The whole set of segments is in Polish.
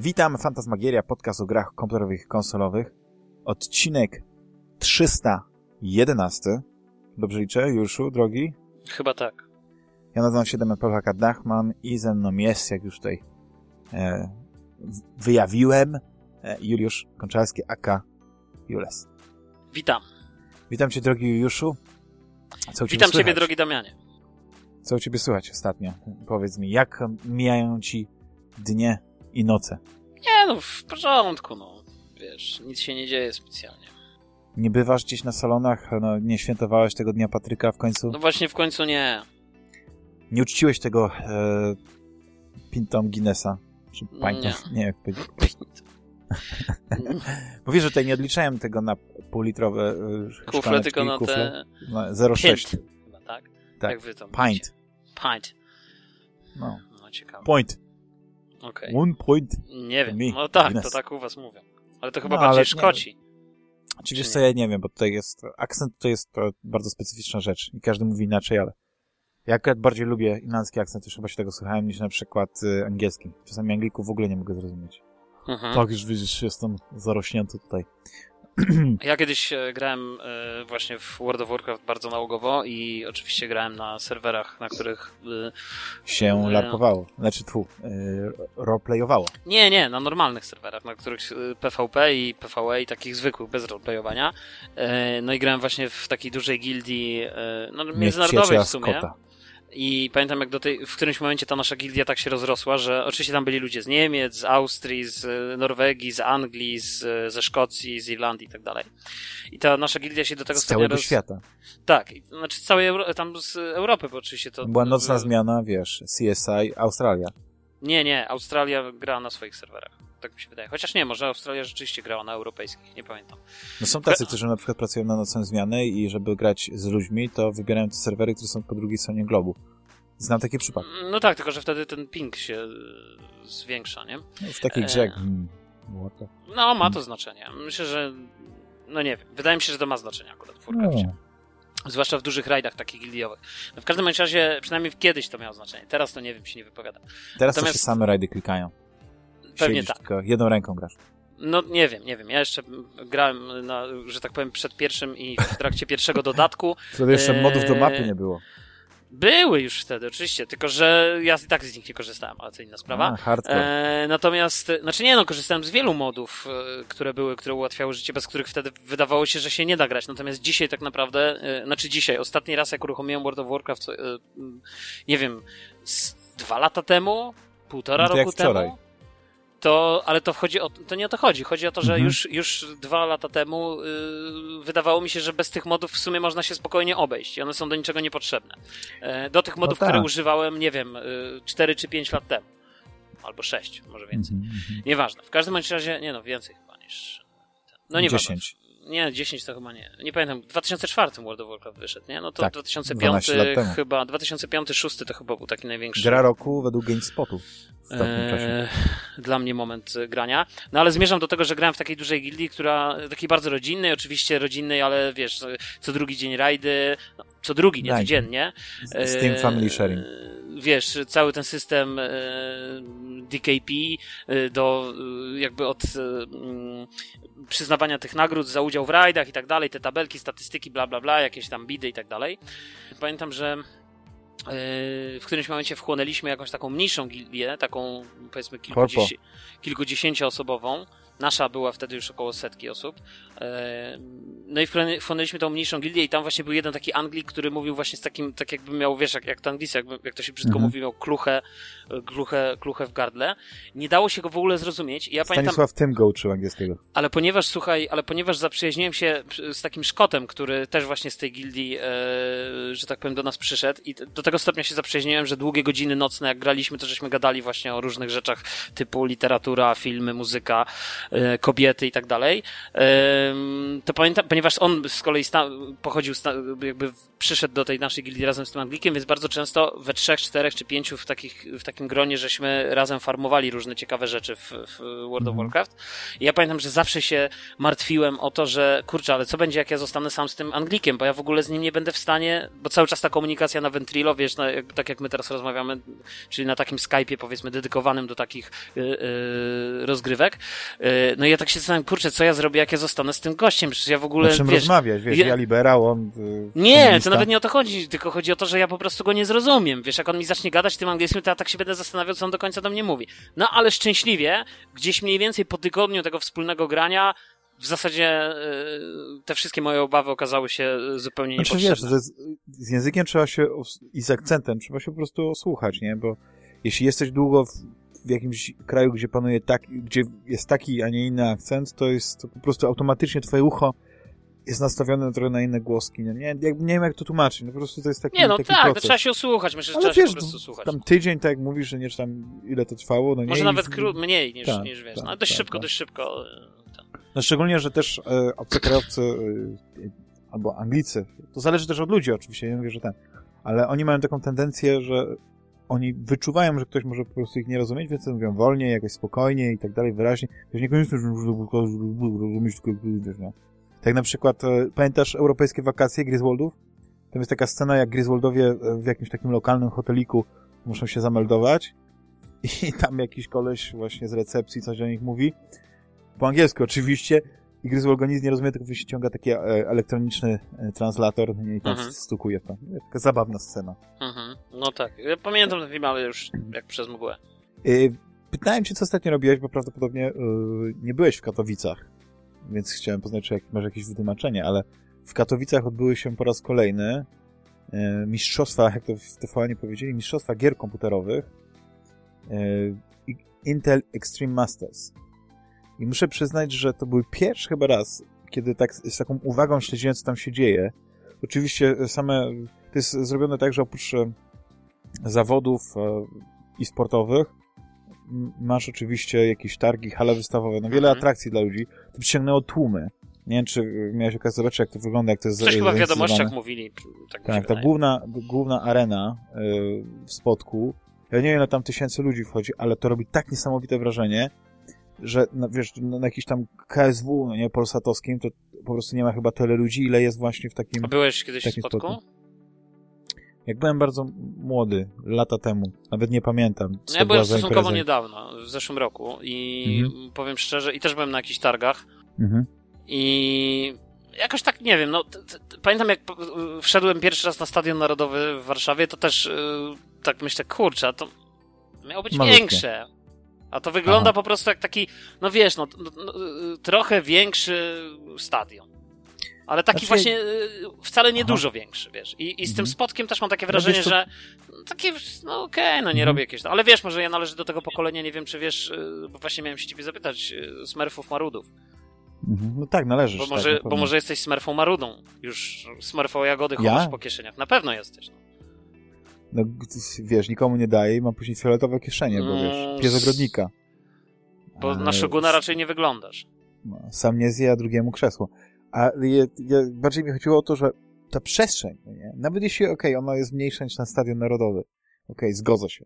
Witam, Fantasmagieria, podcast o grach komputerowych i konsolowych. Odcinek 311. Dobrze liczę, Juszu, drogi? Chyba tak. Ja nazywam się Damian Polaka Dachman i ze mną jest, jak już tutaj e, wyjawiłem, e, Juliusz Konczalski, aka Jules. Witam. Witam cię, drogi Juliuszu. Co Witam ciebie, drogi Damianie. Co u ciebie słychać ostatnio? Powiedz mi, jak mijają ci dnie i noce? Nie, no w porządku, no. Wiesz, nic się nie dzieje specjalnie. Nie bywasz gdzieś na salonach? No, nie świętowałeś tego Dnia Patryka w końcu? No właśnie w końcu nie. Nie uczciłeś tego e, pintą Guinnessa? Czy pintą? Nie. nie, jak powiedzieć. Bo wiesz, że tutaj nie odliczałem tego na półlitrowe e, kufle, tylko na te... Na 0,6. tak? Tak. Jak wy to Pint. Pint. No. no ciekawe. Point. Okay. One point. Nie wiem. No tak, Guinness. to tak u was mówią. Ale to chyba no, bardziej Szkoci. Czy wiesz co, ja nie wiem, bo tutaj jest, akcent to jest bardzo specyficzna rzecz i każdy mówi inaczej, ale ja akurat bardziej lubię irlandzki akcent, już chyba się tego słuchałem, niż na przykład y, angielski. Czasami Anglików w ogóle nie mogę zrozumieć. Mhm. Tak, już widzisz, jestem zarośnięty tutaj. Ja kiedyś e, grałem e, właśnie w World of Warcraft bardzo nałogowo i oczywiście grałem na serwerach, na których e, się larpowało, znaczy tu roleplayowało. Nie, nie, na normalnych serwerach, na których PvP i PvE i takich zwykłych, bez roleplayowania. No i grałem właśnie w takiej dużej gildii, no międzynarodowej w sumie. Skota. I pamiętam, jak do tej, w którymś momencie ta nasza gildia tak się rozrosła, że oczywiście tam byli ludzie z Niemiec, z Austrii, z Norwegii, z Anglii, z, ze Szkocji, z Irlandii i tak dalej. I ta nasza gildia się do tego z całego roz... świata. Tak, znaczy z całej Euro... tam z Europy, bo oczywiście to... Była nocna zmiana, wiesz, CSI, Australia. Nie, nie, Australia gra na swoich serwerach. Tak mi się wydaje. Chociaż nie, może Australia rzeczywiście grała na europejskich, nie pamiętam. No są tacy, którzy na przykład pracują na nocną zmianę i żeby grać z ludźmi, to wybierają te serwery, które są po drugiej stronie globu. Znam takie przypadki. No tak, tylko że wtedy ten ping się e, zwiększa, nie? No, w takiej grze jak... E... No, ma to znaczenie. Myślę, że... No nie wiem. Wydaje mi się, że to ma znaczenie akurat w Warcraftie. No. Zwłaszcza w dużych rajdach takich gildiowych. No w każdym razie, przynajmniej kiedyś to miało znaczenie. Teraz to nie wiem, się nie wypowiada. Teraz Natomiast... to się same rajdy klikają. Pewnie Siedzisz, tak. Tylko jedną ręką grasz. No nie wiem, nie wiem. Ja jeszcze grałem, na, że tak powiem, przed pierwszym i w trakcie pierwszego dodatku. Wtedy jeszcze modów do mapy nie było. Były już wtedy, oczywiście, tylko że ja i tak z nich nie korzystałem, ale to inna sprawa. A. E, natomiast, znaczy nie no, korzystałem z wielu modów, e, które były, które ułatwiały życie, bez których wtedy wydawało się, że się nie da grać. Natomiast dzisiaj tak naprawdę, e, znaczy dzisiaj, ostatni raz jak uruchomiłem World of Warcraft, e, nie wiem, z dwa lata temu, półtora no roku temu to, ale to wchodzi o, to nie o to chodzi. Chodzi o to, że mhm. już, już dwa lata temu yy, wydawało mi się, że bez tych modów w sumie można się spokojnie obejść i one są do niczego niepotrzebne. Yy, do tych modów, no tak. które używałem, nie wiem, yy, 4 czy 5 lat temu. Albo 6, może więcej. Mhm, mhm. Nieważne. W każdym razie, nie no, więcej chyba niż... No nie 10. Nie, 10 to chyba nie. Nie pamiętam. W 2004 World of Warcraft wyszedł, nie? No to tak, 2005 chyba, 2005-2006 to chyba był taki największy. Gra roku według GameSpotu. Eee, dla mnie moment grania. No ale zmierzam do tego, że grałem w takiej dużej gildii, która, takiej bardzo rodzinnej, oczywiście rodzinnej, ale wiesz, co drugi dzień rajdy, no, co drugi, nie codziennie. Z tym family sharing. Wiesz, cały ten system e, DKP e, do e, jakby od mm, przyznawania tych nagród za udział w rajdach i tak dalej, te tabelki, statystyki, bla bla bla, jakieś tam bidy i tak dalej. Pamiętam, że w którymś momencie wchłonęliśmy jakąś taką mniejszą gildię, taką powiedzmy kilkudziesię, kilkudziesięcioosobową, Nasza była wtedy już około setki osób. E, no i wchłonęliśmy tą mniejszą gildię i tam właśnie był jeden taki Anglik, który mówił właśnie z takim, tak jakby miał, wiesz, jak, jak to Anglicy, jak, jak to się brzydko mhm. mówi, miał kluchę, kluchę, kluchę w gardle. Nie dało się go w ogóle zrozumieć. I ja Stanisław pamiętam, tym go uczył angielskiego. Ale ponieważ, słuchaj, ale ponieważ zaprzyjaźniłem się z takim Szkotem, który też właśnie z tej gildii, e, że tak powiem, do nas przyszedł i do tego stopnia się zaprzyjaźniłem, że długie godziny nocne, jak graliśmy, to żeśmy gadali właśnie o różnych rzeczach typu literatura, filmy, muzyka, kobiety i tak dalej, to pamiętam, ponieważ on z kolei pochodził, jakby przyszedł do tej naszej gildii razem z tym Anglikiem, więc bardzo często we trzech, czterech czy pięciu w, takich, w takim gronie, żeśmy razem farmowali różne ciekawe rzeczy w, w World of mhm. Warcraft. I ja pamiętam, że zawsze się martwiłem o to, że kurczę, ale co będzie, jak ja zostanę sam z tym Anglikiem, bo ja w ogóle z nim nie będę w stanie, bo cały czas ta komunikacja na Ventrilo, wiesz, na, jak, tak jak my teraz rozmawiamy, czyli na takim Skype'ie, powiedzmy, dedykowanym do takich yy, yy, rozgrywek. Yy, no i ja tak się zastanawiam, kurczę, co ja zrobię, jak ja zostanę z tym gościem, przecież ja w ogóle, O czym wiesz, rozmawiać, wiesz, ja, ja liberał, on... Yy, nie, to nawet nie o to chodzi, tylko chodzi o to, że ja po prostu go nie zrozumiem, wiesz, jak on mi zacznie gadać tym angielskim, to ja tak się będę zastanawiał, co on do końca do mnie mówi. No ale szczęśliwie, gdzieś mniej więcej po tygodniu tego wspólnego grania, w zasadzie y, te wszystkie moje obawy okazały się zupełnie znaczy, niepotrzebne. Wiesz, że z, z, językiem trzeba się, i z akcentem trzeba się po prostu osłuchać, nie? Bo jeśli jesteś długo w, w jakimś kraju, gdzie panuje tak, gdzie jest taki, a nie inny akcent, to jest to po prostu automatycznie twoje ucho jest nastawione trochę na inne głoski. Nie, nie, nie wiem, jak to tłumaczyć. No po prostu to jest taki Nie, no taki tak, proces. to trzeba się osłuchać. Myślę, że Ale trzeba wiesz, się po prostu słuchać. Tam tydzień, tak jak mówisz, że nie czy tam ile to trwało. No nie, Może nawet kró- mniej niż, tak, niż wiesz. tak, no, dość tak, szybko, tak. dość szybko. No szczególnie, że też e, obcokrajowcy e, albo Anglicy, to zależy też od ludzi oczywiście, nie mówię, że ten, ale oni mają taką tendencję, że oni wyczuwają, że ktoś może po prostu ich nie rozumieć, więc mówią wolniej, jakoś spokojniej i tak dalej, wyraźnie. Też niekoniecznie, że rozumieć tylko wiesz, nie? Tak na przykład, e, pamiętasz europejskie wakacje Griswoldów? Tam jest taka scena, jak Griswoldowie e, w jakimś takim lokalnym hoteliku muszą się zameldować i tam jakiś koleś właśnie z recepcji coś o nich mówi. Po angielsku oczywiście. I Griswold go nic nie rozumie, tylko wyciąga taki e, elektroniczny e, translator i tam Mhm. stukuje to. Taka zabawna scena. Mhm. No tak. Ja pamiętam ten film, ale już jak przez mgłę. Y, Pytałem cię, co ostatnio robiłeś, bo prawdopodobnie nie byłeś w Katowicach, więc chciałem poznać, czy masz jakieś wytłumaczenie, ale w Katowicach odbyły się po raz kolejny mistrzostwa, jak to w TVN powiedzieli, mistrzostwa gier komputerowych Intel Extreme Masters. I muszę przyznać, że to był pierwszy chyba raz, kiedy tak z taką uwagą śledziłem, co tam się dzieje. Oczywiście same, to jest zrobione tak, że oprócz e, zawodów e, i sportowych, masz oczywiście jakieś targi, hale wystawowe, no wiele Mhm. atrakcji dla ludzi. To przyciągnęło tłumy. Nie wiem, czy y, miałeś okazję zobaczyć, jak to wygląda, jak to jest Coś chyba w wiadomościach mówili. Tak, Tak, ta główna, główna arena w Spodku, ja nie wiem, ile tam tysięcy ludzi wchodzi, ale to robi tak niesamowite wrażenie, że no, wiesz, na, na jakiś tam KSW, no nie, polsatowskim, to po prostu nie ma chyba tyle ludzi, ile jest właśnie w takim... A byłeś kiedyś w Spodku? spokój. Jak byłem bardzo młody, lata temu, nawet nie pamiętam, co No ja byłem stosunkowo impreza. niedawno, w zeszłym roku i powiem szczerze, i też byłem na jakichś targach Mhm. i jakoś tak, nie wiem, no pamiętam jak wszedłem pierwszy raz na Stadion Narodowy w Warszawie, to też y, tak myślę, kurczę, to miało być Malutkie. większe. A to wygląda Aha. po prostu jak taki, no wiesz, no, no, no y, trochę większy stadion. Ale taki Znaczy- właśnie y, wcale nie Aha. dużo większy, wiesz. I, i z tym Mhm. spotkiem też mam takie No wrażenie, wiesz, to- że takie, no okej, no nie Mhm. robię jakieś, ale wiesz, może ja należę do tego pokolenia, nie wiem czy wiesz, y, bo właśnie miałem się ciebie zapytać, Smurfów Marudów. Mhm. No tak, należysz. Bo tak, może, na bo może jesteś Smurfą Marudą. Już Smurfą jagody Ja? chowasz po kieszeniach. Na pewno jesteś. No. No, wiesz, nikomu nie daje i mam później fioletowe kieszenie, bo Mm, wiesz, pies s- ogrodnika. Bo na Szoguna raczej nie wyglądasz. no, Sam nie zje, a drugiemu krzesło. A je, je, bardziej mi chodziło o to, że ta przestrzeń, no nie? nawet jeśli, okej, ona jest mniejsza niż na Stadion Narodowy, okej, zgodzę się.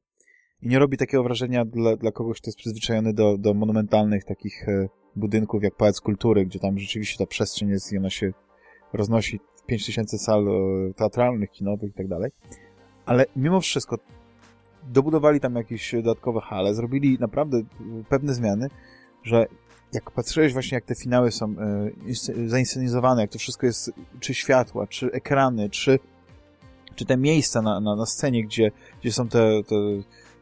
I nie robi takiego wrażenia dla, dla kogoś, kto jest przyzwyczajony do, do monumentalnych takich e, budynków jak Pałac Kultury, gdzie tam rzeczywiście ta przestrzeń jest i ona się roznosi 5000 sal e, teatralnych, kinowych i tak dalej. Ale mimo wszystko dobudowali tam jakieś dodatkowe hale, zrobili naprawdę e, pewne zmiany, że jak patrzyłeś właśnie, jak te finały są insce- zainscenizowane, jak to wszystko jest, czy światła, czy ekrany, czy, czy te miejsca na, na, na scenie, gdzie, gdzie są te, te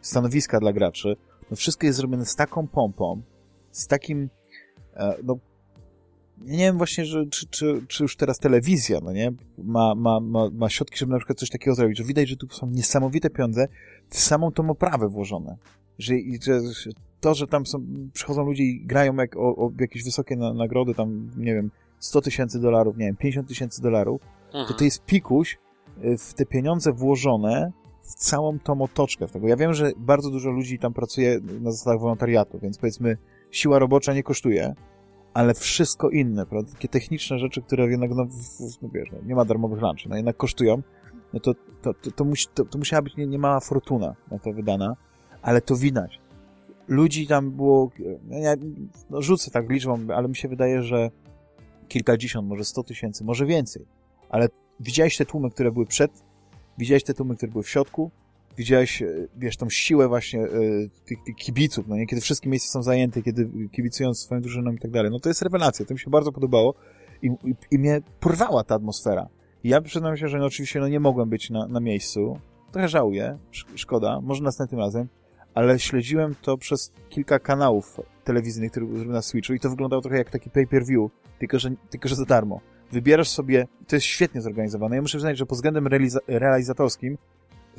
stanowiska dla graczy, no wszystko jest zrobione z taką pompą, z takim, e, no, nie wiem właśnie, że, czy, czy, czy już teraz telewizja, no nie, ma, ma, ma, ma środki, żeby na przykład coś takiego zrobić, że widać, że tu są niesamowite pieniądze w samą tą oprawę włożone. Że, że to, że tam są, przychodzą ludzie i grają jak, o, o jakieś wysokie na, nagrody, tam, nie wiem, 100 tysięcy dolarów, nie wiem, 50 tysięcy dolarów, to Mhm. to jest pikuś y, w te pieniądze włożone w całą tą otoczkę w tego. Ja wiem, że bardzo dużo ludzi tam pracuje na zasadach wolontariatu, więc powiedzmy siła robocza nie kosztuje, ale wszystko inne, prawda? Takie techniczne rzeczy, które jednak, no, no wiesz, no, nie ma darmowych lunch, no jednak kosztują, no to, to, to, to, musi, to, to musiała być nie, nie mała fortuna na to wydana, ale to widać. Ludzi tam było, no, ja, no rzucę tak liczbą, ale mi się wydaje, że kilkadziesiąt, może sto tysięcy, może więcej. Ale widziałeś te tłumy, które były przed, widziałeś te tłumy, które były w środku, widziałeś, e, wiesz, tą siłę właśnie e, tych, tych kibiców, no nie? Kiedy wszystkie miejsca są zajęte, kiedy kibicują swoją drużyną i tak dalej. No to jest rewelacja, to mi się bardzo podobało i, i, i mnie porwała ta atmosfera. I ja przyznam się, że no, oczywiście no, nie mogłem być na, na miejscu. Trochę żałuję, szkoda, może następnym razem, ale śledziłem to przez kilka kanałów telewizyjnych, które były na Switchu i to wyglądało trochę jak taki pay-per-view, tylko że, tylko że za darmo. Wybierasz sobie, to jest świetnie zorganizowane. Ja muszę przyznać, że pod względem realiza realizatorskim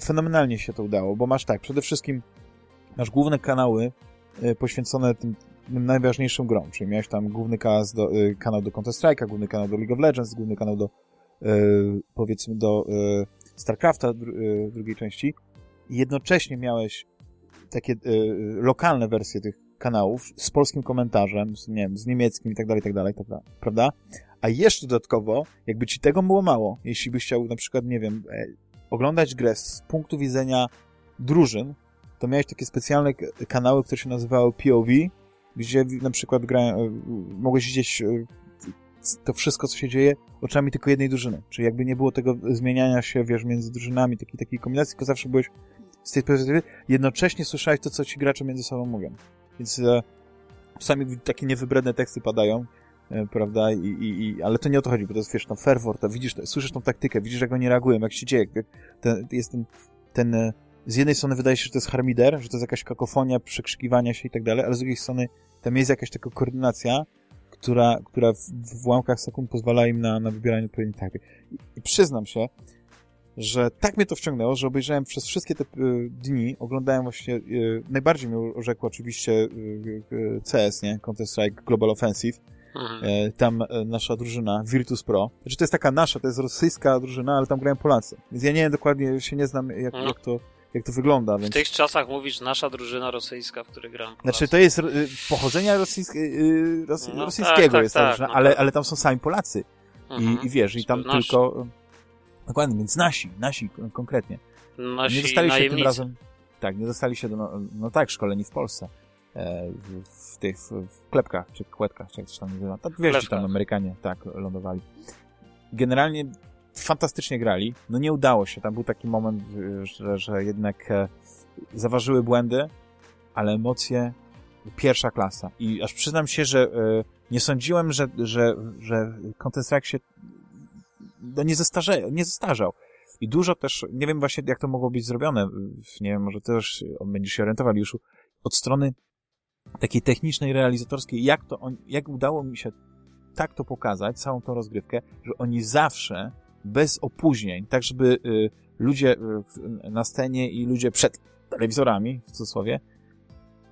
fenomenalnie się to udało, bo masz tak, przede wszystkim masz główne kanały y, poświęcone tym, najważniejszym grom, czyli miałeś tam główny do, y, kanał do Counter-Strike'a, główny kanał do League of Legends, główny kanał do y, powiedzmy do StarCrafta drugiej części jednocześnie miałeś takie lokalne wersje tych kanałów z polskim komentarzem, z, nie wiem, z niemieckim i tak dalej, tak dalej, prawda? A jeszcze dodatkowo, jakby ci tego było mało, jeśli byś chciał na przykład, nie wiem, e, oglądać grę z punktu widzenia drużyn, to miałeś takie specjalne kanały, które się nazywały POV, gdzie na przykład grałem, e, mogłeś widzieć e, to wszystko, co się dzieje oczami tylko jednej drużyny. Czyli jakby nie było tego zmieniania się, wiesz, między drużynami, takiej, takiej kombinacji, tylko zawsze byłeś z tej perspektywy, jednocześnie słyszałeś to, co ci gracze między sobą mówią. Więc e, czasami takie niewybredne teksty padają, prawda, I, i, i, ale to nie o to chodzi, bo to jest, wiesz, tam fervor, to widzisz, to, słyszysz tą taktykę, widzisz, jak oni reagują, jak się dzieje, ten, jest ten, ten, e, z jednej strony wydaje się, że to jest harmider, że to jest jakaś kakofonia, przekrzykiwania się i tak dalej, ale z drugiej strony tam jest jakaś taka koordynacja, która, która w, w ułamkach sekund pozwala im na, na wybieranie odpowiedniej taktyki. I, I przyznam się, że tak mnie to wciągnęło, że obejrzałem przez wszystkie te y, dni, oglądałem właśnie, y, najbardziej mnie urzekło oczywiście y, CS, nie? Counter-Strike Global Offensive. Mhm. E, tam e, nasza drużyna, Virtus Pro. Znaczy to jest taka nasza, to jest rosyjska drużyna, ale tam grają Polacy. Więc ja nie wiem dokładnie, się nie znam, jak, mhm. jak to jak to wygląda. Więc... W tych czasach mówisz nasza drużyna rosyjska, w której gram. Znaczy to jest y, pochodzenia rosyjsk, y, rosy, no, rosyjskiego tak, jest tak, ta drużyna, no, ale, tak. ale tam są sami Polacy. Mhm. I, I wiesz, i tam tylko Dokładnie, więc nasi, nasi konkretnie. Nasi nie dostali się tym razem. Tak, nie dostali się do, no, no tak, szkoleni w Polsce. E, w, w, tych w, w klepkach, czy kłetkach, czy jak to tam nazywa. Tak wiesz, tam Amerykanie tak lądowali. Generalnie fantastycznie grali. No nie udało się. Tam był taki moment, że, że jednak e, zaważyły błędy, ale emocje pierwsza klasa. I aż przyznam się, że e, nie sądziłem, że, że, że Counter-Strike się no nie, zestarze, nie zestarzał. I dużo też, nie wiem właśnie jak to mogło być zrobione, nie wiem, może też będziesz się orientowali już od strony takiej technicznej, realizatorskiej, jak to on, jak udało mi się tak to pokazać, całą tą rozgrywkę, że oni zawsze, bez opóźnień, tak żeby y, ludzie y, na scenie i ludzie przed telewizorami, w cudzysłowie,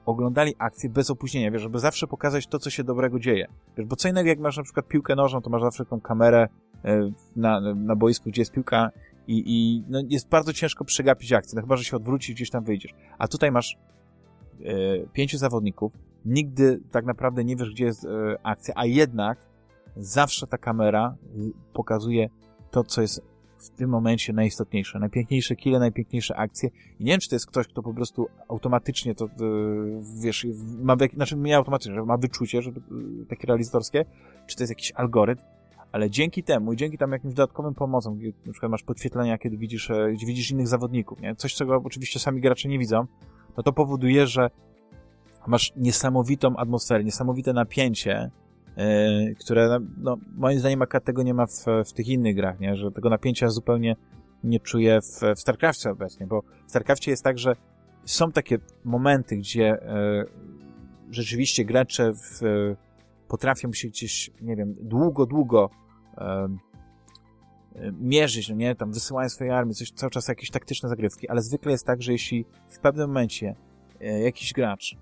oglądali akcję bez opóźnienia, wiesz, żeby zawsze pokazać to, co się dobrego dzieje. Wiesz, bo co innego, jak masz na przykład piłkę nożną, to masz zawsze tą kamerę E, na, na boisku, gdzie jest piłka i, i no, jest bardzo ciężko przegapić akcję, no chyba, że się odwrócisz gdzieś tam wyjdziesz. A tutaj masz pięciu zawodników, nigdy tak naprawdę nie wiesz, gdzie jest e, akcja, a jednak zawsze ta kamera y, pokazuje to, co jest w tym momencie najistotniejsze. Najpiękniejsze kile, najpiękniejsze akcje. I nie wiem, czy to jest ktoś, kto po prostu automatycznie to, y, wiesz, ma, znaczy nie automatycznie, że ma wyczucie, żeby, y, takie realizatorskie, czy to jest jakiś algorytm, ale dzięki temu i dzięki tam jakimś dodatkowym pomocom, gdzie na przykład masz podświetlenia, kiedy widzisz, e, gdzie widzisz innych zawodników, nie? Coś, czego oczywiście sami gracze nie widzą, no to powoduje, że masz niesamowitą atmosferę, niesamowite napięcie, yy, które, no, moim zdaniem akurat tego nie ma w, w tych innych grach, nie? Że tego napięcia zupełnie nie czuję w, w StarCraftie obecnie, bo w StarCraftie jest tak, że są takie momenty, gdzie yy, rzeczywiście gracze w, potrafią się gdzieś, nie wiem, długo, długo mierzyć, no nie, tam wysyłają swoje armie, coś, cały czas jakieś taktyczne zagrywki, ale zwykle jest tak, że jeśli w pewnym momencie e, jakiś gracz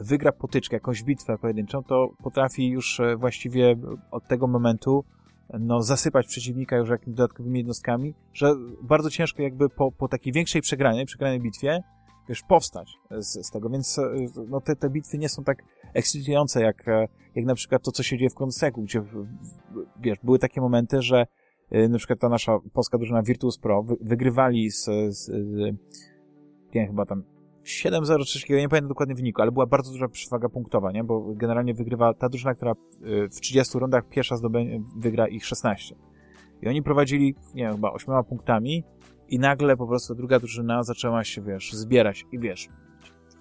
wygra potyczkę, jakąś bitwę pojedynczą, to potrafi już e, właściwie od tego momentu no, zasypać przeciwnika już jakimiś dodatkowymi jednostkami, że bardzo ciężko jakby po, po takiej większej przegranej, przegranej bitwie wiesz, powstać z, z tego, więc no, te, te bitwy nie są tak ekscytujące jak, jak na przykład to, co się dzieje w Konseku, gdzie, wiesz, były takie momenty, że na przykład ta nasza polska drużyna Virtus Pro wy, wygrywali z, z, nie chyba tam 7-0 czy takiego, nie pamiętam dokładnie wyniku, ale była bardzo duża przewaga punktowa, nie? Bo generalnie wygrywa ta drużyna, która y, w 30 rundach pierwsza zdobędzie, wygra ich 16. I oni prowadzili, nie wiem, chyba 8 punktami i nagle po prostu druga drużyna zaczęła się, wiesz, zbierać i wiesz,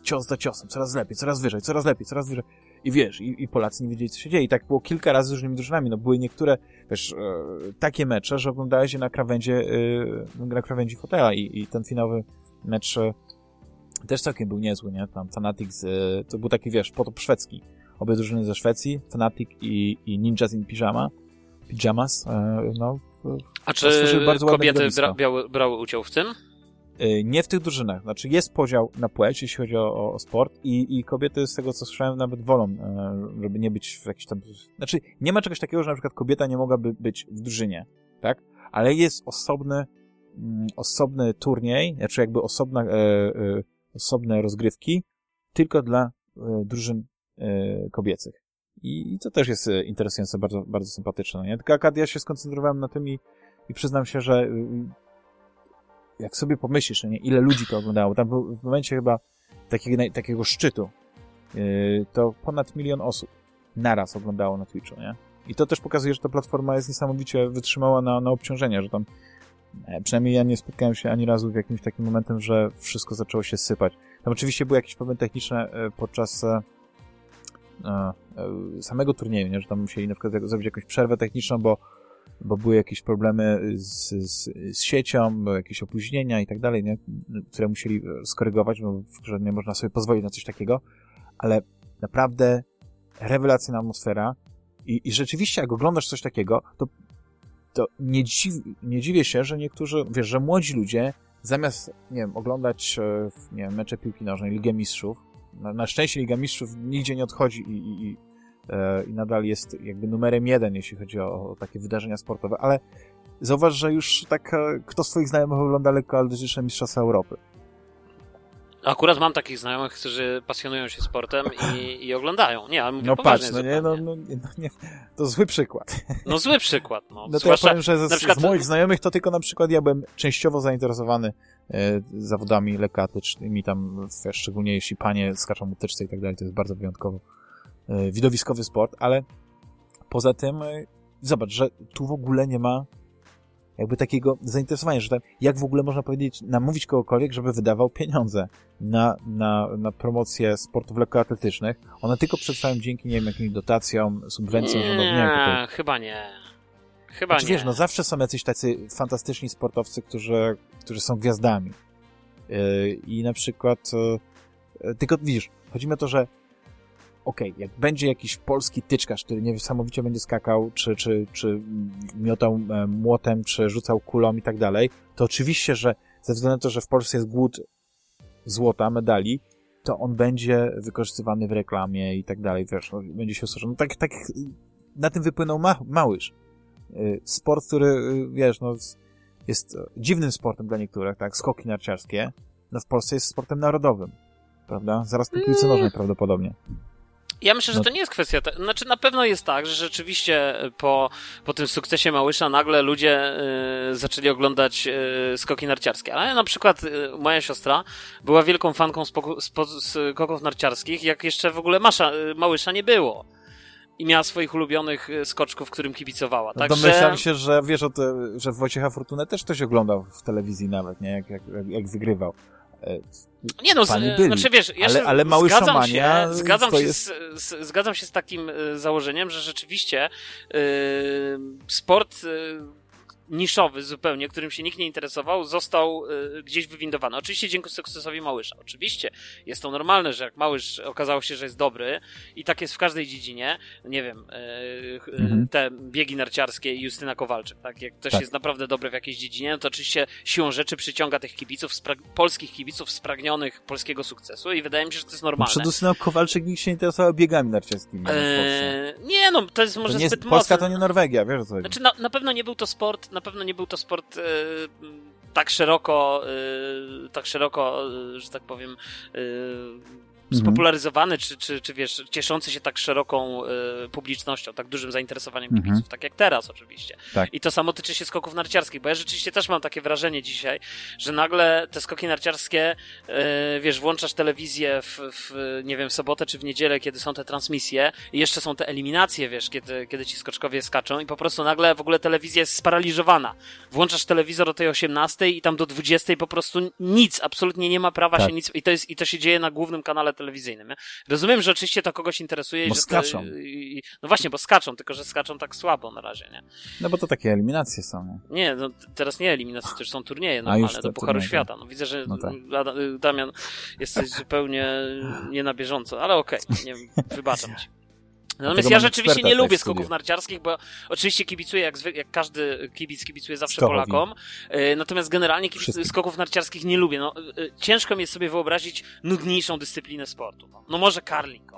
cios za ciosem, coraz lepiej, coraz wyżej, coraz lepiej, coraz wyżej. I wiesz, i, i Polacy nie wiedzieli, co się dzieje. I tak było kilka razy z różnymi drużynami. No były niektóre, wiesz, e, takie mecze, że oglądałeś je na krawędzie, e, na krawędzi fotela i, i ten finałowy mecz e, też całkiem był niezły, nie? Tam Fanatics, y, to był taki, wiesz, potop szwedzki. Obie drużyny ze Szwecji, Fanatic i, i Ninjas in Pyjama, Pyjamas, y, no. A czy kobiety bra brały udział w tym? Y, nie w tych drużynach. Znaczy jest podział na płeć, jeśli chodzi o, o sport i, i kobiety, z tego co słyszałem, nawet wolą, żeby nie być w jakiś tam... Znaczy nie ma czegoś takiego, że na przykład kobieta nie mogłaby być w drużynie, tak? Ale jest osobny, mm, osobny turniej, znaczy jakby osobna e, e, osobne rozgrywki tylko dla e, drużyn e, kobiecych. I, I to też jest e, interesujące, bardzo, bardzo sympatyczne. Nie? Tylko akad ja się skoncentrowałem na tym i, i przyznam się, że jak sobie pomyślisz, nie, ile ludzi to oglądało, tam w momencie chyba takiego, takiego szczytu, to ponad milion osób naraz oglądało na Twitchu, nie? I to też pokazuje, że ta platforma jest niesamowicie wytrzymała na, na obciążenia, że tam E, przynajmniej ja nie spotkałem się ani razu w jakimś takim momentem, że wszystko zaczęło się sypać. Tam oczywiście były jakieś problemy techniczne e, podczas e, samego turnieju, nie? że tam musieli na przykład zrobić jakąś przerwę techniczną, bo, bo były jakieś problemy z, z, z siecią, jakieś opóźnienia i tak dalej, które musieli skorygować, bo w grze nie można sobie pozwolić na coś takiego, ale naprawdę rewelacyjna atmosfera i, i rzeczywiście jak oglądasz coś takiego, to to nie, dziw, nie dziwię się, że niektórzy, wiesz, że młodzi ludzie zamiast, nie wiem, oglądać, e, nie wiem, mecze piłki nożnej, Ligę Mistrzów, na, na szczęście Liga Mistrzów nigdzie nie odchodzi i, i, i, i nadal jest jakby numerem jeden, jeśli chodzi o, o, takie wydarzenia sportowe, ale zauważ, że już tak, e, kto z twoich znajomych ogląda lekkoatletyczne Mistrzostwa Europy? Akurat mam takich znajomych, którzy pasjonują się sportem i, i oglądają. Nie, ale mówię No patrz, no nie, no, no, no, nie, to zły przykład. No zły przykład, no. No to ja powiem, że z, przykład... z moich znajomych to tylko na przykład ja byłem częściowo zainteresowany e, zawodami lekkoatletycznymi, tam szczególnie jeśli panie skaczą mutyczce i tak dalej, to jest bardzo wyjątkowo e, widowiskowy sport, ale poza tym e, zobacz, że tu w ogóle nie ma jakby takiego zainteresowania, że tam, jak w ogóle można powiedzieć, namówić kogokolwiek, żeby wydawał pieniądze na, na, na promocję sportów lekkoatletycznych. One tylko przedstawiają dzięki, nie wiem, jakimś dotacjom, subwencjom rządowym. Chyba nie. Chyba znaczy, nie. wiesz, no zawsze są jacyś tacy fantastyczni sportowcy, którzy, którzy są gwiazdami. Yy, I na przykład, yy, tylko widzisz, chodzi mi o to, że okej, okay, jak będzie jakiś polski tyczkarz, który niesamowicie będzie skakał, czy, czy, czy miotał e, młotem, czy rzucał kulą i tak dalej, to oczywiście, że ze względu na to, że w Polsce jest głód złota, medali, to on będzie wykorzystywany w reklamie i tak dalej, wiesz, no, będzie się usłyszał. No tak, tak na tym wypłynął ma Małysz. Y, sport, który, y, wiesz, no, jest dziwnym sportem dla niektórych, tak, skoki narciarskie, no w Polsce jest sportem narodowym, prawda? Zaraz po piłce nożnej prawdopodobnie. Ja myślę, że no. to nie jest kwestia. Znaczy, na pewno jest tak, że rzeczywiście po, po tym sukcesie Małysza nagle ludzie y, zaczęli oglądać y, skoki narciarskie. Ale na przykład y, moja siostra była wielką fanką spoko, spo, skoków narciarskich, jak jeszcze w ogóle Masza, Małysza nie było. I miała swoich ulubionych skoczków, którym kibicowała. No Także... Domyślam się, że wiesz, o te, że Wojciecha Fortunę też ktoś oglądał w telewizji nawet, nie? Jak, jak, jak wygrywał. Nie no, byli, znaczy wiesz, ja ale, ale mały zgadzam się, zgadzam się, jest... z, z, zgadzam się z takim e, założeniem, że rzeczywiście yy, sport yy, niszowy zupełnie, którym się nikt nie interesował, został y, gdzieś wywindowany. Oczywiście dzięki sukcesowi Małysza. Oczywiście jest to normalne, że jak Małysz okazało się, że jest dobry i tak jest w każdej dziedzinie, nie wiem, y, y, mhm. te biegi narciarskie i Justyna Kowalczyk, tak? Jak ktoś tak. jest naprawdę dobry w jakiejś dziedzinie, no to oczywiście siłą rzeczy przyciąga tych kibiców, polskich kibiców spragnionych polskiego sukcesu i wydaje mi się, że to jest normalne. Przed Justyną Kowalczyk nikt się interesował biegami narciarskimi. Eee, nie, no to jest może to nie zbyt Polska to nie Norwegia, wiesz co? Znaczy na, na pewno nie był to sport na pewno nie był to sport e, tak szeroko, y, tak szeroko, y, że tak powiem. Spopularyzowany, czy, czy, czy wiesz, cieszący się tak szeroką y, publicznością, tak dużym zainteresowaniem mhm. kibiców, tak jak teraz oczywiście. Tak. I to samo tyczy się skoków narciarskich, bo ja rzeczywiście też mam takie wrażenie dzisiaj, że nagle te skoki narciarskie, y, wiesz, włączasz telewizję w, w, nie wiem, w sobotę czy w niedzielę, kiedy są te transmisje i jeszcze są te eliminacje, wiesz, kiedy, kiedy ci skoczkowie skaczą i po prostu nagle w ogóle telewizja jest sparaliżowana. Włączasz telewizor o tej 18 i tam do 20 po prostu nic, absolutnie nie ma prawa tak. się nic, i to jest, i to się dzieje na głównym kanale telewizyjnym. Nie? Rozumiem, że oczywiście to kogoś interesuje. Bo że skaczą. To, no właśnie, bo skaczą, tylko że skaczą tak słabo na razie, nie? No bo to takie eliminacje są. Nie, nie no teraz nie eliminacje, to już są turnieje normalne do Pucharu Świata. No widzę, że no tak. Damian jesteś zupełnie nie na bieżąco, ale okej, okay, nie wybaczam ci. Natomiast ja rzeczywiście nie lubię skoków narciarskich, bo oczywiście kibicuję, jak, jak każdy kibic kibicuje zawsze Skokowi. Polakom. E, natomiast generalnie kibic, skoków narciarskich nie lubię. No, e, ciężko mi jest sobie wyobrazić nudniejszą dyscyplinę sportu. No, no może karling.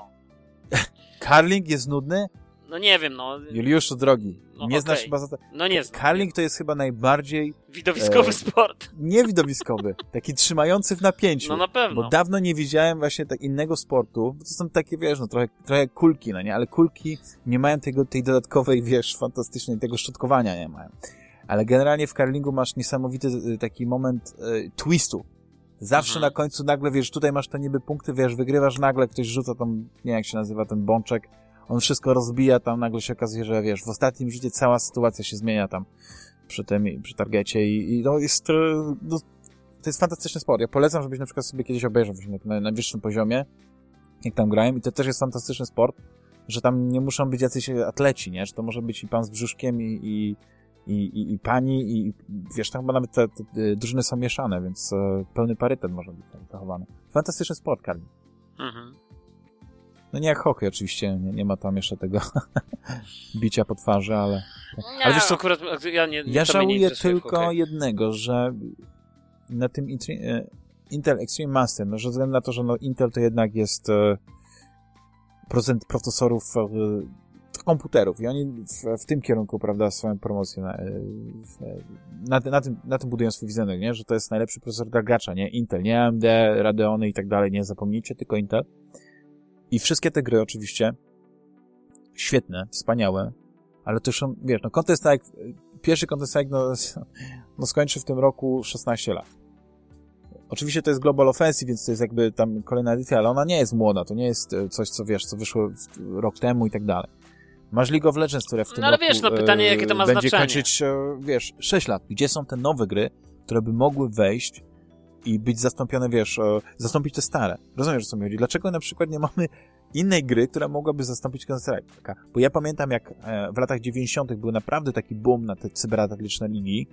Karling jest nudny? No nie wiem, no. Juliuszu drogi, no, nie okay. znasz chyba za to. No nie znam. Karling to jest chyba najbardziej... Widowiskowy e, sport. Nie widowiskowy, taki trzymający w napięciu. No na pewno. Bo dawno nie widziałem właśnie tak innego sportu. To są takie, wiesz, no trochę, trochę kulki, no nie? Ale kulki nie mają tego, tej dodatkowej, wiesz, fantastycznej, tego szczotkowania nie mają. Ale generalnie w karlingu masz niesamowity e, taki moment e, twistu. Zawsze mhm. na końcu nagle, wiesz, tutaj masz te niby punkty, wiesz, wygrywasz nagle, ktoś rzuca tam, nie wiem jak się nazywa ten bączek, on wszystko rozbija, tam nagle się okazuje, że wiesz, w ostatnim rzucie cała sytuacja się zmienia tam przy tym, przy targecie i, i no jest, e, no, to jest fantastyczny sport. Ja polecam, żebyś na przykład sobie kiedyś obejrzał właśnie na najwyższym poziomie, jak tam grałem i to też jest fantastyczny sport, że tam nie muszą być jacyś atleci, nie? Że to może być i pan z brzuszkiem i, i, i, i pani i wiesz, tam chyba nawet te, te drużyny są mieszane, więc e, pełny parytet może być tam zachowany. Fantastyczny sport, Karli. Mhm. No nie jak hokej oczywiście, nie, nie ma tam jeszcze tego bicia po twarzy, ale... Nie, ale wiesz co, akurat ja nie Ja żałuję tylko jednego, że na tym e, Intel Extreme Master, no, że ze względu na to, że no, Intel to jednak jest e, procent procesorów e, komputerów i oni w, w, tym kierunku, prawda, swoją promocję na, na, na, tym, na tym budują swój wizerunek, nie? Że to jest najlepszy procesor dla gracza, nie? Intel, nie AMD, Radeony i tak dalej, nie zapomnijcie, tylko Intel. I wszystkie te gry oczywiście świetne, wspaniałe, ale to już są, wiesz, no Counter Strike, pierwszy Counter Strike no, no skończy w tym roku 16 lat. Oczywiście to jest Global Offensive, więc to jest jakby tam kolejna edycja, ale ona nie jest młoda, to nie jest e, coś, co wiesz, co wyszło rok temu i tak dalej. Masz League of Legends, które w tym no, ale roku wiesz, no pytanie, jakie to ma będzie znaczenie. kończyć, e, wiesz, 6 lat. Gdzie są te nowe gry, które by mogły wejść i być zastąpione, wiesz, e, zastąpić te stare. Rozumiesz, o co mi chodzi? Dlaczego na przykład nie mamy innej gry, która mogłaby zastąpić counter Bo ja pamiętam, jak e, w latach 90. był naprawdę taki boom na te cyberatakliczne linii,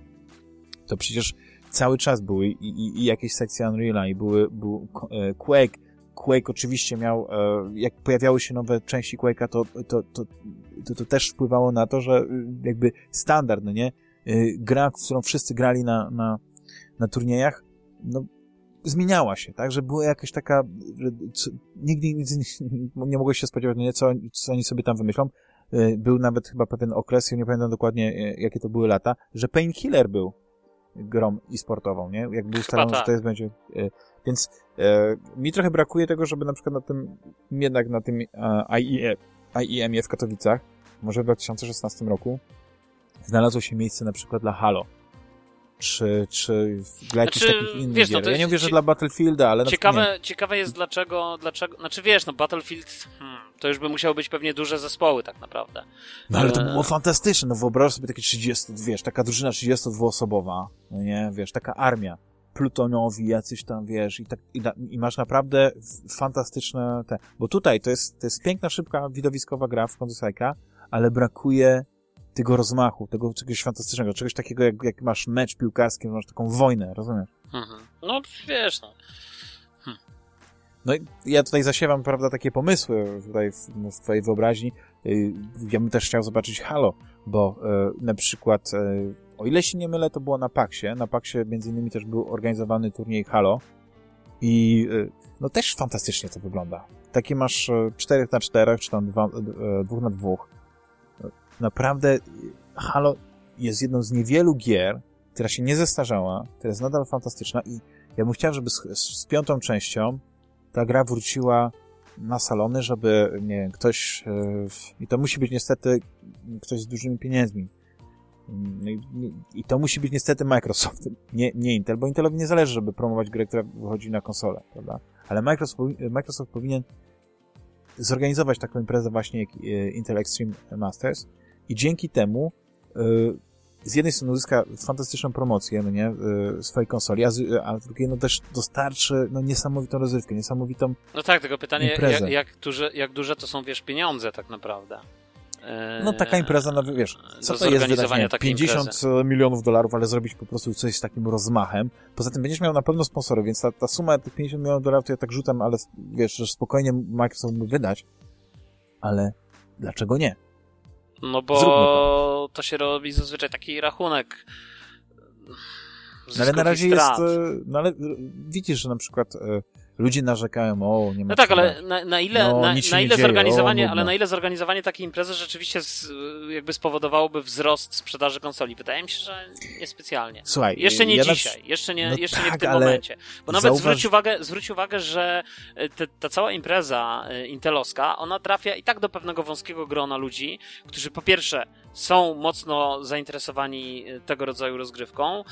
to przecież cały czas były i, i, i jakieś sekcje Unreal'a i były, był e, Quake, Quake oczywiście miał, jak pojawiały się nowe części Quake'a, to, to, to, to, też wpływało na to, że jakby standard, no nie? Gra, którą wszyscy grali na, na, na turniejach, no, zmieniała się, tak, że była jakaś taka, że co, nigdy, nigdy nie, nie mogłeś się spodziewać, no nie, co, co oni sobie tam wymyślą. Y, był nawet chyba pewien okres, ja nie pamiętam dokładnie, y, jakie to były lata, że Painkiller był grą i sportową, nie? Jak był ustalony, że to jest będzie... Y, więc mi trochę brakuje tego, żeby na przykład na tym, jednak na tym IEM, IEM-ie w Katowicach, może w 2016 roku, znalazło się miejsce na przykład dla Halo czy, czy dla jakichś znaczy, takich innych wiesz, no. Ja nie mówię, że dla Battlefielda, ale... Ciekawe, ciekawe jest dlaczego, dlaczego... Znaczy wiesz, no Battlefield, hmm, to już by musiały być pewnie duże zespoły tak naprawdę. No ale to było fantastyczne, no wyobraź sobie takie 30, wiesz, taka drużyna 32-osobowa, no nie, wiesz, taka armia. Plutonowi, jacyś tam, wiesz, i, tak, i, i, masz naprawdę fantastyczne te... Bo tutaj to jest, to jest piękna, szybka, widowiskowa gra w Counter ale brakuje tego rozmachu, tego czegoś fantastycznego, czegoś takiego, jak, jak masz mecz piłkarski, masz taką wojnę, rozumiesz? Mhm. No, wiesz, no. Hm. No i ja tutaj zasiewam, prawda, takie pomysły tutaj w, no, w twojej wyobraźni. Y, ja bym też chciał zobaczyć Halo, bo e, na przykład, e, o ile się nie mylę, to było na Paksie. Na Paksie między innymi też był organizowany turniej Halo i e, no też fantastycznie to wygląda. Takie masz 4 na 4 czy tam 2 na 2 naprawdę Halo jest jedną z niewielu gier, która się nie zestarzała, która jest nadal fantastyczna i ja bym chciał, żeby z, z piątą częścią ta gra wróciła na salony, żeby, nie wiem, ktoś, yy, i to musi być niestety ktoś z dużymi pieniędzmi, i, I, to musi być niestety Microsoft, nie, nie Intel, bo Intelowi nie zależy, żeby promować grę, która wychodzi na konsolę, prawda? Ale Microsoft, Microsoft powinien zorganizować taką imprezę właśnie jak e, Intel Extreme Masters i dzięki temu yy, z jednej strony uzyska fantastyczną promocję, no nie, yy, swojej konsoli, a z, a z drugiej no też dostarczy no, niesamowitą rozrywkę, niesamowitą No tak, tylko pytanie, imprezę. jak, jak, duże, jak duże to są, wiesz, pieniądze tak naprawdę. No taka impreza, no wiesz, co to jest wydać, nie, 50 imprezy. milionów dolarów, ale zrobić po prostu coś z takim rozmachem. Poza tym będziesz miał na pewno sponsorów, więc ta, ta suma tych 50 milionów dolarów to ja tak rzucam, ale wiesz, że spokojnie Microsoft mógł wydać, ale dlaczego nie? No bo to. to. się robi zazwyczaj taki rachunek. No ale na razie jest, e, no ale widzisz, że na przykład e, ludzie narzekają, o, nie ma No tak, ale na, na ile, no, na, na ile zorganizowanie, o, ale na ile zorganizowanie takiej imprezy rzeczywiście z, jakby spowodowałoby wzrost sprzedaży konsoli? Wydaje mi się, że niespecjalnie. Słuchaj, jeszcze nie ja dzisiaj, jeszcze nie, no jeszcze tak, nie w tak, tym momencie. Bo nawet zauważ... zwróć uwagę, zwróć uwagę, że e, te, ta cała impreza e, intelowska, ona trafia i tak do pewnego wąskiego grona ludzi, którzy po pierwsze są mocno zainteresowani e, tego rodzaju rozgrywką,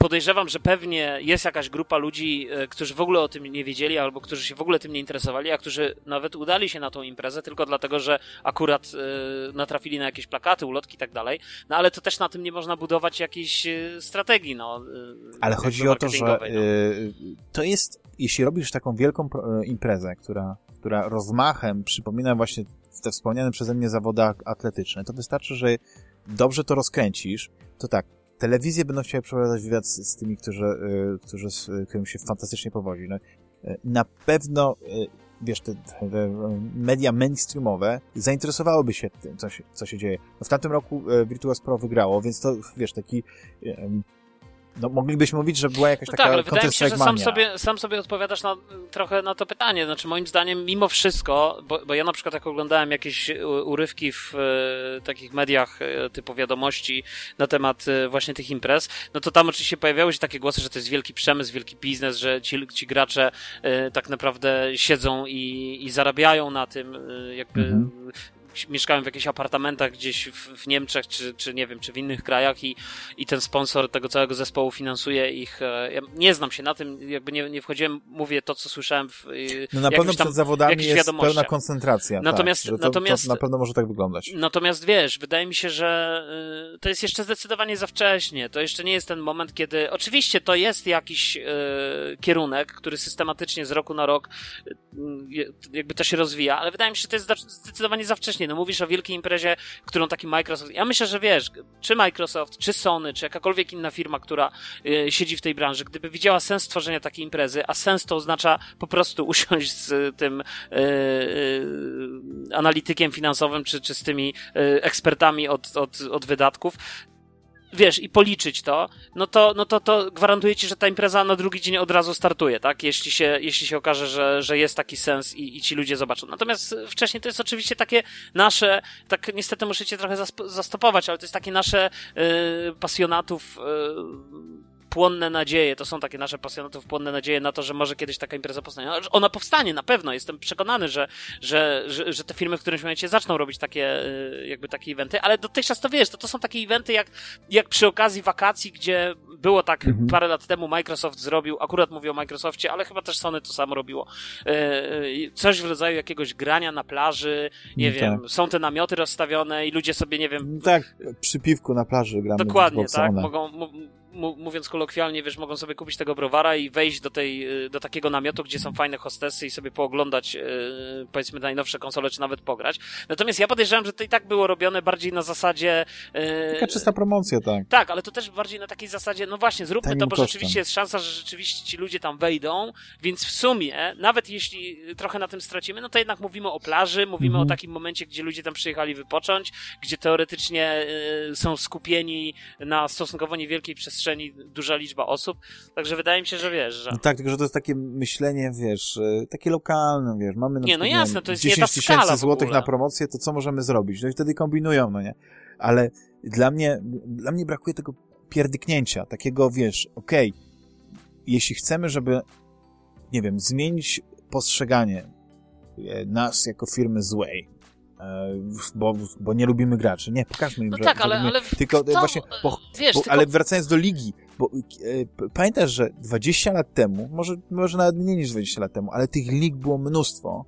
podejrzewam, że pewnie jest jakaś grupa ludzi, e, którzy w ogóle o tym nie wiedzieli, albo którzy się w ogóle tym nie interesowali, a którzy nawet udali się na tą imprezę tylko dlatego, że akurat y, natrafili na jakieś plakaty, ulotki i tak dalej. No ale to też na tym nie można budować jakiejś y, strategii, no. Ale chodzi o to, że no. to jest, jeśli robisz taką wielką imprezę, która, która rozmachem przypomina właśnie te wspomniane przeze mnie zawody atletyczne, to wystarczy, że dobrze to rozkręcisz, to tak, telewizje będą chciały przeprowadzać wywiad z, z tymi, którzy, y, którzy z, którym się fantastycznie powodzi. No, y, na pewno, y, wiesz, te, te, media mainstreamowe zainteresowałyby się tym, co się, co się dzieje. No, w tamtym roku Virtuos Pro wygrało, więc to, wiesz, taki no, moglibyśmy mówić, że była jakaś no taka Tak, ale wydaje mi się, że sam sobie, sam sobie odpowiadasz na, trochę na to pytanie. Znaczy, moim zdaniem, mimo wszystko, bo, bo ja na przykład jak oglądałem jakieś urywki w e, takich mediach e, typu wiadomości na temat e, właśnie tych imprez, no to tam oczywiście pojawiały się takie głosy, że to jest wielki przemysł, wielki biznes, że ci, ci gracze e, tak naprawdę siedzą i, i zarabiają na tym, e, jakby mhm mieszkałem w jakichś apartamentach gdzieś w, w, Niemczech, czy, czy nie wiem, czy w innych krajach i, i ten sponsor tego całego zespołu finansuje ich. E, ja nie znam się na tym, jakby nie, nie wchodziłem, mówię to, co słyszałem w e, No na pewno przed zawodami jest pełna koncentracja. Natomiast, tak, to, natomiast, to na pewno może tak wyglądać. Natomiast wiesz, wydaje mi się, że e, to jest jeszcze zdecydowanie za wcześnie. To jeszcze nie jest ten moment, kiedy oczywiście to jest jakiś kierunek, który systematycznie z roku na rok jakby to się rozwija, ale wydaje mi się, że to jest zdecydowanie za wcześnie no mówisz o wielkiej imprezie, którą taki Microsoft. Ja myślę, że wiesz, czy Microsoft, czy Sony, czy jakakolwiek inna firma, która y, siedzi w tej branży, gdyby widziała sens tworzenia takiej imprezy, a sens to oznacza po prostu usiąść z tym y, y, analitykiem finansowym, czy, czy z tymi y, ekspertami od, od, od wydatków, wiesz, i policzyć to, no to, no to, to gwarantuję ci, że ta impreza na drugi dzień od razu startuje, tak? Jeśli się, jeśli się okaże, że, że jest taki sens i, i ci ludzie zobaczą. Natomiast wcześniej to jest oczywiście takie nasze, tak niestety muszę cię trochę zastopować, ale to jest takie nasze y, pasjonatów y, płonne nadzieje, to są takie nasze pasjonatów płonne nadzieje na to, że może kiedyś taka impreza powstanie. Ona powstanie na pewno, jestem przekonany, że, że, że, że te firmy w którymś momencie zaczną robić takie, y, jakby takie eventy, ale dotychczas to wiesz, to, to są takie eventy jak, jak przy okazji wakacji, gdzie było tak mhm. parę lat temu Microsoft zrobił, akurat mówię o Microsoftie, ale chyba też Sony to samo robiło, y, y, coś w rodzaju jakiegoś grania na plaży, nie no wiem, tak. są te namioty rozstawione i ludzie sobie, nie wiem... Tak, przy piwku na plaży gramy. Dokładnie, tak, mogą, mówiąc kolokwialnie, wiesz, mogą sobie kupić tego browara i wejść do, tej, y, do takiego namiotu, gdzie są fajne hostesy i sobie pooglądać, yy, powiedzmy, najnowsze konsole, czy nawet pograć. Natomiast ja podejrzewam, że to i tak było robione bardziej na zasadzie... Yy, Taka czysta promocja, tak. Tak, ale to też bardziej na takiej zasadzie, no właśnie, zróbmy to, bo kosztem. rzeczywiście jest szansa, że rzeczywiście ci ludzie tam wejdą, więc w sumie, nawet jeśli trochę na tym stracimy, no to jednak mówimy o plaży, mówimy mhm. o takim momencie, gdzie ludzie tam przyjechali wypocząć, gdzie teoretycznie są skupieni na stosunkowo niewielkiej przestrzeni przestrzeni duża liczba osób, także wydaje mi się, że wiesz, że... No tak, tylko że to jest takie myślenie, wiesz, e, takie lokalne, wiesz, mamy na nie, no jasne, to jest 10 tysięcy złotych na promocję, to co możemy zrobić? No i wtedy kombinują, no nie? Ale dla mnie, dla mnie brakuje tego pierdyknięcia, takiego, wiesz, okej, okay, jeśli chcemy, żeby, nie wiem, zmienić postrzeganie e, nas jako firmy złej, bo, bo nie lubimy graczy. Nie, pokażmy im, no że, tak, ale, lubimy, ale tylko to, właśnie, bo, wiesz, bo, tylko... ale wracając do ligi, bo e, pamiętasz, że 20 lat temu, może, może nawet mniej niż 20 lat temu, ale tych lig było mnóstwo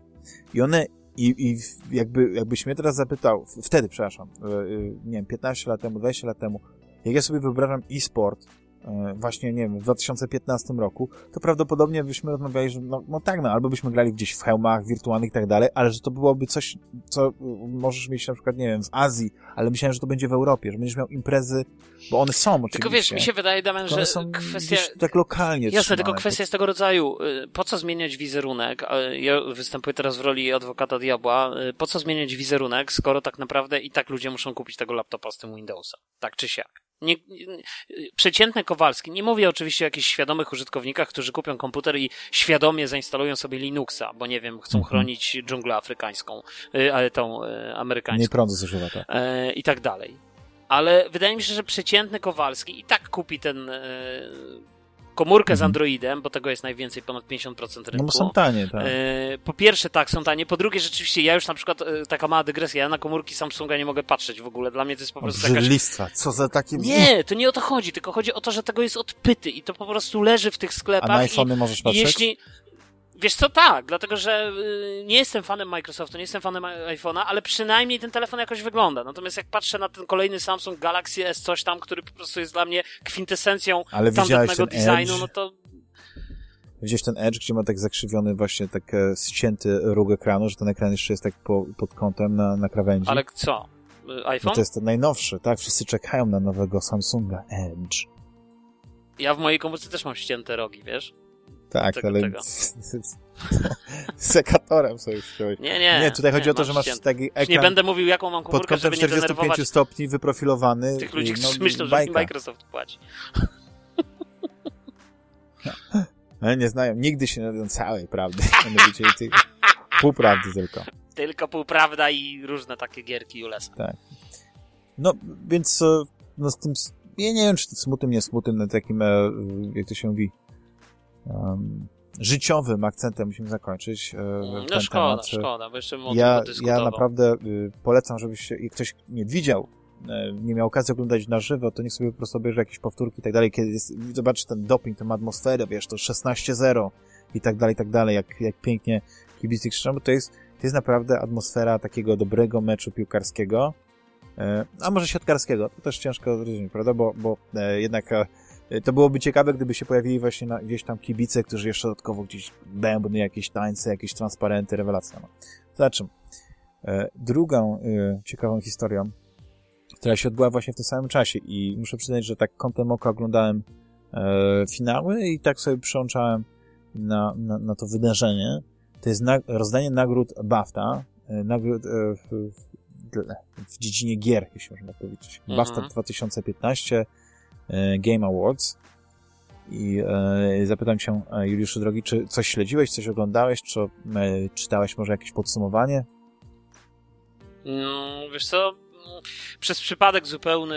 i one i, i jakby, jakbyś mnie teraz zapytał, wtedy, przepraszam, e, e, nie wiem, 15 lat temu, 20 lat temu, jak ja sobie wyobrażam e-sport, e, właśnie, nie wiem, w 2015 roku, to prawdopodobnie byśmy rozmawiali, że no, no tak, no, albo byśmy grali gdzieś w hełmach wirtualnych i tak dalej, ale że to byłoby coś, co możesz mieć na przykład, nie wiem, w Azji, ale myślałem, że to będzie w Europie, że będziesz miał imprezy, bo one są oczywiście. Tylko wiesz, mi się wydaje, Damian, że kwestia... tak lokalnie Jasne, trzymane. tylko kwestia jest tego rodzaju, y, po co zmieniać wizerunek? Ja występuję teraz w roli adwokata diabła. Y, po co zmieniać wizerunek, skoro tak naprawdę i tak ludzie muszą kupić tego laptopa z tym Windowsem? Tak czy siak. Nie, nie, przeciętny Kowalski, nie mówię oczywiście o jakichś świadomych użytkownikach, którzy kupią komputer i świadomie zainstalują sobie Linuxa, bo nie wiem, chcą Mhm. chronić dżunglę afrykańską, y, ale tą y, amerykańską. Nie prądu zużywa, tak. e, i tak dalej. Ale wydaje mi się, że przeciętny Kowalski i tak kupi ten e, komórkę z Mhm. Androidem, bo tego jest najwięcej, ponad 50% rynku. No bo są tanie, tak. E, po pierwsze, tak, są tanie. Po drugie, rzeczywiście, ja już na przykład, e, taka mała dygresja, ja na komórki Samsunga nie mogę patrzeć w ogóle. Dla mnie to jest po prostu jakaś... Obrzydlistwa, co za takie... Nie, to nie o to chodzi, tylko chodzi o to, że tego jest odpyty i to po prostu leży w tych A sklepach. na i, iPhony możesz patrzeć? jeśli... Wiesz co, tak, dlatego że y, nie jestem fanem Microsoftu, nie jestem fanem iPhone'a, ale przynajmniej ten telefon jakoś wygląda. Natomiast jak patrzę na ten kolejny Samsung Galaxy S coś tam, który po prostu jest dla mnie kwintesencją Ale widziałeś ten designu, Edge? no to Gdzieś ten Edge, gdzie ma tak zakrzywiony właśnie tak e, ścięty róg ekranu, że ten ekran jeszcze jest tak po, pod kątem na, na krawędzi. ale co? Y, No iPhone? to jest ten najnowszy, tak? Wszyscy czekają na nowego Samsunga Edge. Ja w mojej komórce też mam ścięte rogi, wiesz? Tak, Tego, ale tego. z sekatorem sobie ściąłeś. Nie, nie. Nie, tutaj chodzi o to, że masz ścięte. taki Już ekran nie będę mówił, jaką mam pod komórkę, kątem żeby nie 45 denerwować stopni wyprofilowany. tych ludzi, którzy no, myślą, że bajka. Microsoft płaci. Ale nie znają, nigdy się nie dowiedzą całej prawdy. Będą wiedzieli tylko tylko. Tylko półprawda i różne takie gierki ULES. No, więc e, no z tym, ja nie wiem, czy smutnym, nie smutnym, na takim, e, jak to się mówi, um, życiowym akcentem musimy zakończyć e, No ten szkoda, temat. szkoda, bo jeszcze bym Ja, ja naprawdę y, polecam, jak ktoś nie widział, e, nie miał okazji oglądać na żywo, to niech sobie po prostu obejrzy jakieś powtórki i tak dalej, kiedy jest, zobaczy ten doping, tę atmosferę, wiesz, to 16-0 i tak dalej, i tak dalej, jak, jak pięknie kibicy krzyczą, bo to jest, to jest naprawdę atmosfera takiego dobrego meczu piłkarskiego, e, a może siatkarskiego, to też ciężko zrozumieć, prawda, bo, bo jednak to byłoby ciekawe, gdyby się pojawili właśnie na, gdzieś tam kibice, którzy jeszcze dodatkowo gdzieś bębny, jakieś tańce, jakieś transparenty, rewelacja. No. Zobaczymy. E, Drugą e, ciekawą historią, która się odbyła właśnie w tym samym czasie i muszę przyznać, że tak kątem oka oglądałem e, finały i tak sobie przyłączałem na, na, na to wydarzenie. To jest na, rozdanie nagród BAFTA, e, nagród w, w, w dziedzinie gier, jeśli można powiedzieć. Mhm. BAFTA 2015 e, Game Awards. I e, zapytam cię, e, Juliuszu drogi, czy coś śledziłeś, coś oglądałeś, czy e, czytałeś może jakieś podsumowanie? Mm, wiesz co, przez przypadek zupełny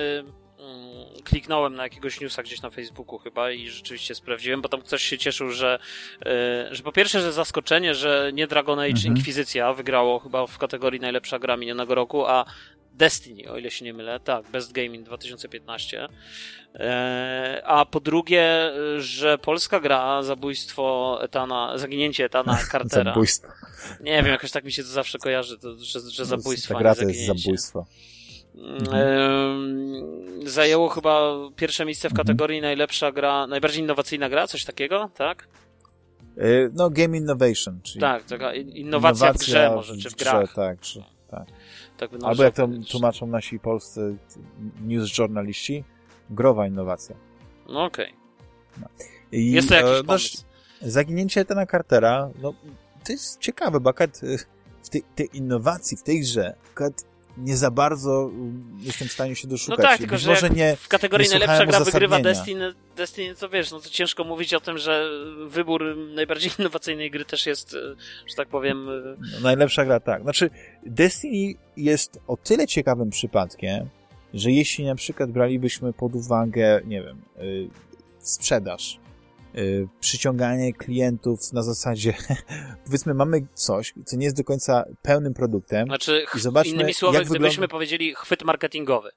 mm, kliknąłem na jakiegoś newsa gdzieś na Facebooku chyba i rzeczywiście sprawdziłem, bo tam ktoś się cieszył, że, e, że po pierwsze, że zaskoczenie, że nie Dragon Age Mhm. Inkwizycja wygrało chyba w kategorii najlepsza gra minionego roku, a Destiny, o ile się nie mylę, tak, Best Gaming 2015. E, a po drugie, że polska gra zabójstwo Etana, zaginięcie Etana Cartera. Zabójstwo. Nie wiem, jakoś tak mi się to zawsze kojarzy, to, że, że zabójstwo, Ta gra to jest zabójstwo. Em, Zajęło chyba pierwsze miejsce w Mhm. kategorii najlepsza gra, najbardziej innowacyjna gra, coś takiego, tak? E, No, Game Innovation, czyli Tak, taka in- innowacja, w grze może, czy w grach. tak, czy, tak. Tak by Albo jak to tłumaczą nasi polscy news żurnaliści, growa innowacja. No okej. I, Jest to jakiś e, pomysł. Zaginięcie Etana Cartera, no, to jest ciekawe, bo akurat e, w tej, tej innowacji, w tej grze, akurat nie za bardzo um, jestem w stanie się No doszukać. tak, tylko Być że nie, w kategorii nie najlepsza gra wygrywa. Destiny, Destiny, to wiesz, no to ciężko mówić o tym, że wybór najbardziej innowacyjnej gry też jest, e, że tak powiem, e, No, najlepsza gra, tak. Znaczy, Destiny jest o tyle ciekawym przypadkiem, że jeśli na przykład bralibyśmy pod uwagę, nie wiem, y, sprzedaż, przyciąganie klientów na zasadzie, powiedzmy, mamy coś, co nie jest do końca pełnym produktem. Znaczy, i zobaczmy, innymi słowy, jak gdybyśmy wygląda- powiedzieli chwyt marketingowy.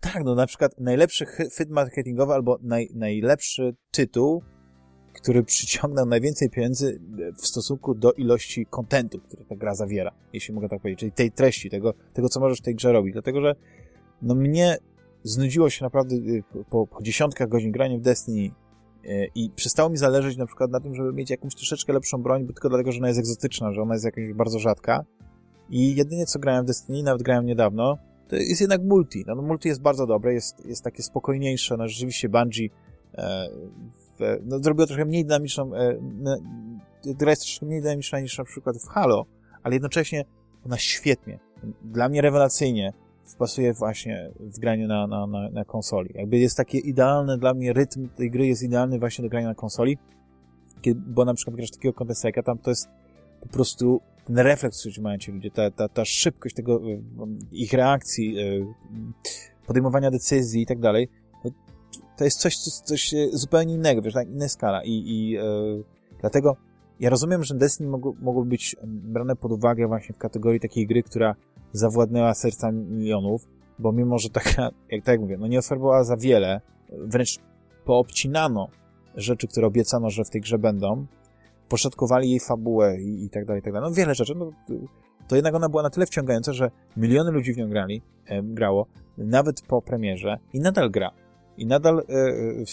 Tak, no na przykład najlepszy fit marketingowy albo naj, najlepszy tytuł, który przyciągnął najwięcej pieniędzy w stosunku do ilości kontentu, który ta gra zawiera, jeśli mogę tak powiedzieć, czyli tej treści, tego, tego co możesz w tej grze robić. Dlatego, że no mnie znudziło się naprawdę y, po, po dziesiątkach godzin grania w Destiny y, i przestało mi zależeć na przykład na tym, żeby mieć jakąś troszeczkę lepszą broń, bo tylko dlatego, że ona jest egzotyczna, że ona jest jakaś bardzo rzadka. I jedynie co grałem w Destiny, nawet grałem niedawno, to jest jednak multi. No, no multi jest bardzo dobre, jest, jest takie spokojniejsze, no rzeczywiście Bungie e, w, no, zrobiło trochę mniej dynamiczną, e, no, gra jest troszkę mniej dynamiczna niż na przykład w Halo, ale jednocześnie ona świetnie, dla mnie rewelacyjnie wpasuje właśnie w graniu na, na, na, na konsoli. Jakby jest takie idealne dla mnie, rytm tej gry jest idealny właśnie do grania na konsoli, kiedy, bo na przykład grasz takiego Counter-Strike'a, tam to jest po prostu ten refleks, który mają ci ludzie, ta, ta, ta szybkość tego, y, ich reakcji, y, podejmowania decyzji i tak dalej, no, to jest coś, coś, coś zupełnie innego, wiesz, inna skala i, i y, dlatego ja rozumiem, że Destiny mogło być brane pod uwagę właśnie w kategorii takiej gry, która zawładnęła sercami milionów, bo mimo, że taka, jak tak mówię, no nie oferowała za wiele, wręcz poobcinano rzeczy, które obiecano, że w tej grze będą, poszatkowali jej fabułę i, i tak dalej, i tak dalej. No wiele rzeczy, no, to jednak ona była na tyle wciągająca, że miliony ludzi w nią grali, e, grało, nawet po premierze i nadal gra. I nadal e, e,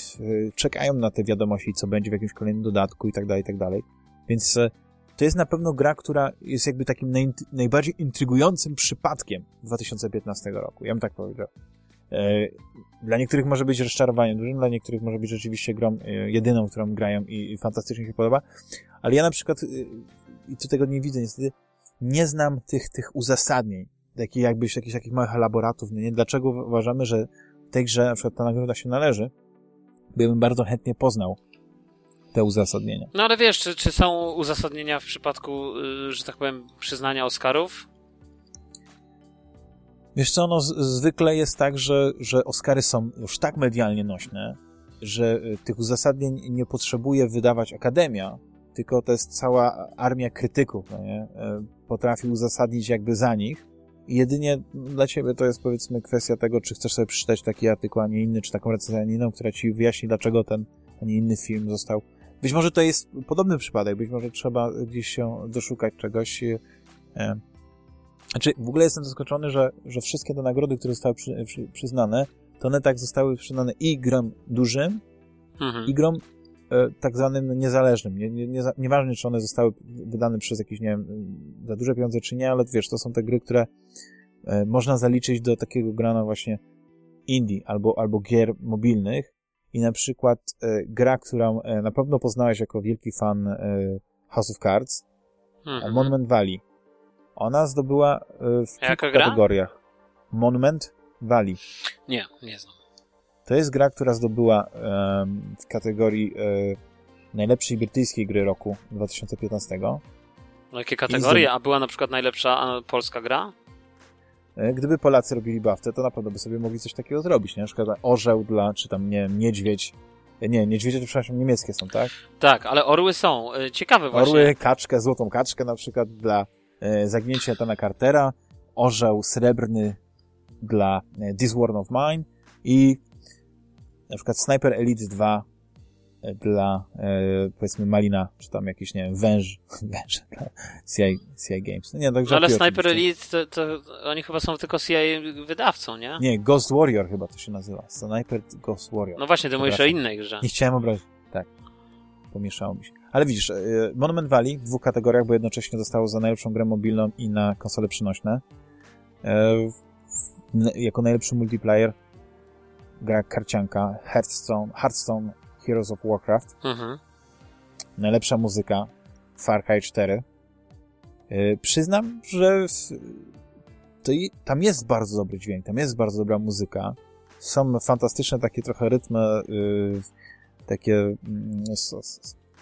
czekają na te wiadomości, co będzie w jakimś kolejnym dodatku i tak dalej, i tak dalej. Więc e, to jest na pewno gra, która jest jakby takim naj, najbardziej intrygującym przypadkiem 2015 roku. Ja bym tak powiedział. E, Dla niektórych może być rozczarowaniem dużym, dla niektórych może być rzeczywiście grą e, jedyną, którą grają i, fantastycznie się podoba, ale ja na przykład, e, i tu tego nie widzę niestety, nie znam tych, tych uzasadnień, takich jakby jakichś takich małych elaboratów, no nie? Dlaczego uważamy, że tej grze na przykład ta nagroda się należy, bo bym bardzo chętnie poznał te uzasadnienia. No ale wiesz, czy, czy są uzasadnienia w przypadku, y, że tak powiem, przyznania Oscarów? Wiesz co, no zwykle jest tak, że, że Oscary są już tak medialnie nośne, że y, tych uzasadnień nie potrzebuje wydawać Akademia, tylko to jest cała armia krytyków, no nie? E, Potrafi uzasadnić jakby za nich. Jedynie dla ciebie to jest powiedzmy kwestia tego, czy chcesz sobie przeczytać taki artykuł, a nie inny, czy taką recenzję, a nie inną, która ci wyjaśni, dlaczego ten, a nie inny film został. Być może to jest podobny przypadek, być może trzeba gdzieś się doszukać czegoś. e, Znaczy, w ogóle jestem zaskoczony, że, że wszystkie te nagrody, które zostały przy, przy, przyznane, to one tak zostały przyznane i grom dużym, Mhm. i grom e, tak zwanym niezależnym. Nie, nie, nie, nieważne, czy one zostały wydane przez jakieś, nie wiem, za duże pieniądze, czy nie, ale wiesz, to są te gry, które e, można zaliczyć do takiego grana właśnie indie albo, albo gier mobilnych i na przykład e, gra, którą e, na pewno poznałeś jako wielki fan e, House of Cards, Mhm. Monument Valley. Ona zdobyła w kilku kategoriach. Monument Valley. Nie, nie znam. To jest gra, która zdobyła w kategorii najlepszej brytyjskiej gry roku 2015. No jakie kategorie? A była na przykład najlepsza polska gra? E, Gdyby Polacy robili baftę, to na pewno by sobie mogli coś takiego zrobić, nie? Na przykład orzeł dla, czy tam, nie wiem, niedźwiedź. E, Nie, niedźwiedzie to przepraszam, niemieckie są, tak? Tak, ale orły są. Y, Ciekawe właśnie. Orły, kaczkę, złotą kaczkę na przykład dla e, zaginięcia Tana Cartera, orzeł srebrny dla e, This War of Mine i na przykład Sniper Elite 2 e, dla e, powiedzmy Malina, czy tam jakiś, nie wiem, węż, węż dla CI, CI Games. No nie, tak No, ale Sniper. Elite, to, to oni chyba są tylko CIA wydawcą, nie? Nie, Ghost Warrior chyba to się nazywa. Sniper Ghost Warrior. No właśnie, ty mówisz o innej grze. Nie chciałem obrazić. Tak. Pomieszało mi się. Ale widzisz, e, Monument Valley w dwóch kategoriach, bo jednocześnie zostało za najlepszą grę mobilną i na konsole przynośne. E, Jako najlepszy multiplayer gra karcianka Hearthstone, Hearthstone Heroes of Warcraft. Mhm. Najlepsza muzyka Far Cry 4. E, Przyznam, że w- to i, tam jest bardzo dobry dźwięk, tam jest bardzo dobra muzyka. Są fantastyczne takie trochę rytmy, y, takie mm, z,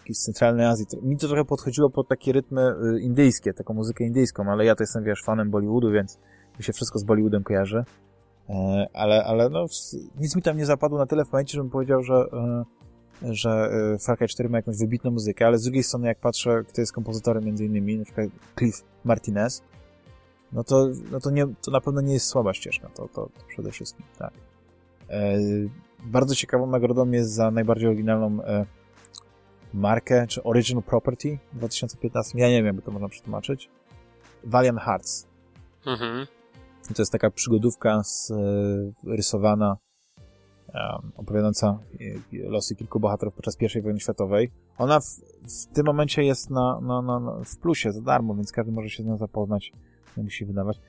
z centralnej Azji. Mi to trochę podchodziło pod takie rytmy y, indyjskie, taką muzykę indyjską, ale ja to jestem, wiesz, fanem Bollywoodu, więc mi się wszystko z Bollywoodem kojarzy. E, ale, ale no, nic mi tam nie zapadło na tyle w momencie, żebym powiedział, że, e, że e, Far Cry 4 ma jakąś wybitną muzykę, ale z drugiej strony, jak patrzę, kto jest kompozytorem między innymi, na przykład Cliff Martinez, no to, no to, nie, to na pewno nie jest słaba ścieżka, to, to, to przede wszystkim, tak. E, bardzo ciekawą nagrodą jest za najbardziej oryginalną e, markę, czy Original Property w 2015. Ja nie wiem, jakby to można przetłumaczyć. Valiant Hearts. Mhm. To jest taka przygodówka z, e, rysowana, opowiadająca e, losy kilku bohaterów podczas I wojny światowej. Ona w, w tym momencie jest na, na, na, w plusie za darmo, więc każdy może się z nią zapoznać. Nie musi wydawać.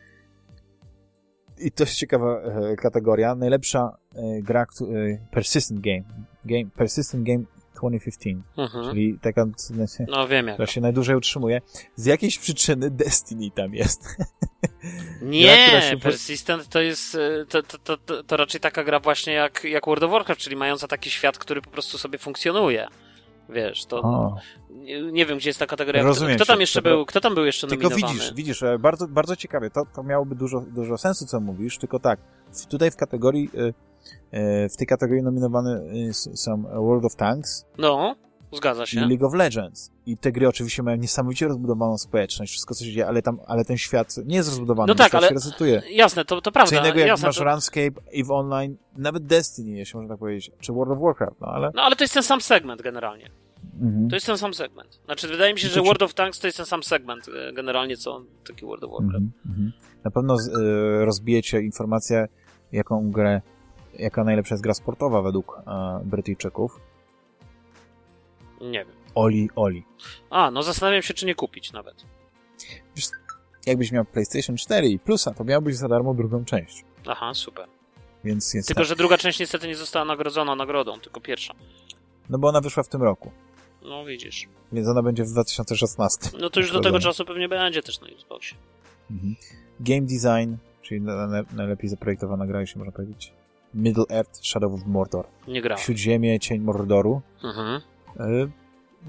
I to jest ciekawa e, kategoria. Najlepsza e, gra, Persistent Game. game. Persistent Game 2015. Mhm. Czyli taka, No wiem jak. która się najdłużej utrzymuje. Z jakiejś przyczyny Destiny tam jest. Nie, się- Persistent to jest, e, to, to, to, to, to raczej taka gra właśnie jak, jak World of Warcraft, czyli mająca taki świat, który po prostu sobie funkcjonuje. Wiesz, to O. nie, wiem, gdzie jest ta kategoria. Rozumiem kto, kto tam jeszcze dobra. był, kto tam był jeszcze Tylko nominowany? widzisz, widzisz, e, bardzo, bardzo ciekawie, to, to miałoby dużo, dużo sensu, co mówisz, tylko tak, tutaj w kategorii, e, w tej kategorii nominowane e, s- są World of Tanks No, zgadza i się. League of Legends. I te gry oczywiście mają niesamowicie rozbudowaną społeczność, wszystko co się dzieje, ale tam, ale ten świat nie jest rozbudowany, No tak, świat ale- się resetuje. Jasne, to, to Co prawda. innego jak jasne, masz to, RuneScape, EVE Online, nawet Destiny, jeśli można tak powiedzieć, czy World of Warcraft, no ale... no ale to jest ten sam segment generalnie. Mhm. To jest ten sam segment. Znaczy, wydaje mi się, I że World of Tanks to jest ten sam segment e, generalnie, co taki World of Warcraft. Mhm, mhm. Na pewno z- y, rozbijecie informację, jaką grę, jaka najlepsza jest gra sportowa według e, Brytyjczyków. Nie wiem. Oli, Oli. A, no zastanawiam się, czy nie kupić nawet. Jakbyś miał PlayStation 4 i Plusa, to miałbyś za darmo drugą część. Aha, super. Więc Tylko, tak. że druga część niestety nie została nagrodzona nagrodą, tylko pierwsza. No bo ona wyszła w tym roku, No widzisz. więc ona będzie w 2016. No to już do tego czasu pewnie będzie też na Xboxie. Mhm. Game Design, czyli na, na, najlepiej zaprojektowana gra, jeśli można powiedzieć. Middle Earth, Shadow of Mordor. Nie grałem. Śródziemie, Cień Mordoru. Mhm. E,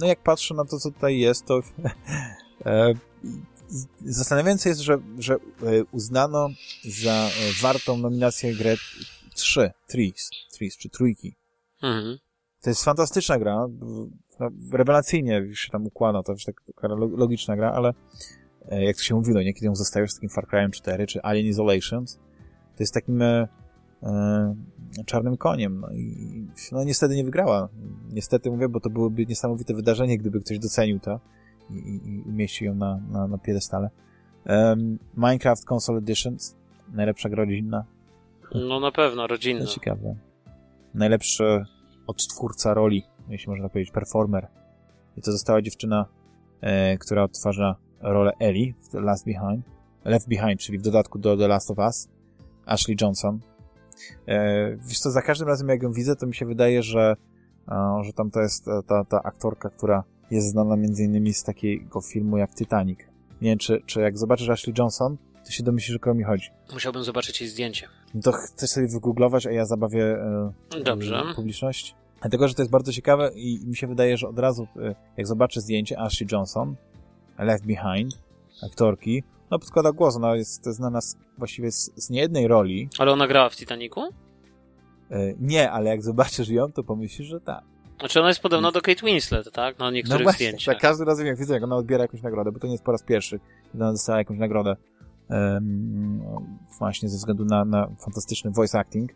No jak patrzę na to, co tutaj jest, to e, zastanawiające jest, że, że e, uznano za wartą nominację grę 3, Trees, Trees, czy Trójki. Mhm. To jest fantastyczna gra, no, rewelacyjnie się tam układa, to już tak, taka lo- logiczna gra, ale jak to się mówi, no niekiedy ją zostajesz z takim Far Cry'em 4, czy Alien Isolation, to jest takim czarnym koniem, no i no niestety nie wygrała. Niestety mówię, bo to byłoby niesamowite wydarzenie, gdyby ktoś docenił to i, i, umieścił ją na, na, na piedestale. Em, Minecraft Console Editions, najlepsza gra rodzinna, No na pewno, to rodzinna. ciekawe. Najlepszy odtwórca roli, jeśli można powiedzieć, performer. I to została dziewczyna, e, która odtwarza rolę Ellie w The Last Behind. Left Behind, czyli w dodatku do The Last of Us. Ashley Johnson. E, wiesz co, za każdym razem jak ją widzę, to mi się wydaje, że, a, że tam to jest e, ta, ta aktorka, która jest znana między innymi z takiego filmu jak Titanic. Nie wiem, czy, czy jak zobaczysz Ashley Johnson, to się domyślisz, o kogo mi chodzi. Musiałbym zobaczyć jej zdjęcie. No to chcesz sobie wygooglować, a ja zabawię e, Dobrze. e, publiczność. Dlatego, że to jest bardzo ciekawe i mi się wydaje, że od razu, e, jak zobaczę zdjęcie Ashley Johnson, Left Behind, aktorki, no podkłada głos, ona jest znana z, właściwie z, z niejednej roli. Ale ona grała w Titanicu? E, nie, ale jak zobaczysz ją, to pomyślisz, że tak. Znaczy ona jest podobna do Kate Winslet, tak? Na No niektórych właśnie, zdjęciach. tak każdy razem jak widzę, jak ona odbiera jakąś nagrodę, bo to nie jest po raz pierwszy, kiedy ona dostała jakąś nagrodę em, właśnie ze względu na, na fantastyczny voice acting,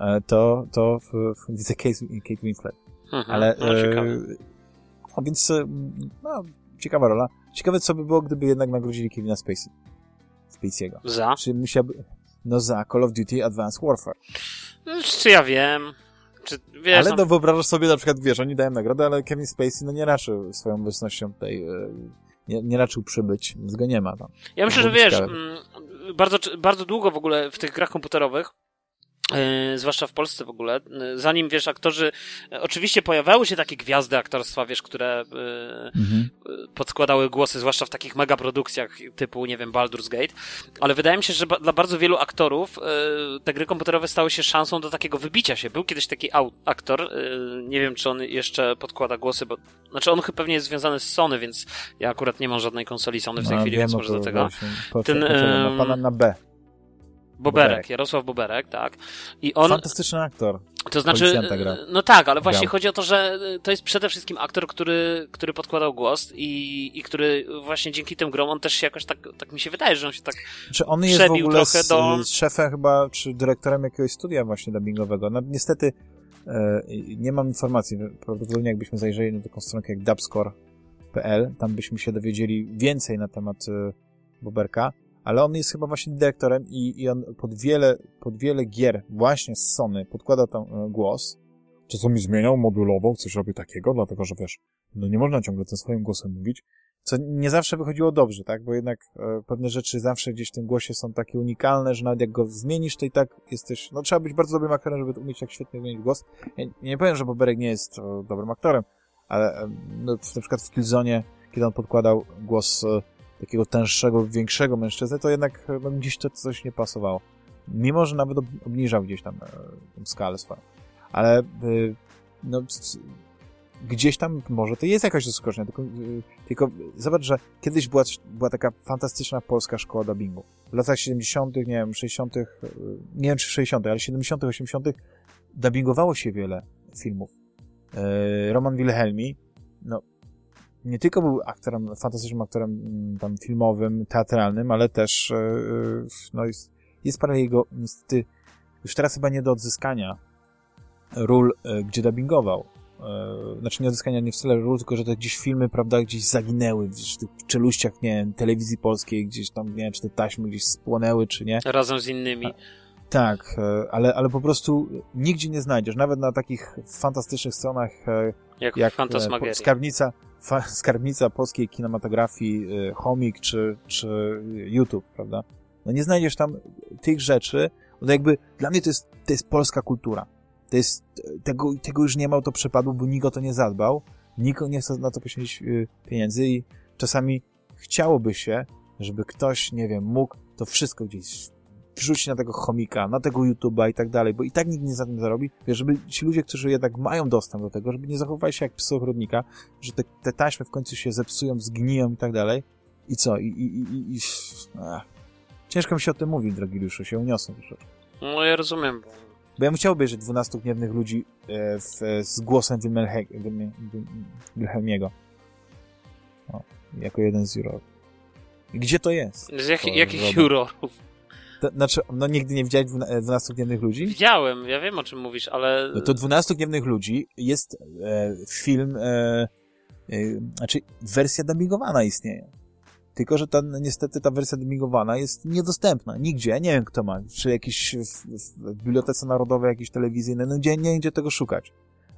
e, to, to w, w, widzę Kate, Kate Winslet. Mhm. Ale. No. E, a więc. e, No, ciekawa rola. Ciekawe, co by było, gdyby jednak nagrodzili Kevina Spacey. Spacey'ego. Za? Czy musiałby. No za Call of Duty Advanced Warfare. No, Czy ja wiem? Czy wiesz, ale no, no wyobrażasz sobie, na przykład, wiesz, oni dają nagrodę, ale Kevin Spacey no nie raczył swoją obecnością tutaj. E, nie, nie raczył przybyć, więc go nie ma tam. Ja myślę, że wiesz, mm, bardzo, bardzo długo w ogóle w tych grach komputerowych, zwłaszcza w Polsce w ogóle, e, zanim wiesz, aktorzy, e, oczywiście pojawiały się takie gwiazdy aktorstwa, wiesz, które e, Mhm. podskładały głosy, zwłaszcza w takich megaprodukcjach typu, nie wiem, Baldur's Gate, ale wydaje mi się, że dla bardzo wielu aktorów e, te gry komputerowe stały się szansą do takiego wybicia się. Był kiedyś taki aktor, e, nie wiem, czy on jeszcze podkłada głosy, bo, znaczy on chyba pewnie jest związany z Sony, więc ja akurat nie mam żadnej konsoli Sony w tej No, chwili, więc może do tego. właśnie. Ten, em, pana na B. Boberek, Boberek. Jarosław Boberek, tak. I on, Fantastyczny aktor. to znaczy, no tak, ale właśnie Grał. chodzi o to, że to jest przede wszystkim aktor, który, który podkładał głos i, i który właśnie dzięki tym grom, on też się jakoś tak, tak mi się wydaje, że on się tak, Czy on jest w ogóle trochę z, do- szefem chyba, czy dyrektorem jakiegoś studia właśnie dubbingowego? No niestety e, nie mam informacji. Prawdopodobnie jakbyśmy zajrzeli na taką stronkę jak dubscore.pl, tam byśmy się dowiedzieli więcej na temat e, Boberka, ale on jest chyba właśnie dyrektorem i, i on pod wiele, pod wiele gier właśnie z Sony podkłada tam e, głos. Czasami zmieniał, modulował, coś robi takiego, dlatego że wiesz, no nie można ciągle tym swoim głosem mówić. Co nie zawsze wychodziło dobrze, tak? Bo jednak e, pewne rzeczy zawsze gdzieś w tym głosie są takie unikalne, że nawet jak go zmienisz, to i tak jesteś... No trzeba być bardzo dobrym aktorem, żeby umieć tak świetnie zmienić głos. Ja nie powiem, że Boberek nie jest e, dobrym aktorem, ale e, no, w, na przykład w Killzone, kiedy on podkładał głos e, takiego tęższego, większego mężczyzny, to jednak e, no, gdzieś to coś nie pasowało. Mimo, że nawet ob obniżał gdzieś tam e, skalę swoją. Ale e, no, gdzieś tam może to jest jakaś doskocznia, tylko, tylko zobacz, że kiedyś była, była taka fantastyczna polska szkoła dubbingu. W latach 70., nie wiem, 60., y, nie wiem czy w 60., ale 70., 80. dubbingowało się wiele filmów. Roman Wilhelmi, no, nie tylko był aktorem, fantastycznym aktorem mm, tam filmowym, teatralnym, ale też y, y, no, jest, jest parę jego, niestety, już teraz chyba nie do odzyskania ról, y, gdzie dubbingował e, znaczy nie odzyskania nie w style ról, tylko że te gdzieś filmy, prawda, gdzieś zaginęły, gdzieś w tych czeluściach, nie wiem, telewizji polskiej, gdzieś tam, nie wiem, czy te taśmy gdzieś spłonęły, czy nie. razem z innymi. Tak, e, ale, ale po prostu nigdzie nie znajdziesz, nawet na takich fantastycznych stronach e, Jak, jak e, skarbnica, fa, skarbnica polskiej kinematografii, Homik czy, czy YouTube, prawda? No nie znajdziesz tam tych rzeczy, no jakby dla mnie to jest, to jest polska kultura. To jest, tego, tego już nie ma, to przepadło, bo nikt o to nie zadbał, nikt nie chce na to poświęcić pieniędzy i czasami chciałoby się, żeby ktoś, nie wiem, mógł to wszystko gdzieś wrzucić na tego chomika, na tego YouTube'a i tak dalej, bo i tak nikt nie za tym zarobi, wiesz, żeby ci ludzie, którzy jednak mają dostęp do tego, żeby nie zachowywali się jak psy ogrodnika, że te, te taśmy w końcu się zepsują, zgniją i tak dalej. I co? I, i, i, i. Ciężko mi się o tym mówić, drogi Liuszu, się uniosłem troszeczkę. No ja rozumiem. bo- Bo ja bym chciał obejrzeć 12 gniewnych ludzi e, w, z głosem Wilhelmiego. O, jako jeden z jurorów. Gdzie to jest? Z jak, jakich jurorów? To, znaczy, no nigdy nie widziałeś dwuna- 12 gniewnych ludzi? Widziałem, ja wiem o czym mówisz, ale... No to 12 gniewnych ludzi jest e, film, e, e, znaczy wersja dubbingowana istnieje. Tylko, że ta, niestety ta wersja dubbingowana jest niedostępna. Nigdzie. Nie wiem, kto ma. Czy jakiś w, w Bibliotece Narodowej, jakiś telewizyjny, no gdzie, nie gdzie tego szukać.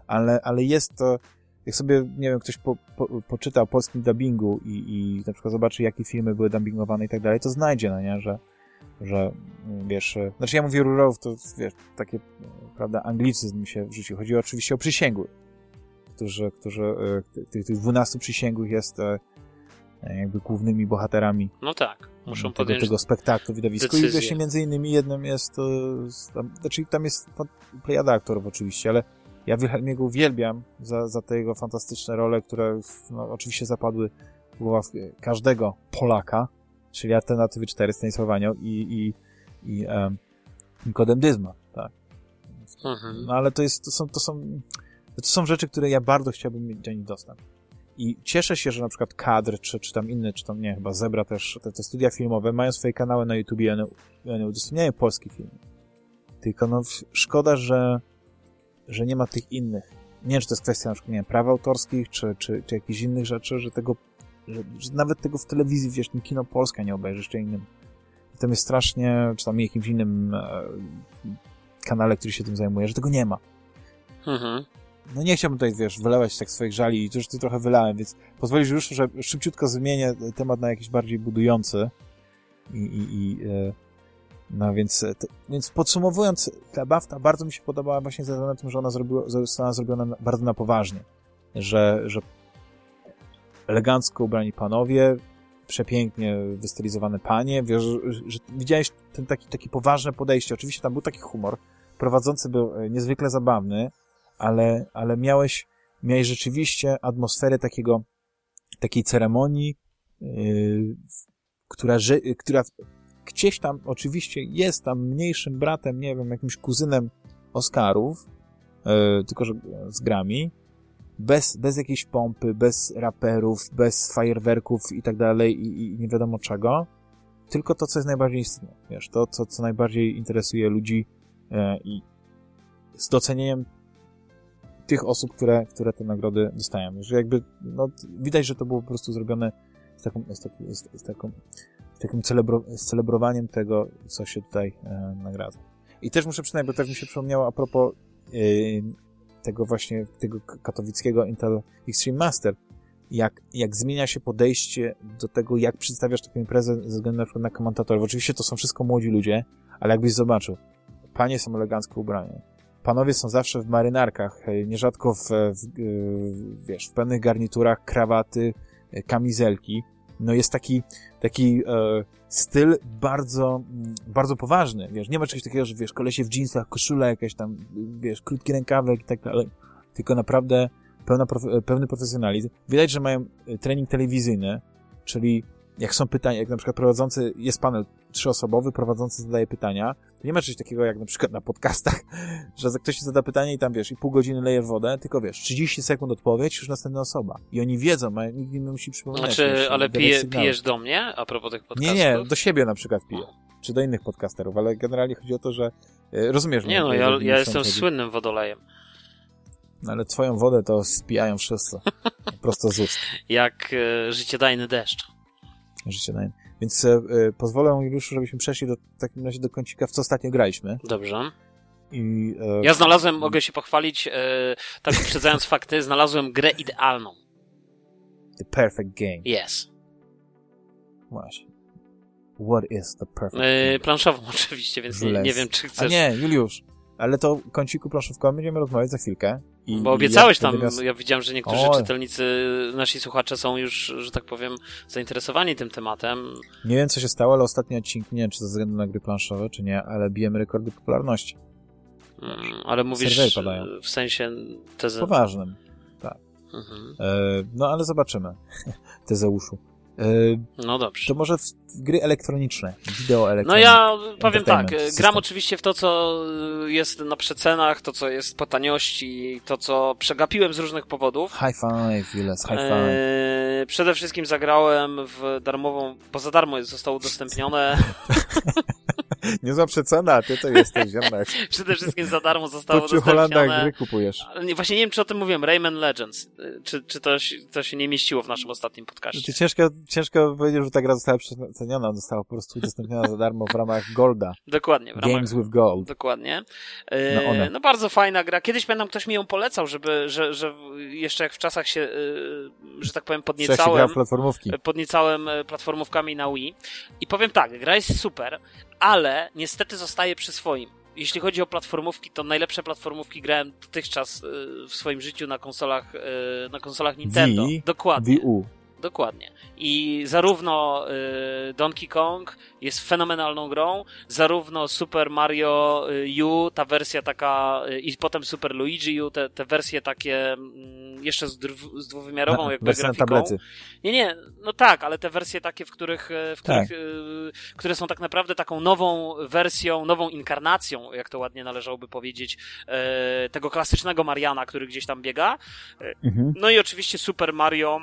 Ale, ale jest to, jak sobie, nie wiem, ktoś po, po, poczyta o polskim dubbingu i, i na przykład zobaczy, jakie filmy były dubbingowane i tak dalej, to znajdzie, no nie, że, że mm, wiesz, e, znaczy ja mówię rurów, to wiesz, takie, e, prawda, anglicyzm mi się wrzucił. Chodzi oczywiście o przysięgłych, którzy, którzy, e, tych, tych 12 przysięgłych jest jakby głównymi bohaterami No tak, muszą tego, podjąć... tego spektaklu, widowisku. decyzję. I właśnie między innymi jednym jest, tam, znaczy tam jest pan- plejada aktorów oczywiście, ale ja Wilhelmiego uwielbiam za, za te jego fantastyczne role, które no, oczywiście zapadły w głowach każdego Polaka, czyli Alternatywy 4 Stanisława Anioł i, i, i em, Nikodem Dyzma, tak. Mhm. No ale to jest, to są, to są, to są rzeczy, które ja bardzo chciałbym mieć do nich dostęp. I cieszę się, że na przykład Kadr, czy, czy tam inne, czy tam, nie, chyba Zebra też, te, te studia filmowe mają swoje kanały na YouTube i one, one udostępniają polskie filmy. Tylko no, szkoda, że, że nie ma tych innych. Nie wiem, czy to jest kwestia na przykład, nie wiem, praw autorskich, czy, czy, czy jakichś innych rzeczy, że tego, że, że nawet tego w telewizji, wiesz, tym kino Polska nie obejrzysz, jeszcze innym. I tam jest strasznie, czy tam jakimś innym e, kanale, który się tym zajmuje, że tego nie ma Mhm. no nie chciałbym tutaj, wiesz, wylewać tak swoich żali i to już ty trochę wylałem, więc pozwolisz już, że szybciutko zmienię temat na jakiś bardziej budujący i, i, i e, no więc, e, te, więc podsumowując, ta BAFTA bardzo mi się podobała właśnie ze względu na to, że ona zrobiła, została zrobiona na, bardzo na poważnie, że, że elegancko ubrani panowie, przepięknie wystylizowane panie, wiesz, że, widziałeś ten taki, takie poważne podejście, oczywiście tam był taki humor, prowadzący był e, niezwykle zabawny, ale, ale miałeś, miałeś rzeczywiście atmosferę takiego, takiej ceremonii, yy, która, która gdzieś tam oczywiście jest tam mniejszym bratem, nie wiem, jakimś kuzynem Oscarów, yy, tylko że z grami, bez, bez jakiejś pompy, bez raperów, bez fajerwerków i tak dalej i, i nie wiadomo czego, tylko to, co jest najbardziej istotne, wiesz, to, co, co najbardziej interesuje ludzi yy, i z docenieniem tych osób, które, które te nagrody dostają. Że jakby, no, widać, że to było po prostu zrobione z, taką, z, taki, z, z, taką, z takim celebro, z celebrowaniem tego, co się tutaj e, nagradza. I też muszę przynajmniej, bo tak mi się przypomniało a propos e, tego właśnie, tego katowickiego Intel Extreme Master, jak, jak zmienia się podejście do tego, jak przedstawiasz taką imprezę ze względu na przykład na komentatorów. Oczywiście to są wszystko młodzi ludzie, ale jakbyś zobaczył, panie są elegancko ubrane, panowie są zawsze w marynarkach, e, nierzadko w, w, e, wiesz, w pełnych garniturach, krawaty, e, kamizelki. No jest taki, taki e, styl bardzo, bardzo poważny, wiesz, nie ma czegoś takiego, że wiesz, kolesie w jeansach, koszula jakaś tam, wiesz, krótki rękawek i tak dalej, tylko naprawdę pełna, pełny profesjonalizm. Widać, że mają trening telewizyjny, czyli jak są pytania, jak na przykład prowadzący, jest panel trzyosobowy, prowadzący zadaje pytania, to nie ma czegoś takiego jak na przykład na podcastach, że ktoś zada pytanie i tam wiesz, i pół godziny leje wodę, tylko wiesz, 30 sekund odpowiedź, już następna osoba. I oni wiedzą, a nikt nie musi przypominać. Znaczy, ale pije, pijesz do mnie, a propos tych podcastów? Nie, nie, do siebie na przykład piję. Czy do innych podcasterów, ale generalnie chodzi o to, że e, rozumiesz. Nie no, ja, ja jestem chodzi. słynnym wodolejem. No ale twoją wodę to spijają wszyscy. Prosto z ust. Jak e, życiodajny deszcz życie na Więc e, pozwolę już, żebyśmy przeszli do, w takim razie do kącika, w co ostatnio graliśmy. Dobrze. I, e... Ja znalazłem, mogę się pochwalić, e, tak uprzedzając fakty, znalazłem grę idealną. The perfect game. Yes. Właśnie. What is the perfect e, game? Planszową oczywiście, więc nie, nie, wiem, czy chcesz... A nie, Juliusz, ale to kąciku planszówkowym będziemy rozmawiać za chwilkę. I, Bo obiecałeś tam, ja widziałem, że niektórzy czytelnicy, nasi słuchacze są już, że tak powiem, zainteresowani tym tematem. Nie wiem, co się stało, ale ostatni odcinek, nie wiem, czy ze względu na gry planszowe, czy nie, ale bijemy rekordy popularności. Hmm, ale mówisz w sensie tezy... Poważnym, tak. Mhm. E, no, ale zobaczymy. Tezeuszu. E, no dobrze. To może w, gry elektroniczne, wideo elektroniczne. No ja powiem tak, system. gram oczywiście w to, co jest na przecenach, to, co jest po taniości, to, co przegapiłem z różnych powodów. High five, Jules, high five. Eee, przede wszystkim zagrałem w darmową, bo za darmo zostało udostępnione. Niezła przecena, ty to jesteś, ziomek. Przede wszystkim za darmo zostało to udostępnione. Holanda gry kupujesz. Właśnie nie wiem, czy o tym mówiłem, Rayman Legends. Czy, czy to, to się nie mieściło w naszym ostatnim podcaście? Znaczy, ciężko, ciężko powiedzieć, że ta gra została przeceniona, została po prostu udostępniona za darmo w ramach Golda. Dokładnie. W ramach, Games with Gold. Dokładnie. No, one. no bardzo fajna gra. Kiedyś pamiętam, ktoś mi ją polecał, żeby, że, że jeszcze jak w czasach się, y, że tak powiem, podniecałem. platformówki. Podniecałem y, platformówkami na Wii. I powiem tak, gra jest super, ale niestety zostaje przy swoim. Jeśli chodzi o platformówki, to najlepsze platformówki grałem dotychczas y, w swoim życiu na konsolach, na konsolach Nintendo. Wii, Dokładnie. Wii U. Dokładnie. I zarówno y, Donkey Kong jest fenomenalną grą, zarówno Super Mario y, U, ta wersja taka, y, i potem Super Luigi U, te, te wersje takie y, jeszcze z, z dwuwymiarową Na, jakby grafiką. Tablety. Nie, nie, no tak, ale te wersje takie, w których, y, w których tak. Które są tak naprawdę taką nową wersją, nową inkarnacją, jak to ładnie należałoby powiedzieć, tego klasycznego Mariana, który gdzieś tam biega. Mhm. No i oczywiście Super Mario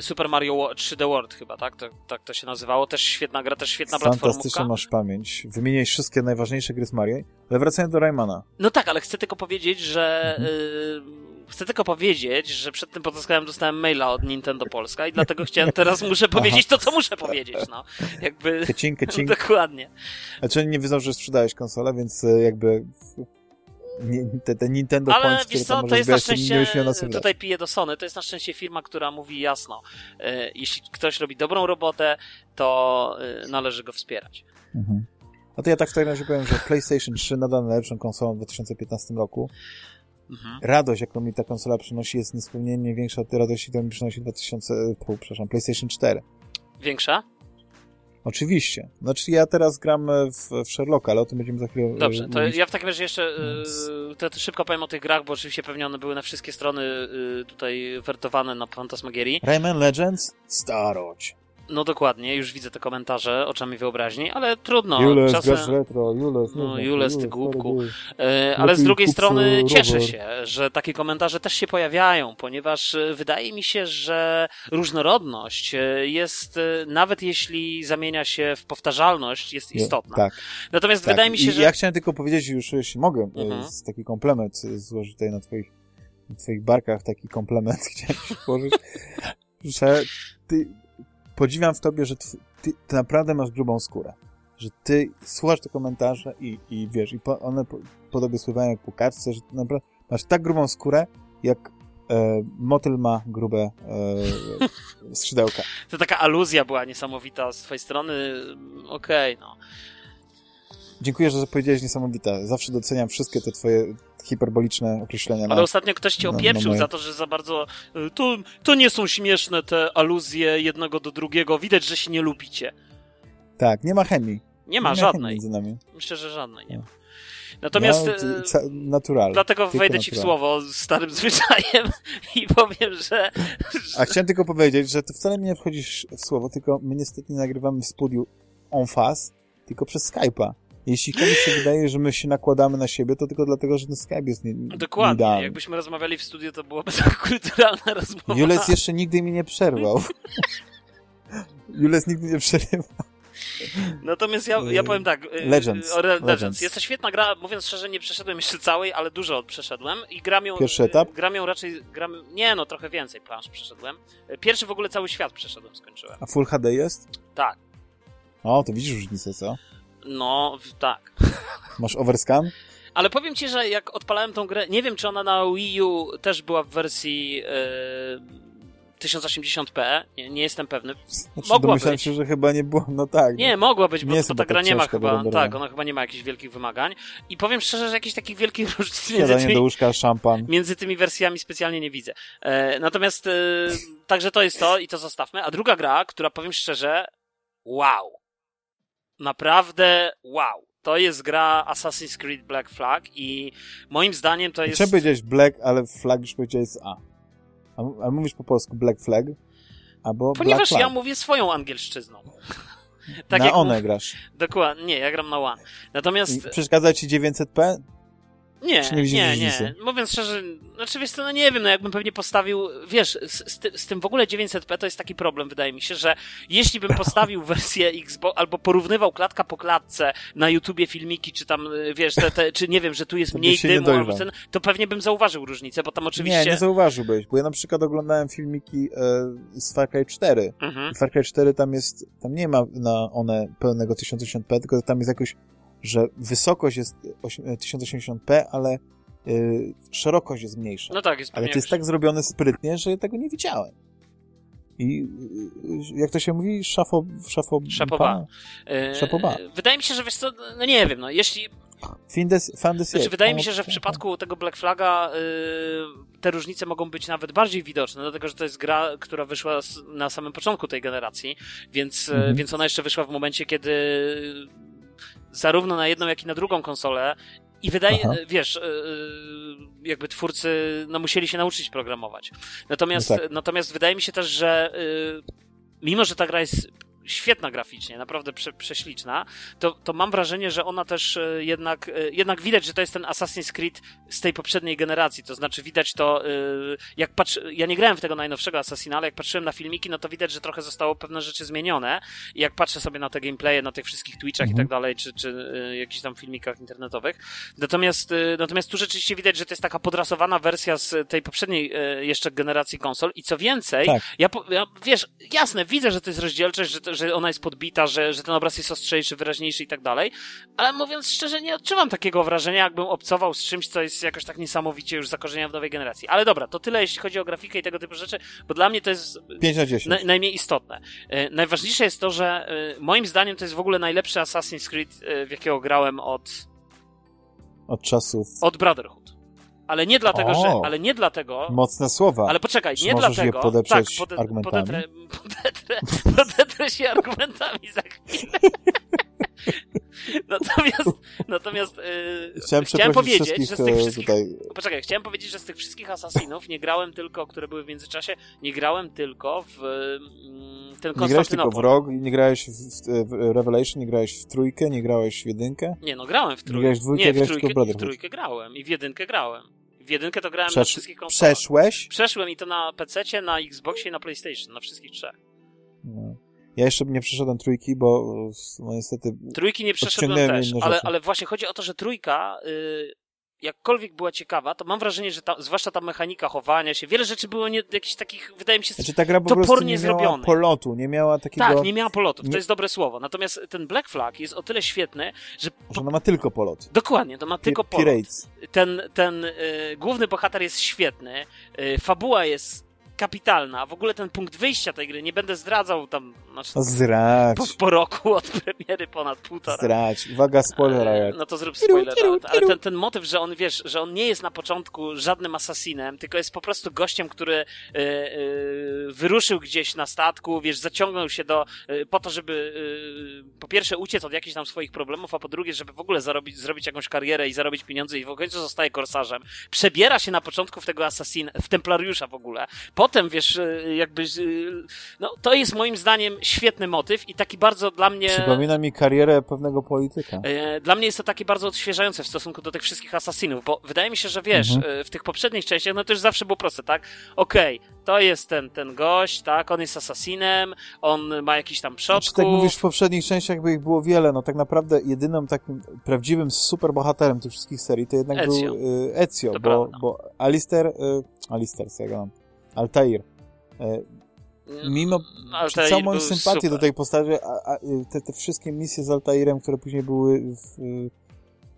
Super Mario 3D World chyba, tak? tak? Tak to się nazywało. Też świetna gra, też świetna platforma. Fantastyczna masz pamięć. Wymieniaj wszystkie najważniejsze gry z Mario, ale wracając do Raymana. No tak, ale chcę tylko powiedzieć, że... Mhm. Y chcę tylko powiedzieć, że przed tym podcastem dostałem maila od Nintendo Polska i dlatego chciałem, teraz muszę powiedzieć to, co muszę powiedzieć, no. Jakby... Kecink, kecink. Dokładnie. Znaczy nie wiedzą, że sprzedałeś konsolę, więc e, jakby te, te Nintendo Ale Points, wiesz co, to jest na szczęście, tutaj piję do Sony, to jest na szczęście firma, która mówi jasno, e, jeśli ktoś robi dobrą robotę, to e, należy go wspierać. Mhm. No to ja tak w takim razie powiem, że PlayStation 3 nadal najlepszą konsolą w 2015 roku. Mhm. Radość, jaką mi ta konsola przynosi, jest niespełnienie większa od tej radości, którą mi przynosi 2000, przepraszam, PlayStation 4. Większa? Oczywiście. Znaczy ja teraz gram w, w Sherlocka, ale o tym będziemy za chwilę Dobrze, to ja w takim razie jeszcze yy, to, to szybko powiem o tych grach, bo oczywiście pewnie one były na wszystkie strony yy, tutaj wertowane na Fantasmagierii. Rayman Legends? Starość. No dokładnie, już widzę te komentarze oczami wyobraźni, ale trudno. Jules, czasem... retro, Jules, No, Jules, ty głupku. E, Ale z drugiej strony cieszę się, że takie komentarze też się pojawiają, ponieważ e, wydaje mi się, że różnorodność e, jest, nawet jeśli zamienia się w powtarzalność, jest istotna. Tak, Natomiast tak. wydaje mi się, I że... ja chciałem tylko powiedzieć już, jeśli mogę, Mhm. z taki komplement złożyć tutaj na twoich, na twoich barkach, taki komplement chciałem ci położyć, że ty, podziwiam w tobie, że ty, ty naprawdę masz grubą skórę. Że ty słuchasz te komentarze i, i wiesz, i po, one po, podobnie spływają jak po kartce, że naprawdę masz tak grubą skórę, jak e, motyl ma grube e, skrzydełka. To taka aluzja była niesamowita z twojej strony. Okej, no. Dziękuję, że powiedziałeś niesamowite. Zawsze doceniam wszystkie te twoje hiperboliczne określenia. Ale Na... ostatnio ktoś cię no, no opieprzył moje- za to, że za bardzo. y, To, to nie są śmieszne te aluzje jednego do drugiego. Widać, że się nie lubicie. Tak, nie ma chemii. Nie ma chemii żadnej. między nami. Myślę, że żadnej nie No. ma. Natomiast. ja, y, ca- natural. Dlatego wejdę ci w słowo starym zwyczajem i powiem, że. A chciałem tylko powiedzieć, że ty wcale mi nie wchodzisz w słowo, tylko my niestety nie nagrywamy w studiu en face, tylko przez Skype'a. Jeśli komuś się wydaje, że my się nakładamy na siebie, to tylko dlatego, że ten Skype jest nie, Dokładnie. Jakbyśmy rozmawiali w studiu, to byłoby tak kulturalna rozmowa. Jules jeszcze nigdy mi nie przerwał. Jules nigdy nie przerywa. Natomiast ja, ja powiem tak. y, Legends. o Re- Legends. Legends. Jest to świetna gra. Mówiąc szczerze, nie przeszedłem jeszcze całej, ale dużo przeszedłem. I gram ją. Pierwszy etap? Gram ją raczej. Gram, nie, no trochę więcej plansz przeszedłem. Pierwszy w ogóle cały świat przeszedłem, skończyłem. A Full HD jest? Tak. O, to widzisz różnicę, co? No, tak. Masz overscan? Ale powiem ci, że jak odpalałem tą grę, nie wiem czy ona na Wii U też była w wersji e, 1080p, nie, nie jestem pewny. Znaczy, Mogła być. się, że chyba nie było, no tak. Nie, mogła być, bo, Nie bo ta gra tak nie ma chyba, tak, ona chyba nie ma jakichś wielkich wymagań. I powiem szczerze, że jakichś takich wielkich różnic między Siadanie do tymi, łóżka, szampan. między tymi wersjami specjalnie nie widzę. E, natomiast, e, także to jest to i to zostawmy. A druga gra, która powiem szczerze, wow. Naprawdę wow. To jest gra Assassin's Creed Black Flag i moim zdaniem to jest... Chciałem powiedzieć Black, ale flag już powiedziałeś z A. A, a mówisz po polsku Black Flag? Albo Ponieważ Black Flag. ja mówię swoją angielszczyzną. tak Na jak one mów... grasz. Dokładnie, nie, ja gram na One. Natomiast... Przeszkadza ci 900p? Nie, Czy nie nie, nie. Mówiąc szczerze, znaczy wiesz co, no nie wiem, no jakbym pewnie postawił, wiesz, z, z, ty, z tym w ogóle 900p to jest taki problem, wydaje mi się, że jeśli bym postawił wersję Xbox, albo porównywał klatka po klatce na YouTubie filmiki, czy tam, y, wiesz, te, te, czy nie wiem, że tu jest mniej dymu, albo ten, to pewnie bym zauważył różnicę, bo tam oczywiście... Nie, nie zauważyłbyś, bo ja na przykład oglądałem filmiki e, z Far Cry 4. Mhm. Far Cry 4 tam jest, tam nie ma na one pełnego 1080p, tylko tam jest jakoś, że wysokość jest oś- e, 1080p, ale e, szerokość jest mniejsza. No tak, jest ale to jest tak zrobione sprytnie, że ja tego nie widziałem. I e, jak to się mówi? Szafo... szafo Szapoba. Wydaje mi się, że wiesz co, no nie wiem, no jeśli Findes, Fandes Znaczy, wydaje mi się, że w przypadku tego Black Flaga y, te różnice mogą być nawet bardziej widoczne, dlatego że to jest gra, która wyszła na samym początku tej generacji, więc, y, Mhm. więc ona jeszcze wyszła w momencie, kiedy zarówno na jedną, jak i na drugą konsolę i wydaje, Aha. wiesz, y, y, jakby twórcy no, musieli się nauczyć programować. Natomiast, No tak. natomiast wydaje mi się też, że mimo, że ta gra jest świetna graficznie, naprawdę prze, prześliczna, to, to mam wrażenie, że ona też e, jednak, e, jednak widać, że to jest ten Assassin's Creed z tej poprzedniej generacji, to znaczy widać to, e, jak patrz, ja nie grałem w tego najnowszego Assassina, ale jak patrzyłem na filmiki, no to widać, że trochę zostało pewne rzeczy zmienione i jak patrzę sobie na te gameplaye, na tych wszystkich Twitchach i Mhm. tak dalej, czy, czy jakichś tam filmikach internetowych, natomiast, natomiast tu rzeczywiście widać, że to jest taka podrasowana wersja z tej poprzedniej jeszcze generacji konsol i co więcej, Tak. ja, ja, wiesz, jasne, widzę, że to jest rozdzielczość, że, że ona jest podbita, że, że ten obraz jest ostrzejszy, wyraźniejszy i tak dalej, ale mówiąc szczerze, nie odczuwam takiego wrażenia, jakbym obcował z czymś, co jest jakoś tak niesamowicie już zakorzenione w nowej generacji. Ale dobra, to tyle, jeśli chodzi o grafikę i tego typu rzeczy, bo dla mnie to jest 5 na 10. na, najmniej istotne. E, najważniejsze jest to, że e, moim zdaniem to jest w ogóle najlepszy Assassin's Creed, e, w jakiego grałem od, Od czasów. od Brotherhood. Ale nie dlatego, O! że, ale nie dlatego, Mocne słowa. ale poczekaj, Czy nie możesz je dlatego. podeprzeć tak, argumentami? Podetrę, podetrę, podetrę się argumentami za chwilę. natomiast, natomiast yy, chciałem, chciałem powiedzieć, że z tych e, wszystkich... Tutaj... Poczekaj, chciałem powiedzieć, że z tych wszystkich Assassinów nie grałem tylko, które były w międzyczasie, nie grałem tylko w mm, ten Nie grałeś tylko w. Rogue, nie grałeś w, w, Revelation, nie grałeś w trójkę, nie grałeś w jedynkę? Nie, no grałem w trójkę. grałeś w dwójkę, nie, w grałeś trójkę, w w trójkę grałem i w jedynkę grałem. W jedynkę to grałem na Przesz... wszystkich konsolach. Przeszłeś? Przeszłem i to na PC, na Xboxie i na PlayStation, na wszystkich trzech. No. Ja jeszcze nie przeszedłem trójki, bo no, niestety Trójki nie przeszedłem też, ale, ale właśnie chodzi o to, że trójka, y, jakkolwiek była ciekawa, to mam wrażenie, że ta, zwłaszcza ta mechanika chowania się, wiele rzeczy było nie, jakichś takich, wydaje mi się, Znaczy ta gra po topornie nie miała polotu, nie miała takiego, tak, nie miała polotów, nie- to jest dobre słowo. Natomiast ten Black Flag jest o tyle świetny, że że ona ma tylko polot. dokładnie, to ma tylko Pi- polot. Pirates. ten, ten y, główny bohater jest świetny, y, fabuła jest kapitalna, w ogóle ten punkt wyjścia tej gry, nie będę zdradzał tam, znaczy, zrać, po, po roku od premiery ponad półtora. zrać. Uwaga, spoiler E. No to zrób spoiler, ale ten, ten motyw, że on, wiesz, że on nie jest na początku żadnym asasinem, tylko jest po prostu gościem, który e, e, wyruszył gdzieś na statku, wiesz, zaciągnął się do, po to, żeby po pierwsze uciec od jakichś tam swoich problemów, a po drugie, żeby w ogóle zarobić, zrobić jakąś karierę i zarobić pieniądze i w końcu zostaje korsarzem. Przebiera się na początku w tego asasina, w templariusza w ogóle. Potem, wiesz, e, jakby, e, no to jest moim zdaniem świetny motyw i taki bardzo dla mnie... Przypomina mi karierę pewnego polityka. E, Dla mnie jest to takie bardzo odświeżające w stosunku do tych wszystkich asasinów, bo wydaje mi się, że wiesz, Mhm. w tych poprzednich częściach, no to już zawsze było proste, tak? Okej, to jest ten, ten gość, tak? On jest asasinem, on ma jakiś tam przodków. Znaczy, tak mówisz w poprzednich częściach, by ich było wiele, no tak naprawdę jedynym takim prawdziwym superbohaterem tych wszystkich serii to jednak Ezio. był Ezio, To bo, Alistair, co ja go mam, Altair, y, mimo ten całą moją sympatię super. do tej postaci, a, a, y, te, te wszystkie misje z Altairem, które później były w, y,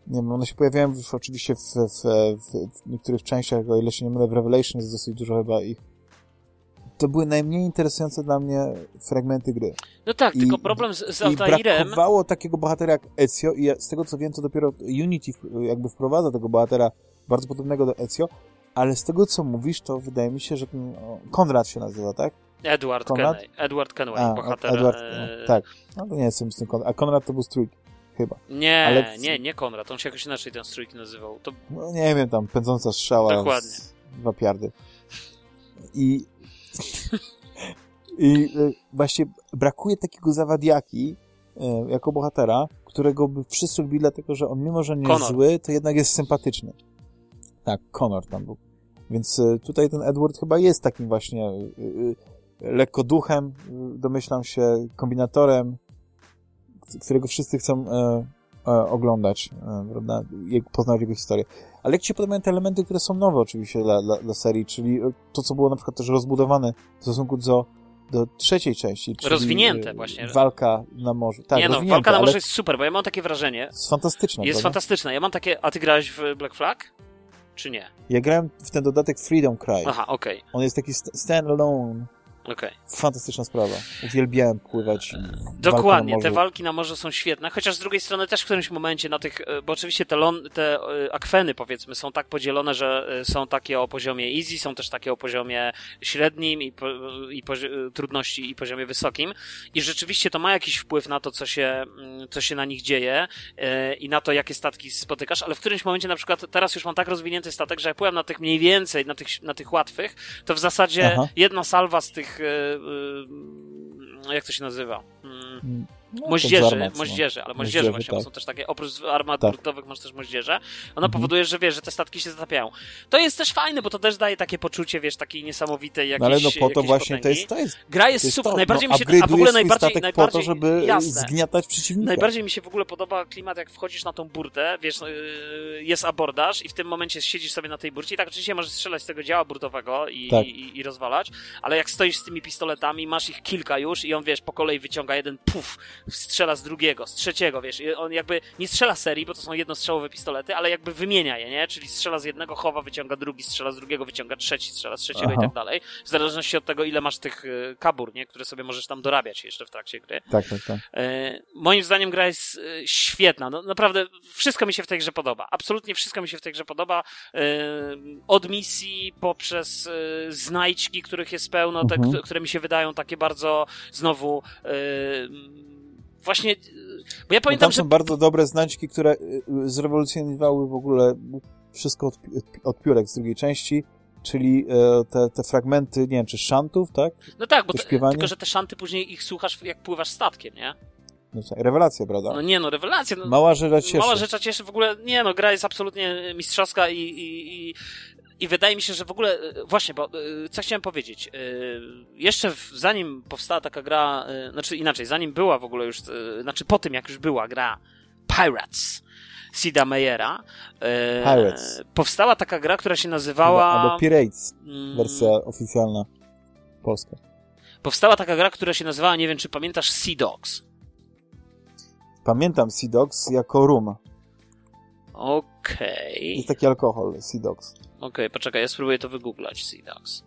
nie wiem, one się pojawiają w, oczywiście w, w, w, niektórych częściach, o ile się nie mylę, w Revelation jest dosyć dużo chyba ich. To były najmniej interesujące dla mnie fragmenty gry. No tak, I- tylko problem z, z I Altairem... brakowało takiego bohatera jak Ezio i z tego co wiem, to dopiero Unity jakby wprowadza tego bohatera bardzo podobnego do Ezio, ale z tego co mówisz, to wydaje mi się, że Konrad się nazywa, tak? Edward Konrad? Kenway. Edward Kenway, A, bohater... Edward, e, tak. No to nie jestem z tym Konrad. A Konrad to był z trójki, chyba. Nie, ale nie, nie Konrad, on się jakoś inaczej ten strójki nazywał. To No nie wiem, tam pędząca strzała Dokładnie. z dwa piardy. I, i y, właśnie brakuje takiego zawadiaki y, jako bohatera, którego by wszyscy lubili, dlatego że on mimo, że nie jest zły, to jednak jest sympatyczny. Tak, Connor tam był. Więc y, tutaj ten Edward chyba jest takim właśnie y, y, lekko duchem, domyślam się, kombinatorem, którego wszyscy chcą e, e, oglądać, e, prawda, jak poznać jego historię. Ale jak ci się podobają te elementy, które są nowe oczywiście dla, dla, dla serii, czyli to, co było na przykład też rozbudowane w stosunku do, do trzeciej części, czyli Rozwinięte właśnie. Walka na morzu. Tak, nie no, walka na ale morzu jest super, bo ja mam takie wrażenie, jest fantastyczne, jest prawda? fantastyczna. Ja mam takie, a ty grałeś w Black Flag? Czy nie? Ja grałem w ten dodatek Freedom Cry. Aha, okej, On jest taki st- stand-alone. Okej. Fantastyczna sprawa. Uwielbiałem pływać. walkę Dokładnie, te walki na morzu są świetne, chociaż z drugiej strony też w którymś momencie na tych, e, bo oczywiście te, lon, te e, akweny powiedzmy są tak podzielone, że e, są takie o poziomie easy, są też takie o poziomie średnim i, po, i pozi- e, trudności i poziomie wysokim i rzeczywiście to ma jakiś wpływ na to, co się, mm, co się na nich dzieje e, i na to, jakie statki spotykasz, ale w którymś momencie na przykład teraz już mam tak rozwinięty statek, że jak byłem na tych mniej więcej, na tych, na tych łatwych, to w zasadzie Aha. jedna salwa z tych e, e, jak to się nazywa? No, moździerzy, no. moździerze, ale moździerze Moździerze, właśnie, bo tak. są też takie, oprócz armat Tak. grutowych masz też moździerze, ona Mhm. powoduje, że wiesz, że te statki się zatapiają. To jest też fajne, bo to też daje takie poczucie, wiesz, takiej niesamowitej jakiejś No ale no po to właśnie to jest, to jest, Gra to jest, jest super, to. najbardziej no, mi się, a w ogóle najbardziej, najbardziej, po to, żeby jasne. zgniatać przeciwnika. Najbardziej mi się w ogóle podoba klimat, jak wchodzisz na tą burtę, wiesz, yy, jest abordaż i w tym momencie siedzisz sobie na tej burcie i tak oczywiście możesz strzelać z tego działa burtowego i, Tak. i, i rozwalać, ale jak stoisz z tymi pistoletami, masz ich kilka już i on, wiesz, po kolei wyciąga jeden, puf, strzela z drugiego, z trzeciego, wiesz, on jakby nie strzela serii, bo to są jednostrzałowe pistolety, ale jakby wymienia je, nie? Czyli strzela z jednego, chowa, wyciąga drugi, strzela z drugiego, wyciąga trzeci, strzela z trzeciego Aha. i tak dalej, w zależności od tego, ile masz tych y, kabur, nie? Które sobie możesz tam dorabiać jeszcze w trakcie gry. Tak, tak, tak. E, moim zdaniem gra jest e, świetna. No, naprawdę wszystko mi się w tej grze podoba. Absolutnie wszystko mi się w tej grze podoba. E, od misji poprzez e, znajdźki, których jest pełno, te, Mhm. które mi się wydają takie bardzo znowu właśnie, bo ja No pamiętam, tam że... są bardzo dobre znaczki, które y, zrewolucjonizowały w ogóle wszystko od, od piórek z drugiej części, czyli e, te, te fragmenty, nie wiem, czy szantów, tak? No tak, bo te, tylko, że te szanty później ich słuchasz, jak pływasz statkiem, nie? No, tak, rewelacja, prawda? No nie no, rewelacja. No, Mała rzecz cieszy. Mała rzecz cieszy w ogóle. Nie no, gra jest absolutnie mistrzowska i, i, i, i wydaje mi się, że w ogóle. e, Właśnie, bo e, co chciałem powiedzieć. E, Jeszcze w, zanim powstała taka gra, znaczy inaczej, zanim była w ogóle już, znaczy po tym jak już była gra Pirates Sida Meyera, e, powstała taka gra, która się nazywała. Albo Pirates, mm, wersja oficjalna polska. Powstała taka gra, która się nazywała, nie wiem czy pamiętasz, Sea Dogs. Pamiętam Sea Dogs jako rum. Okej. Jest taki alkohol, Sea Dogs. Okej, poczekaj, ja spróbuję to wygooglać, Sea Dogs.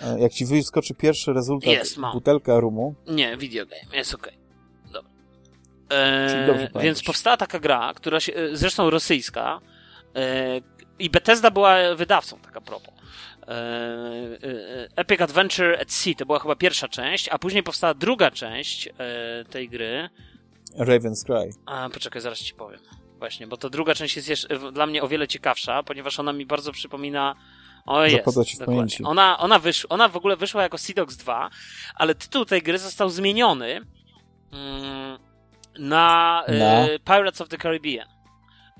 E, Jak ci wyskoczy pierwszy rezultat, Jest, butelka rumu, Nie, video game, jest okej. Dobra. Czyli dobrze Eee, więc powstała taka gra, która się, e, zresztą rosyjska, e, i Bethesda była wydawcą, tak a propos. E, e, Epic Adventure at Sea to była chyba pierwsza część, a później powstała druga część tej gry. Raven's Cry. A, poczekaj, zaraz ci powiem. Właśnie, bo to druga część jest jeszcze, dla mnie o wiele ciekawsza, ponieważ ona mi bardzo przypomina. O, jest. Zapada ci w dokładnie. pamięci. Ona, ona, wysz, ona w ogóle wyszła jako Dogs 2, ale tytuł tej gry został zmieniony mm, na, Na? e, Pirates of the Caribbean.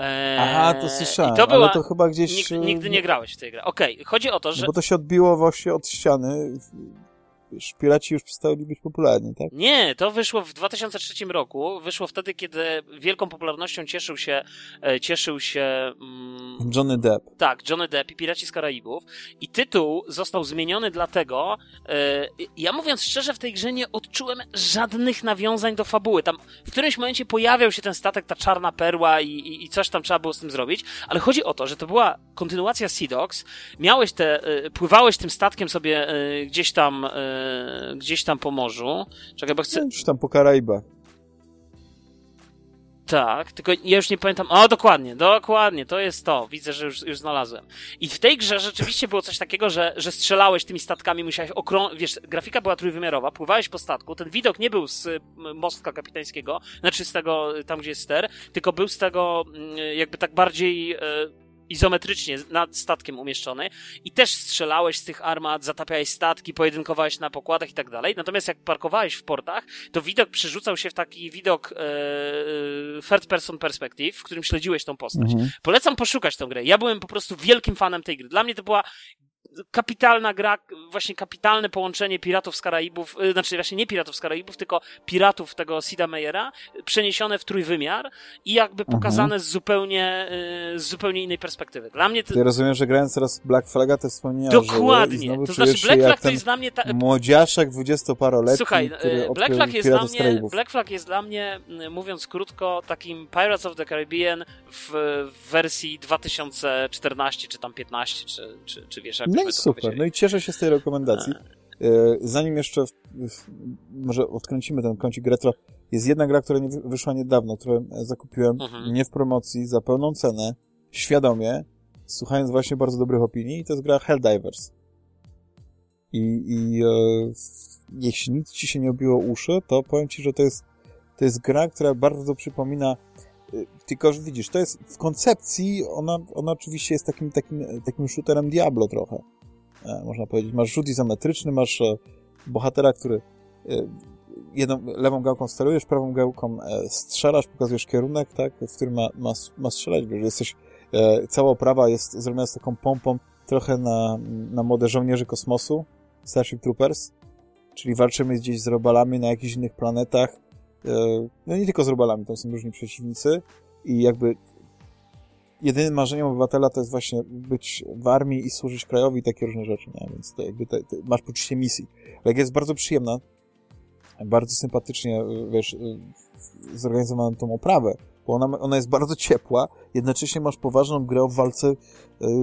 E, Aha, to słyszałem, I to była. ale to chyba gdzieś... Nigdy, e, nigdy nie grałeś w tej grze. Okej, chodzi o to, że. No bo to się odbiło właśnie od ściany. Piraci już przestali być popularni, tak? Nie, to wyszło w 2003 roku. Wyszło wtedy, kiedy wielką popularnością cieszył się, e, cieszył się mm, Johnny Depp. Tak, Johnny Depp i Piraci z Karaibów. I tytuł został zmieniony dlatego, e, ja mówiąc szczerze, w tej grze nie odczułem żadnych nawiązań do fabuły. Tam w którymś momencie pojawiał się ten statek, ta czarna perła i, i, i coś tam trzeba było z tym zrobić, ale chodzi o to, że to była kontynuacja Sea Dogs. Miałeś te, e, pływałeś tym statkiem sobie gdzieś tam, gdzieś tam po morzu. Czekaj, bo chcę... No, Już tam po Karaibach. Tak, tylko ja już nie pamiętam. O, dokładnie, dokładnie, to jest to. Widzę, że już, już znalazłem. I w tej grze rzeczywiście było coś takiego, że, że strzelałeś tymi statkami, musiałeś okrążyć. Wiesz, grafika była trójwymiarowa, pływałeś po statku. Ten widok nie był z mostka kapitańskiego, znaczy z tego, tam gdzie jest ster, tylko był z tego, jakby tak bardziej. y, Izometrycznie nad statkiem umieszczony i też strzelałeś z tych armat, zatapiałeś statki, pojedynkowałeś na pokładach i tak dalej. Natomiast jak parkowałeś w portach, to widok przerzucał się w taki widok e, e, third person perspective, w którym śledziłeś tą postać. Mhm. Polecam poszukać tą grę. Ja byłem po prostu wielkim fanem tej gry. Dla mnie to była kapitalna gra, właśnie kapitalne połączenie piratów z Karaibów, y, znaczy właśnie nie piratów z Karaibów, tylko piratów tego Sida Meyera, przeniesione w trójwymiar i jakby Mhm. pokazane z zupełnie, y, z zupełnie innej perspektywy. Dla mnie to, To ja rozumiem, że grając teraz Black Flaga żyły i dokładnie. To znaczy Black Flag to jest dla mnie ta, młodziaszek dwudziestoparoletni, Słuchaj, e, Black Flag jest dla mnie. Black Flag jest dla mnie, mówiąc krótko, takim Pirates of the Caribbean w, w wersji 2014 czy tam 15, czy, czy, czy wiesz, jak No i super, no i cieszę się z tej rekomendacji. E, Zanim jeszcze, w, w, może odkręcimy ten kącik retro, jest jedna gra, która nie wy- wyszła niedawno, którą e, zakupiłem Mhm. nie w promocji, za pełną cenę, świadomie, słuchając właśnie bardzo dobrych opinii, i to jest gra Helldivers. I, i e, jeśli nic ci się nie obiło uszy, to powiem ci, że to jest, to jest gra, która bardzo przypomina tylko, że widzisz, to jest w koncepcji, ona, ona oczywiście jest takim, takim, takim shooterem Diablo trochę, e, można powiedzieć. Masz rzut izometryczny, masz e, bohatera, który e, jedną, lewą gałką sterujesz, prawą gałką strzelasz, pokazujesz kierunek, tak, w którym ma, ma, ma strzelać, wiesz, jesteś, cała oprawa jest zrobiona z taką pompą, trochę na, na modę żołnierzy kosmosu, Starship Troopers, czyli walczymy gdzieś z robalami na jakichś innych planetach, no nie tylko z robalami, tam są różni przeciwnicy i jakby jedynym marzeniem obywatela to jest właśnie być w armii i służyć krajowi i takie różne rzeczy, nie? więc to jakby te, te, masz poczucie misji. Ale jest bardzo przyjemna, bardzo sympatycznie, y, wiesz, y, zorganizowaną tą oprawę, bo ona, ona jest bardzo ciepła, jednocześnie masz poważną grę o walce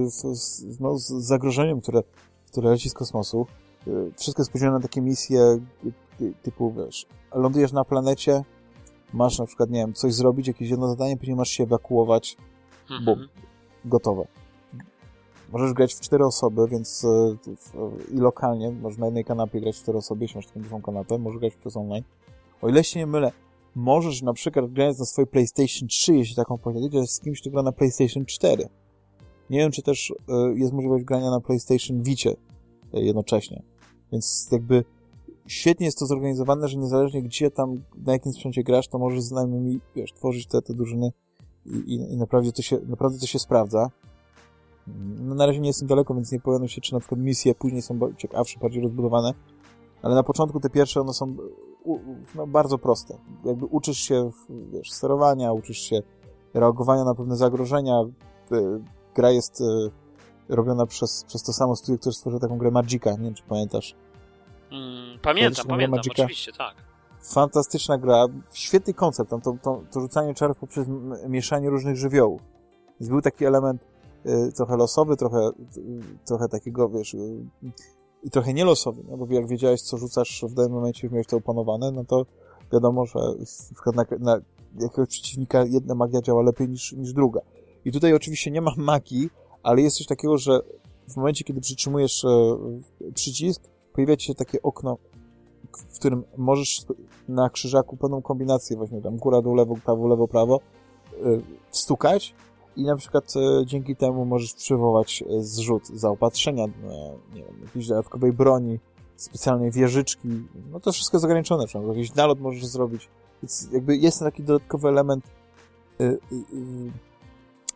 z, no, z zagrożeniem, które, które leci z kosmosu. Wszystko jest podzielone na takie misje typu, wiesz, lądujesz na planecie, masz na przykład, nie wiem, coś zrobić, jakieś jedno zadanie, później masz się ewakuować, Mhm. bum. gotowe. Możesz grać w cztery osoby, więc e, i lokalnie, możesz na jednej kanapie grać w cztery osoby, jeśli masz taką dużą kanapę, możesz grać przez online. O ile się nie mylę, możesz na przykład grając na swojej PlayStation 3, jeśli taką posiadasz, z kimś, kto gra na PlayStation 4. Nie wiem, czy też y, jest możliwość grania na PlayStation Vicie jednocześnie. Więc jakby świetnie jest to zorganizowane, że niezależnie gdzie tam, na jakim sprzęcie grasz, to możesz z znajomymi, wiesz, tworzyć te, te drużyny i, i, i naprawdę, to się, naprawdę to się sprawdza. No, na razie nie jestem daleko, więc nie powiem się, czy na przykład misje później są ciekawsze, bardziej rozbudowane, ale na początku te pierwsze one są no, bardzo proste. Jakby uczysz się wiesz, sterowania, uczysz się reagowania na pewne zagrożenia. E, gra jest e, robiona przez, przez to samo studio, które stworzyło taką grę Magica, nie wiem czy pamiętasz. Mm, pamiętam, pamiętam, Magica? oczywiście, tak. Fantastyczna gra, świetny koncept, tam to, to, to rzucanie czarów poprzez mieszanie różnych żywiołów. Więc był taki element y, trochę losowy, trochę, y, trochę takiego, wiesz, y, i trochę nielosowy, no bo jak wiedziałeś, co rzucasz w danym momencie, już miałeś to opanowane, no to wiadomo, że na na jakiegoś przeciwnika jedna magia działa lepiej niż, niż druga. I tutaj oczywiście nie ma magii, ale jest coś takiego, że w momencie, kiedy przytrzymujesz e, przycisk, pojawia się takie okno, w którym możesz na krzyżaku pełną kombinację, właśnie tam góra, dół, lewo, prawo, lewo, prawo, e, wstukać i na przykład e, dzięki temu możesz przywołać e, zrzut zaopatrzenia, nie wiem, jakiejś dodatkowej broni, specjalnej wieżyczki, no to wszystko jest ograniczone, przynajmniej jakiś nalot możesz zrobić, więc jakby jest taki dodatkowy element y, y, y,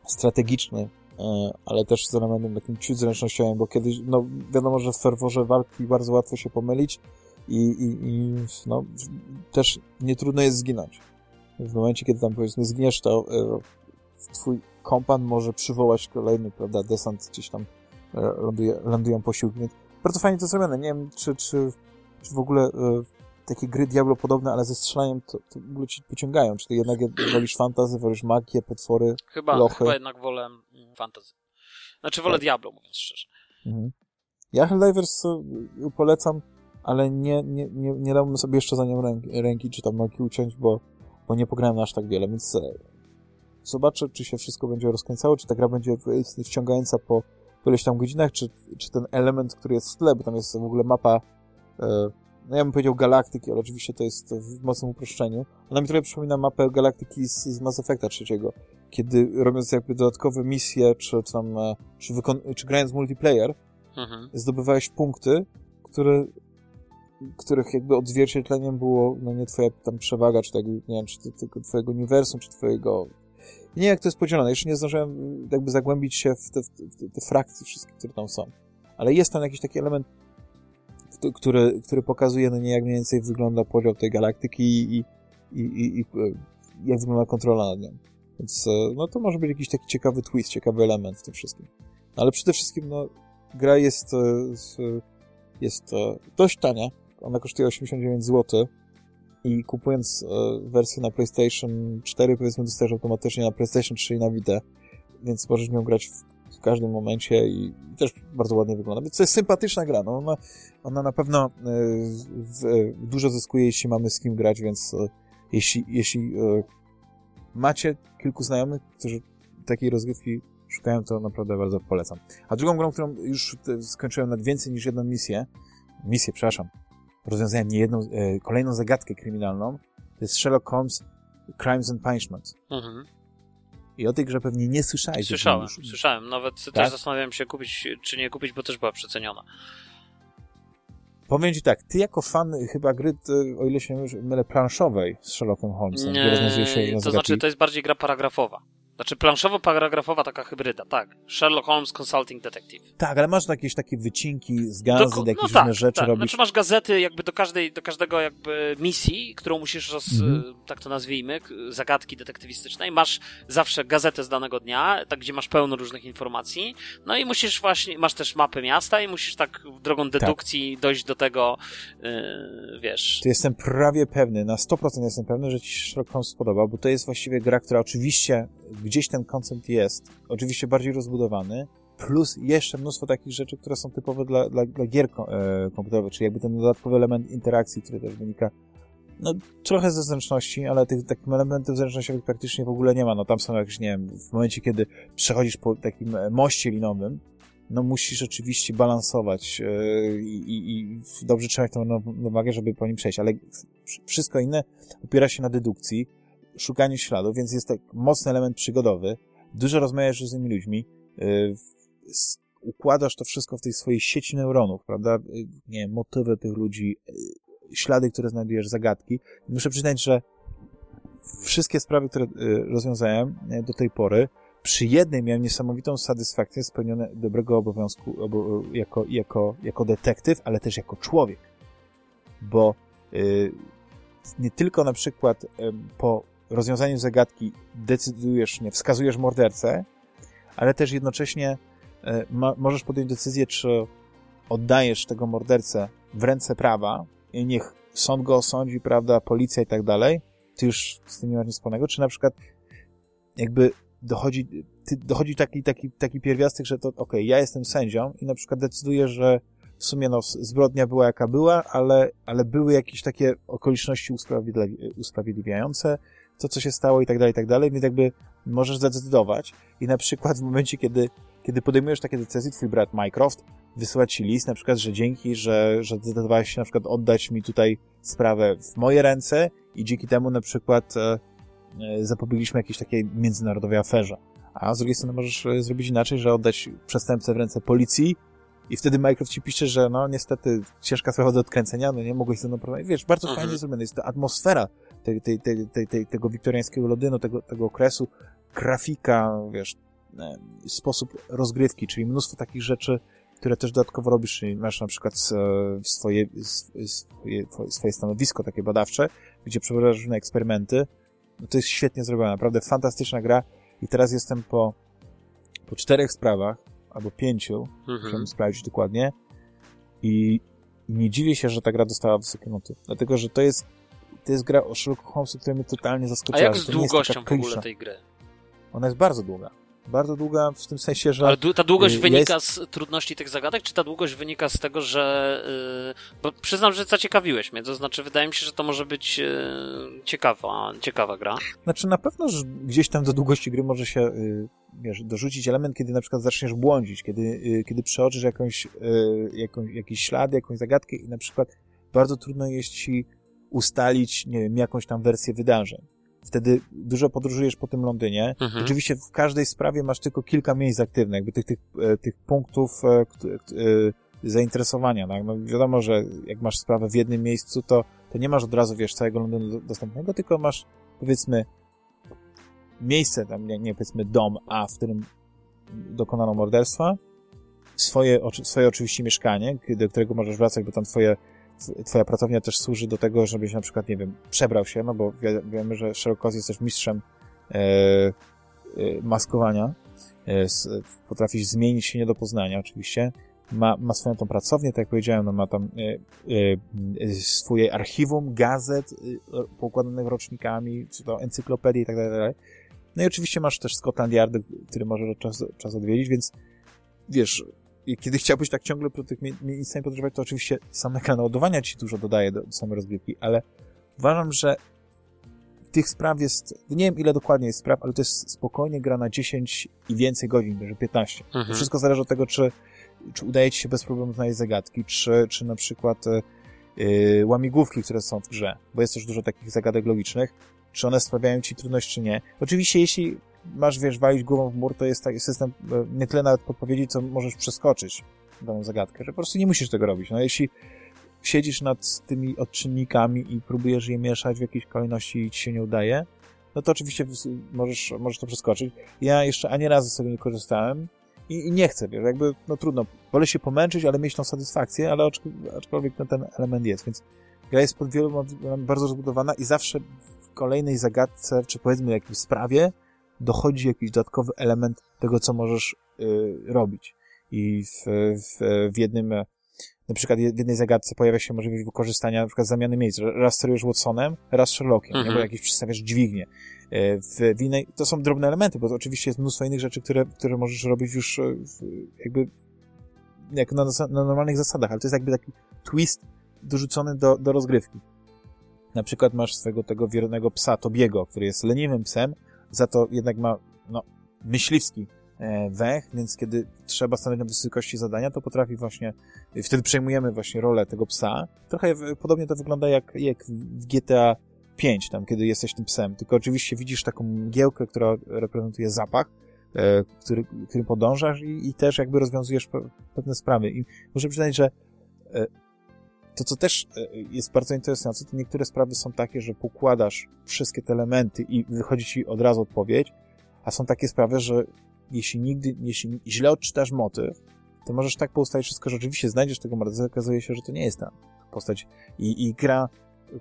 strategiczny, ale też z elementem takim ciut zręcznościowym, bo kiedyś, no wiadomo, że w ferworze walki bardzo łatwo się pomylić i, i, i no, też nie trudno jest zginąć. W momencie, kiedy tam powiedzmy zgniesz, to twój kompan może przywołać kolejny, prawda, desant gdzieś tam e, ląduje, lądują posiłki. Bardzo fajnie to zrobione. Nie wiem, czy, czy, czy w ogóle e, takie gry Diablo podobne, ale ze strzelaniem to, to w ogóle ci pociągają. Czy ty jednak wolisz fantazy, wolisz magię, potwory, chyba, lochy? Chyba jednak wolę fantazy. Znaczy wolę tak. Diablo, mówiąc szczerze. Mhm. Ja Helldivers polecam, ale nie, nie, nie, nie dałbym sobie jeszcze za nią ręki, ręki czy tam nogi uciąć, bo, bo nie pograłem aż tak wiele, więc e, Zobaczę, czy się wszystko będzie rozkręcało, czy ta gra będzie wciągająca po ileś tam godzinach, czy, czy ten element, który jest w tle, bo tam jest w ogóle mapa, e, no ja bym powiedział galaktyki, ale oczywiście to jest w mocnym uproszczeniu. Ona mi trochę przypomina mapę galaktyki z, z Mass Effecta trzeciego, kiedy robiąc jakby dodatkowe misje, czy, czy tam, e, czy, wykon- czy grając multiplayer, mhm. zdobywałeś punkty, które których jakby odzwierciedleniem było, no nie twoja tam przewaga, czy tego, nie wiem, czy tylko twojego uniwersum, czy twojego nie jak to jest podzielone. Jeszcze nie zdążyłem y, jakby zagłębić się w te, w te, te frakcje wszystkie, które tam są. Ale jest tam jakiś taki element, który, który pokazuje, no nie jak mniej więcej wygląda podział tej galaktyki i, i, i, i y, jak wygląda kontrola nad nią. Więc y, no to może być jakiś taki ciekawy twist, ciekawy element w tym wszystkim. Ale przede wszystkim, no, gra jest, jest dość tania. Ona kosztuje 89 zł i kupując e, wersję na PlayStation 4, powiedzmy, dostajesz automatycznie na PlayStation 3 i na Vita, więc możesz nią grać w, w każdym momencie i też bardzo ładnie wygląda. Więc to jest sympatyczna gra, no ona, ona na pewno e, dużo zyskuje, jeśli mamy z kim grać, więc e, jeśli, jeśli e, macie kilku znajomych, którzy takiej rozgrywki szukają, to naprawdę bardzo polecam. A drugą grą, którą już skończyłem nad więcej niż jedną misję, misję, przepraszam, rozwiązałem niejedną, e, kolejną zagadkę kryminalną. To jest Sherlock Holmes Crimes and Punishment. Mhm. I o tej grze pewnie nie słyszałeś. Słyszałem, słyszałem. Nawet tak? też zastanawiałem się kupić, czy nie kupić, bo też była przeceniona. Powiem ci tak, ty jako fan chyba gry, o ile się mylę, planszowej z Sherlockiem Holmesem, nie, się To znaczy, to jest bardziej gra paragrafowa. Znaczy planszowo-paragrafowa taka hybryda, tak. Sherlock Holmes Consulting Detective. Tak, ale masz jakieś takie wycinki z gazet, do, jakieś no tak, rzeczy tak. robisz. Znaczy masz gazety jakby do każdej, do każdego jakby misji, którą musisz roz, mhm. tak to nazwijmy, zagadki detektywistycznej. Masz zawsze gazetę z danego dnia, tak gdzie masz pełno różnych informacji. No i musisz właśnie, masz też mapę miasta i musisz tak drogą tak. dedukcji tak. dojść do tego, yy, wiesz. To jestem prawie pewny, na 100% jestem pewny, że ci Sherlock Holmes spodoba, bo to jest właściwie gra, która oczywiście gdzieś ten koncept jest, oczywiście bardziej rozbudowany, plus jeszcze mnóstwo takich rzeczy, które są typowe dla, dla, dla gier e, komputerowych, czyli jakby ten dodatkowy element interakcji, który też wynika no, trochę ze zręczności, ale tych takich elementów zręcznościowych praktycznie w ogóle nie ma. No tam są jakieś, nie wiem, w momencie, kiedy przechodzisz po takim moście linowym, no musisz oczywiście balansować yy, i, i dobrze trzymać tą uwagę, żeby po nim przejść, ale wszystko inne opiera się na dedukcji, szukaniu śladów, więc jest tak mocny element przygodowy, dużo rozmawiasz z innymi ludźmi, yy, układasz to wszystko w tej swojej sieci neuronów, prawda? Yy, nie wiem, motywy tych ludzi, yy, ślady, które znajdujesz, zagadki. Muszę przyznać, że wszystkie sprawy, które rozwiązałem yy, do tej pory, przy jednej miałem niesamowitą satysfakcję spełnione dobrego obowiązku obo, jako, jako, jako detektyw, ale też jako człowiek. Bo nie tylko na przykład po rozwiązaniu zagadki decydujesz, nie, wskazujesz mordercę, ale też jednocześnie yy, ma, możesz podjąć decyzję, czy oddajesz tego mordercę w ręce prawa i niech sąd go osądzi, prawda, policja i tak dalej, ty już z tym nie masz nic wspólnego, czy na przykład jakby dochodzi, dochodzi taki, taki, taki pierwiastek, że to okej, okay, ja jestem sędzią i na przykład decyduję, że w sumie no, zbrodnia była jaka była, ale, ale były jakieś takie okoliczności usprawiedliwi usprawiedliwiające to, co się stało i tak dalej, i tak dalej, więc jakby możesz zdecydować i na przykład w momencie, kiedy, kiedy podejmujesz takie decyzje, twój brat Mycroft wysyła ci list, na przykład, że dzięki, że, że zdecydowałeś się na przykład oddać mi tutaj sprawę w moje ręce i dzięki temu na przykład e, E, zapobiegliśmy jakiejś takiej międzynarodowej aferze. A z drugiej strony możesz e, zrobić inaczej, że oddać przestępcę w ręce policji i wtedy Minecraft ci pisze, że no niestety ciężka sprawa do odkręcenia, no nie mogłeś ze mną prowadzić. Wiesz, bardzo mhm. fajnie zrobione. Jest to atmosfera tej, tej, tej, tej, tej, tego wiktoriańskiego Lodynu, tego, tego okresu, grafika, wiesz, e, sposób rozgrywki, czyli mnóstwo takich rzeczy, które też dodatkowo robisz, czyli masz na przykład swoje, swoje, swoje stanowisko takie badawcze, gdzie przeprowadzasz różne eksperymenty, no to jest świetnie zrobione, naprawdę fantastyczna gra. I teraz jestem po, po czterech sprawach, albo pięciu, mhm. sprawdzić dokładnie. I, i nie dziwię się, że ta gra dostała wysokie noty, dlatego, że to jest to jest gra o Sherlock Holmesu, która mnie totalnie zaskoczyła. A jak z długością w ogóle tej gry? Ona jest bardzo długa bardzo długa w tym sensie, że... Ale ta długość y, wynika jest... z trudności tych zagadek, czy ta długość wynika z tego, że... Yy, bo przyznam, że zaciekawiłeś mnie, to znaczy wydaje mi się, że to może być yy, ciekawa, ciekawa gra. Znaczy na pewno że gdzieś tam do długości gry może się wiesz, dorzucić element, kiedy na przykład zaczniesz błądzić, kiedy, kiedy przeoczysz jakąś, jakąś, jakiś ślad, jakąś zagadkę i na przykład bardzo trudno jest ci ustalić, nie wiem, jakąś tam wersję wydarzeń wtedy dużo podróżujesz po tym Londynie. Mhm. Oczywiście w każdej sprawie masz tylko kilka miejsc aktywnych, jakby tych, tych, e, tych punktów e, e, zainteresowania. Tak? No wiadomo, że jak masz sprawę w jednym miejscu, to, to nie masz od razu, wiesz, całego Londynu dostępnego, tylko masz, powiedzmy, miejsce, tam, nie, nie powiedzmy dom A, w którym dokonano morderstwa, swoje, swoje oczywiście mieszkanie, do którego możesz wracać, bo tam twoje twoja pracownia też służy do tego, żebyś na przykład, nie wiem, przebrał się, no bo wie, wiemy, że Sherlock jest też mistrzem e, e, maskowania, e, potrafi zmienić się nie do poznania oczywiście, ma, ma swoją tą pracownię, tak jak powiedziałem, no ma tam e, e, swoje archiwum, gazet e, poukładanych rocznikami, czy to encyklopedii i tak dalej. No i oczywiście masz też Scotland Yard, który może czas, czas odwiedzić, więc wiesz, kiedy chciałbyś tak ciągle po tych miejscach podróżować, to oczywiście sam ekran ładowania ci dużo dodaje do, do samej rozgrywki, ale uważam, że tych spraw jest, nie wiem ile dokładnie jest spraw, ale to jest spokojnie gra na 10 i więcej godzin, może 15. Mhm. To wszystko zależy od tego, czy, czy udaje ci się bez problemu znaleźć zagadki, czy, czy na przykład yy, łamigłówki, które są w grze, bo jest też dużo takich zagadek logicznych, czy one sprawiają ci trudność, czy nie. Oczywiście, jeśli masz, wiesz, walić głową w mur, to jest taki system e, nie tyle nawet podpowiedzi, co możesz przeskoczyć daną zagadkę, że po prostu nie musisz tego robić. No jeśli siedzisz nad tymi odczynnikami i próbujesz je mieszać w jakiejś kolejności i ci się nie udaje, no to oczywiście możesz, możesz to przeskoczyć. Ja jeszcze ani razu z tego nie korzystałem i, i nie chcę, wiesz, jakby, no trudno. Wolę się pomęczyć, ale mieć tą satysfakcję, ale aczkolwiek no, ten element jest, więc gra jest pod wieloma bardzo rozbudowana i zawsze w kolejnej zagadce, czy powiedzmy jakiejś sprawie, dochodzi jakiś dodatkowy element tego, co możesz y, robić. I w, w, w jednym, na przykład w jednej zagadce pojawia się możliwość wykorzystania na przykład zamiany miejsc. Raz sterujesz Watsonem, raz Sherlockiem, mhm. albo jakieś przedstawiasz dźwignię. Y, w, w innej, to są drobne elementy, bo oczywiście jest mnóstwo innych rzeczy, które, które możesz robić już y, jakby jak na, na normalnych zasadach, ale to jest jakby taki twist dorzucony do, do rozgrywki. Na przykład masz swego tego wiernego psa Tobiego, który jest leniwym psem, za to jednak ma no, myśliwski e, węch, więc kiedy trzeba stanąć na wysokości zadania, to potrafi właśnie, wtedy przejmujemy właśnie rolę tego psa. Trochę podobnie to wygląda jak, jak w GTA 5, tam kiedy jesteś tym psem, tylko oczywiście widzisz taką mgiełkę, która reprezentuje zapach, e, który, którym podążasz i, i też jakby rozwiązujesz pe pewne sprawy. I muszę przyznać, że e, to, co też e, jest bardzo interesujące, to niektóre sprawy są takie, że pokładasz wszystkie te elementy i wychodzi ci od razu odpowiedź, a są takie sprawy, że jeśli nigdy, jeśli źle odczytasz motyw, to możesz tak poustawić wszystko, że rzeczywiście znajdziesz tego mordercę, okazuje się, że to nie jest ta postać. I, i gra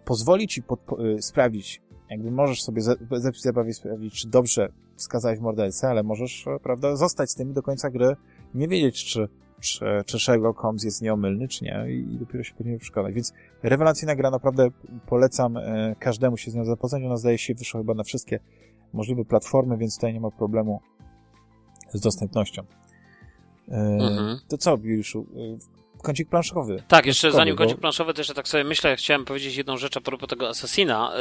pozwoli ci pod, po, y, sprawdzić, jakby możesz sobie zapisać zabawie sprawdzić, czy dobrze wskazałeś mordercę, ale możesz, e, prawda, zostać z tymi do końca gry, nie wiedzieć, czy, czy, czy Sherlock Holmes jest nieomylny, czy nie, i, i dopiero się później przekonać. Więc rewelacyjna gra, naprawdę polecam e, każdemu się z nią zapoznać. Ona zdaje się wyszła chyba na wszystkie możliwe platformy, więc tutaj nie ma problemu z dostępnością. E, mhm. To co, Juliuszu? Kącik planszowy. Tak, jeszcze zanim bo... kącik planszowy, to jeszcze tak sobie myślę, chciałem powiedzieć jedną rzecz a propos tego Assassina,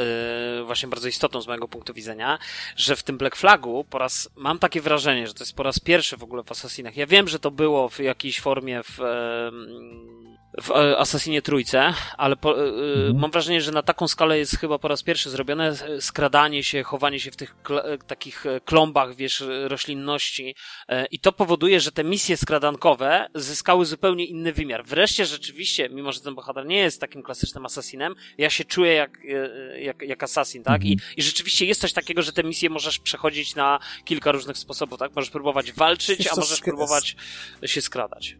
yy, właśnie bardzo istotną z mojego punktu widzenia, że w tym Black Flagu po raz, mam takie wrażenie, że to jest po raz pierwszy w ogóle w Assassinach. Ja wiem, że to było w jakiejś formie w... Yy, w e, Assassinie Trójce, ale po, mhm. mam wrażenie, że na taką skalę jest chyba po raz pierwszy zrobione skradanie się, chowanie się w tych takich klombach, wiesz, roślinności i to powoduje, że te misje skradankowe zyskały zupełnie inny wymiar. Wreszcie rzeczywiście, mimo że ten bohater nie jest takim klasycznym asasinem, ja się czuję jak, jak, jak asasin, tak? I, mhm. I rzeczywiście jest coś takiego, że te misje możesz przechodzić na kilka różnych sposobów, tak? Możesz próbować walczyć, a możesz próbować się skradać.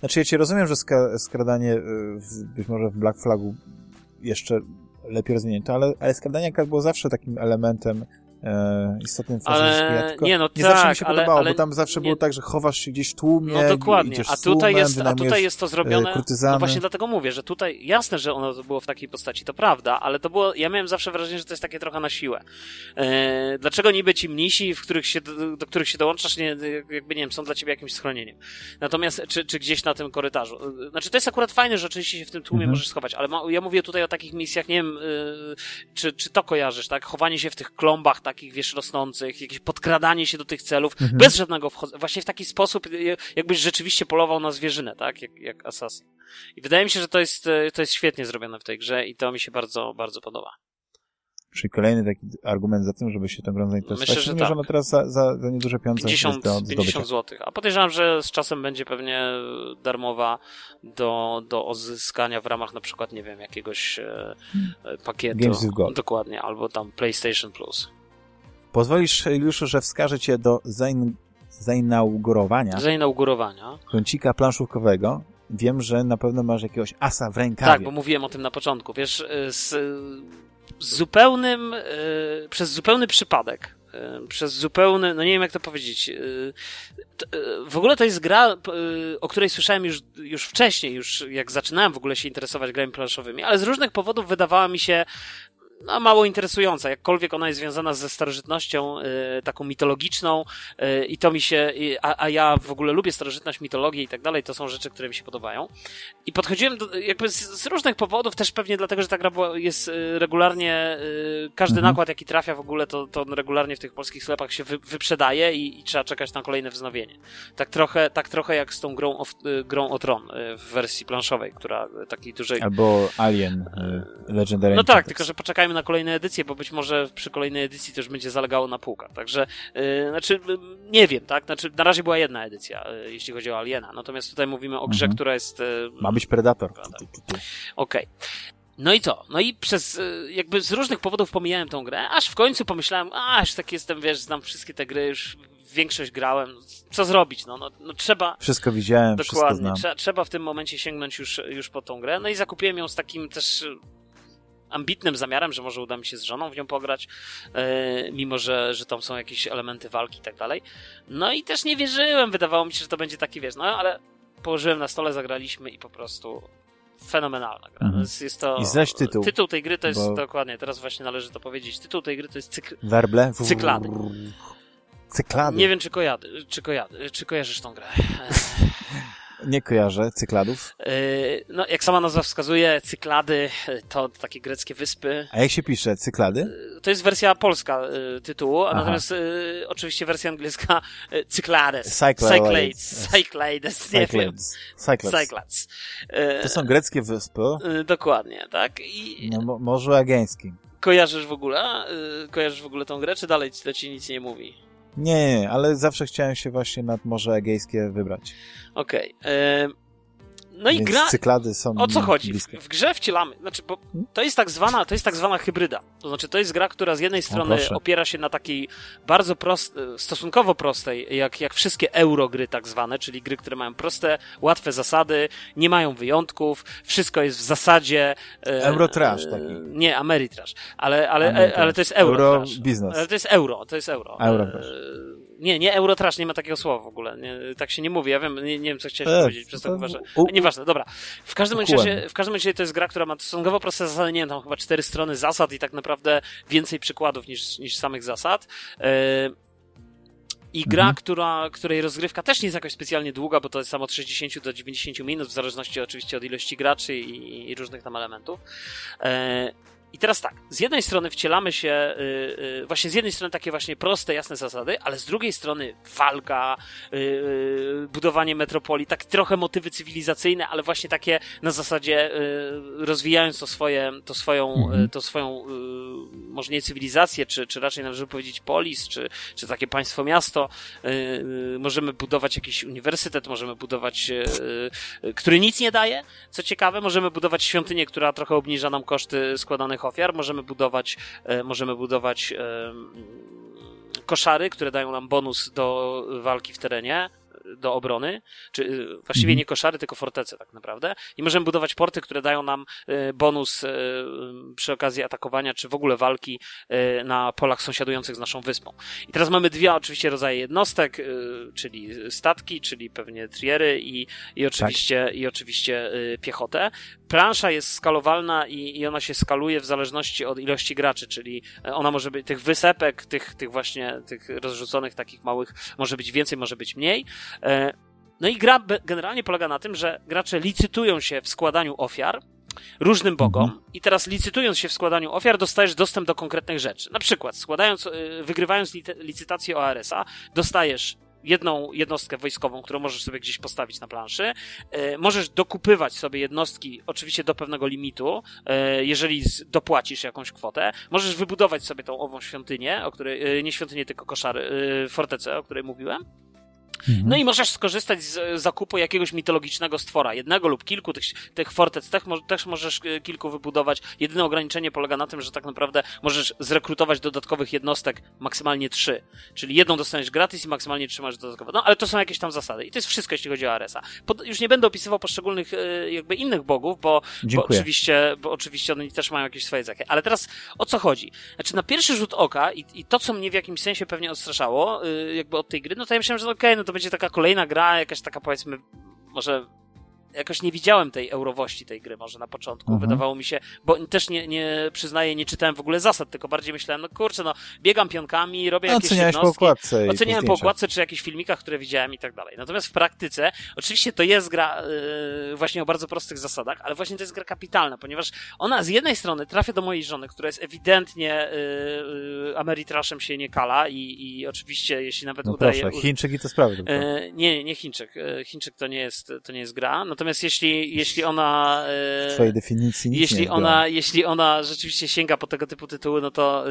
Znaczy ja cię rozumiem, że skradanie y, w, być może w Black Flagu jeszcze lepiej rozwinięte, ale, ale skradanie było zawsze takim elementem e, istotnym w ale, nie, no nie tak, zawsze mi się ale, podobało, ale, bo tam zawsze nie, było tak, że chowasz się gdzieś w tłumie, No dokładnie, a tutaj, tłumem, jest, a tutaj jest to zrobione, kurtyzany. no właśnie dlatego mówię, że tutaj, jasne, że ono było w takiej postaci, to prawda, ale to było, ja miałem zawsze wrażenie, że to jest takie trochę na siłę. E, dlaczego niby ci mnisi, w których się, do, do których się dołączasz, nie, jakby, nie wiem, są dla ciebie jakimś schronieniem. Natomiast, czy, czy gdzieś na tym korytarzu. E, znaczy, to jest akurat fajne, że oczywiście się w tym tłumie mhm. możesz schować, ale ma, ja mówię tutaj o takich misjach, nie wiem, y, czy, czy to kojarzysz, tak? Chowanie się w tych klombach takich, wiesz, rosnących, jakieś podkradanie się do tych celów, mhm. bez żadnego wchodzenia. Właśnie w taki sposób, jakbyś rzeczywiście polował na zwierzynę, tak? Jak, jak Assassin. I wydaje mi się, że to jest, e, to jest świetnie zrobione w tej grze i to mi się bardzo, bardzo podoba. Czyli kolejny taki argument za tym, żeby się tą grą zainteresować. Myślę, że tak. ona teraz za, za, za nieduże pieniądze 50, do 50 zł. A podejrzewam, że z czasem będzie pewnie darmowa do, do uzyskania w ramach na przykład, nie wiem, jakiegoś e, pakietu. Games with Gold. Dokładnie, albo tam PlayStation Plus. Pozwolisz, Juliuszu, że wskażę cię do zain zainaugurowania zainaugurowania kącika planszówkowego. Wiem, że na pewno masz jakiegoś asa w rękawie. Tak, bo mówiłem o tym na początku. Wiesz, y, z, zupełnym, y, przez zupełny przypadek, y, przez zupełny, no nie wiem jak to powiedzieć. W ogóle to jest gra, o której słyszałem już, już wcześniej, już jak zaczynałem w ogóle się interesować grami planszowymi, ale z różnych powodów wydawała mi się no, mało interesująca, jakkolwiek ona jest związana ze starożytnością, y, taką mitologiczną y, i to mi się, y, a, a ja w ogóle lubię starożytność, mitologię i tak dalej, to są rzeczy, które mi się podobają. I podchodziłem do, jakby z, z, różnych powodów, też pewnie dlatego, że ta gra jest y, regularnie, y, każdy mhm. nakład, jaki trafia w ogóle, to, to regularnie w tych polskich sklepach się wy, wyprzedaje i, i, trzeba czekać na kolejne wznowienie. Tak trochę, tak trochę jak z tą grą o, grą o Tron w wersji planszowej, która takiej dużej... Albo Alien, Legendary No tak, tylko że poczekaj czekajmy na kolejne edycje, bo być może przy kolejnej edycji też będzie zalegało na półkach. Także, yy, znaczy, yy, nie wiem, tak? Znaczy, na razie była jedna edycja, yy, jeśli chodzi o Aliena. Natomiast tutaj mówimy o grze, mhm. która jest. Yy, Ma być Predator. Okej. Okay. No i co? No i przez, y, jakby z różnych powodów pomijałem tą grę, aż w końcu pomyślałem, a, już tak jestem, wiesz, znam wszystkie te gry, już większość grałem, co zrobić, no, no, no trzeba... Wszystko widziałem, dokładnie, wszystko znam. Trzeba, trzeba w tym momencie sięgnąć już, już po tą grę, no i zakupiłem ją z takim też ambitnym zamiarem, że może uda mi się z żoną w nią pograć, yy, mimo że, że tam są jakieś elementy walki i tak dalej. No i też nie wierzyłem, wydawało mi się, że to będzie taki, wiesz, no ale położyłem na stole, zagraliśmy i po prostu fenomenalna gra. Mhm. Jest, jest to, I zaś tytuł. Tytuł tej gry to jest, bo... dokładnie, teraz właśnie należy to powiedzieć, tytuł tej gry to jest cykl... Werble? Cyklady. Cyklady. Nie wiem, czy, kojady, czy, kojady, czy kojarzysz tą grę. Nie kojarzę cykladów. Yy, no, jak sama nazwa wskazuje, cyklady to takie greckie wyspy. A jak się pisze? Cyklady? Yy, to jest wersja polska tytułu, a natomiast oczywiście wersja angielska yy, Cyclades. Cyclades. Cyclades. Cyclades. To są greckie wyspy. Dokładnie, tak. I... No, Morzu Egejskim. Kojarzysz w ogóle? Kojarzysz w ogóle tą grę, czy dalej to ci nic nie mówi? Nie, ale zawsze chciałem się właśnie nad Morze Egejskie wybrać. Okej. Okay. No i gra. Cyklady są o co chodzi? Bliskie. W grze wcielamy. Znaczy, bo to jest tak zwana, to jest tak zwana hybryda. To znaczy, to jest gra, która z jednej strony opiera się na takiej bardzo prost, stosunkowo prostej, jak, jak wszystkie eurogry tak zwane, czyli gry, które mają proste, łatwe zasady, nie mają wyjątków, wszystko jest w zasadzie. E, Eurotrash taki. Nie, Ameritrash. Ale, ale, e, ale to jest euro. Euro biznes. Ale to jest euro, to jest euro. Eurotrash. Nie, nie Eurotrash, nie ma takiego słowa w ogóle. Nie, tak się nie mówi. Ja wiem, nie, nie wiem, co chciałeś e, powiedzieć przez to, że... U, Nieważne, dobra. W każdym razie, w każdym razie to jest gra, która ma stosunkowo proste zasady, nie wiem, tam chyba cztery strony zasad i tak naprawdę więcej przykładów niż, niż samych zasad. E, i gra, mhm. która, której rozgrywka też nie jest jakoś specjalnie długa, bo to jest samo od 60 do 90 minut, w zależności oczywiście od ilości graczy i, i różnych tam elementów. E, i teraz tak, z jednej strony wcielamy się, yy, yy, właśnie z jednej strony takie właśnie proste, jasne zasady, ale z drugiej strony walka, yy, budowanie metropolii, tak trochę motywy cywilizacyjne, ale właśnie takie na zasadzie y, rozwijając to swoje, to swoją, mhm. to swoją y, może nie cywilizację, czy, czy raczej należy powiedzieć polis, czy, czy takie państwo miasto, y, możemy budować jakiś uniwersytet, możemy budować, który nic nie daje, co ciekawe, możemy budować świątynię, która trochę obniża nam koszty składanych ofiar, możemy budować, e, możemy budować koszary, które dają nam bonus do walki w terenie, do obrony, czy y, właściwie mhm. nie koszary, tylko fortece tak naprawdę. I możemy budować porty, które dają nam y, bonus y, przy okazji atakowania, czy w ogóle walki na polach sąsiadujących z naszą wyspą. I teraz mamy dwie oczywiście rodzaje jednostek, czyli statki, czyli pewnie triery i, i oczywiście, tak. i oczywiście piechotę. Plansza jest skalowalna i, i ona się skaluje w zależności od ilości graczy, czyli ona może być tych wysepek, tych, tych właśnie tych rozrzuconych takich małych może być więcej, może być mniej. E, no i gra generalnie polega na tym, że gracze licytują się w składaniu ofiar różnym bogom mhm. i teraz licytując się w składaniu ofiar dostajesz dostęp do konkretnych rzeczy. Na przykład składając, e, wygrywając licytację ORS-a dostajesz jedną jednostkę wojskową, którą możesz sobie gdzieś postawić na planszy. E, możesz dokupywać sobie jednostki, oczywiście do pewnego limitu, jeżeli dopłacisz jakąś kwotę. Możesz wybudować sobie tą ową świątynię, o której, nie świątynię, tylko koszary, fortecę, o której mówiłem. Mhm. No i możesz skorzystać z zakupu jakiegoś mitologicznego stwora, jednego lub kilku tych, tych fortec, też, też możesz e, kilku wybudować. Jedyne ograniczenie polega na tym, że tak naprawdę możesz zrekrutować dodatkowych jednostek maksymalnie trzy. Czyli jedną dostaniesz gratis i maksymalnie trzy masz dodatkowo. No ale to są jakieś tam zasady. I to jest wszystko, jeśli chodzi o Aresa. już nie będę opisywał poszczególnych e, jakby innych bogów, bo, bo, oczywiście, bo oczywiście oni też mają jakieś swoje cechy. Ale teraz o co chodzi? Znaczy na pierwszy rzut oka i, i to, co mnie w jakimś sensie pewnie odstraszało e, jakby od tej gry, no to ja myślałem, że okej, okay, no to będzie taka kolejna gra, jakaś taka powiedzmy, może jakoś nie widziałem tej eurowości tej gry może na początku. Mhm. Wydawało mi się, bo też nie, nie przyznaję, nie czytałem w ogóle zasad, tylko bardziej myślałem, no kurczę, no biegam pionkami, robię jakieś Oceniałeś jednostki. po okładce. Oceniałem po okładce, czy jakichś filmikach, które widziałem i tak dalej. Natomiast w praktyce, oczywiście to jest gra yy, właśnie o bardzo prostych zasadach, ale właśnie to jest gra kapitalna, ponieważ ona z jednej strony trafia do mojej żony, która jest ewidentnie yy, Ameritraszem się nie kala i, i oczywiście, jeśli nawet no udaje... Proszę, Chińczyk i to sprawy. Yy, nie, nie Chińczyk. Chińczyk to nie jest, to nie jest gra. Natomiast jeśli, jeśli ona... E, w twojej definicji nic jeśli ona, jeśli ona rzeczywiście sięga po tego typu tytuły, no to,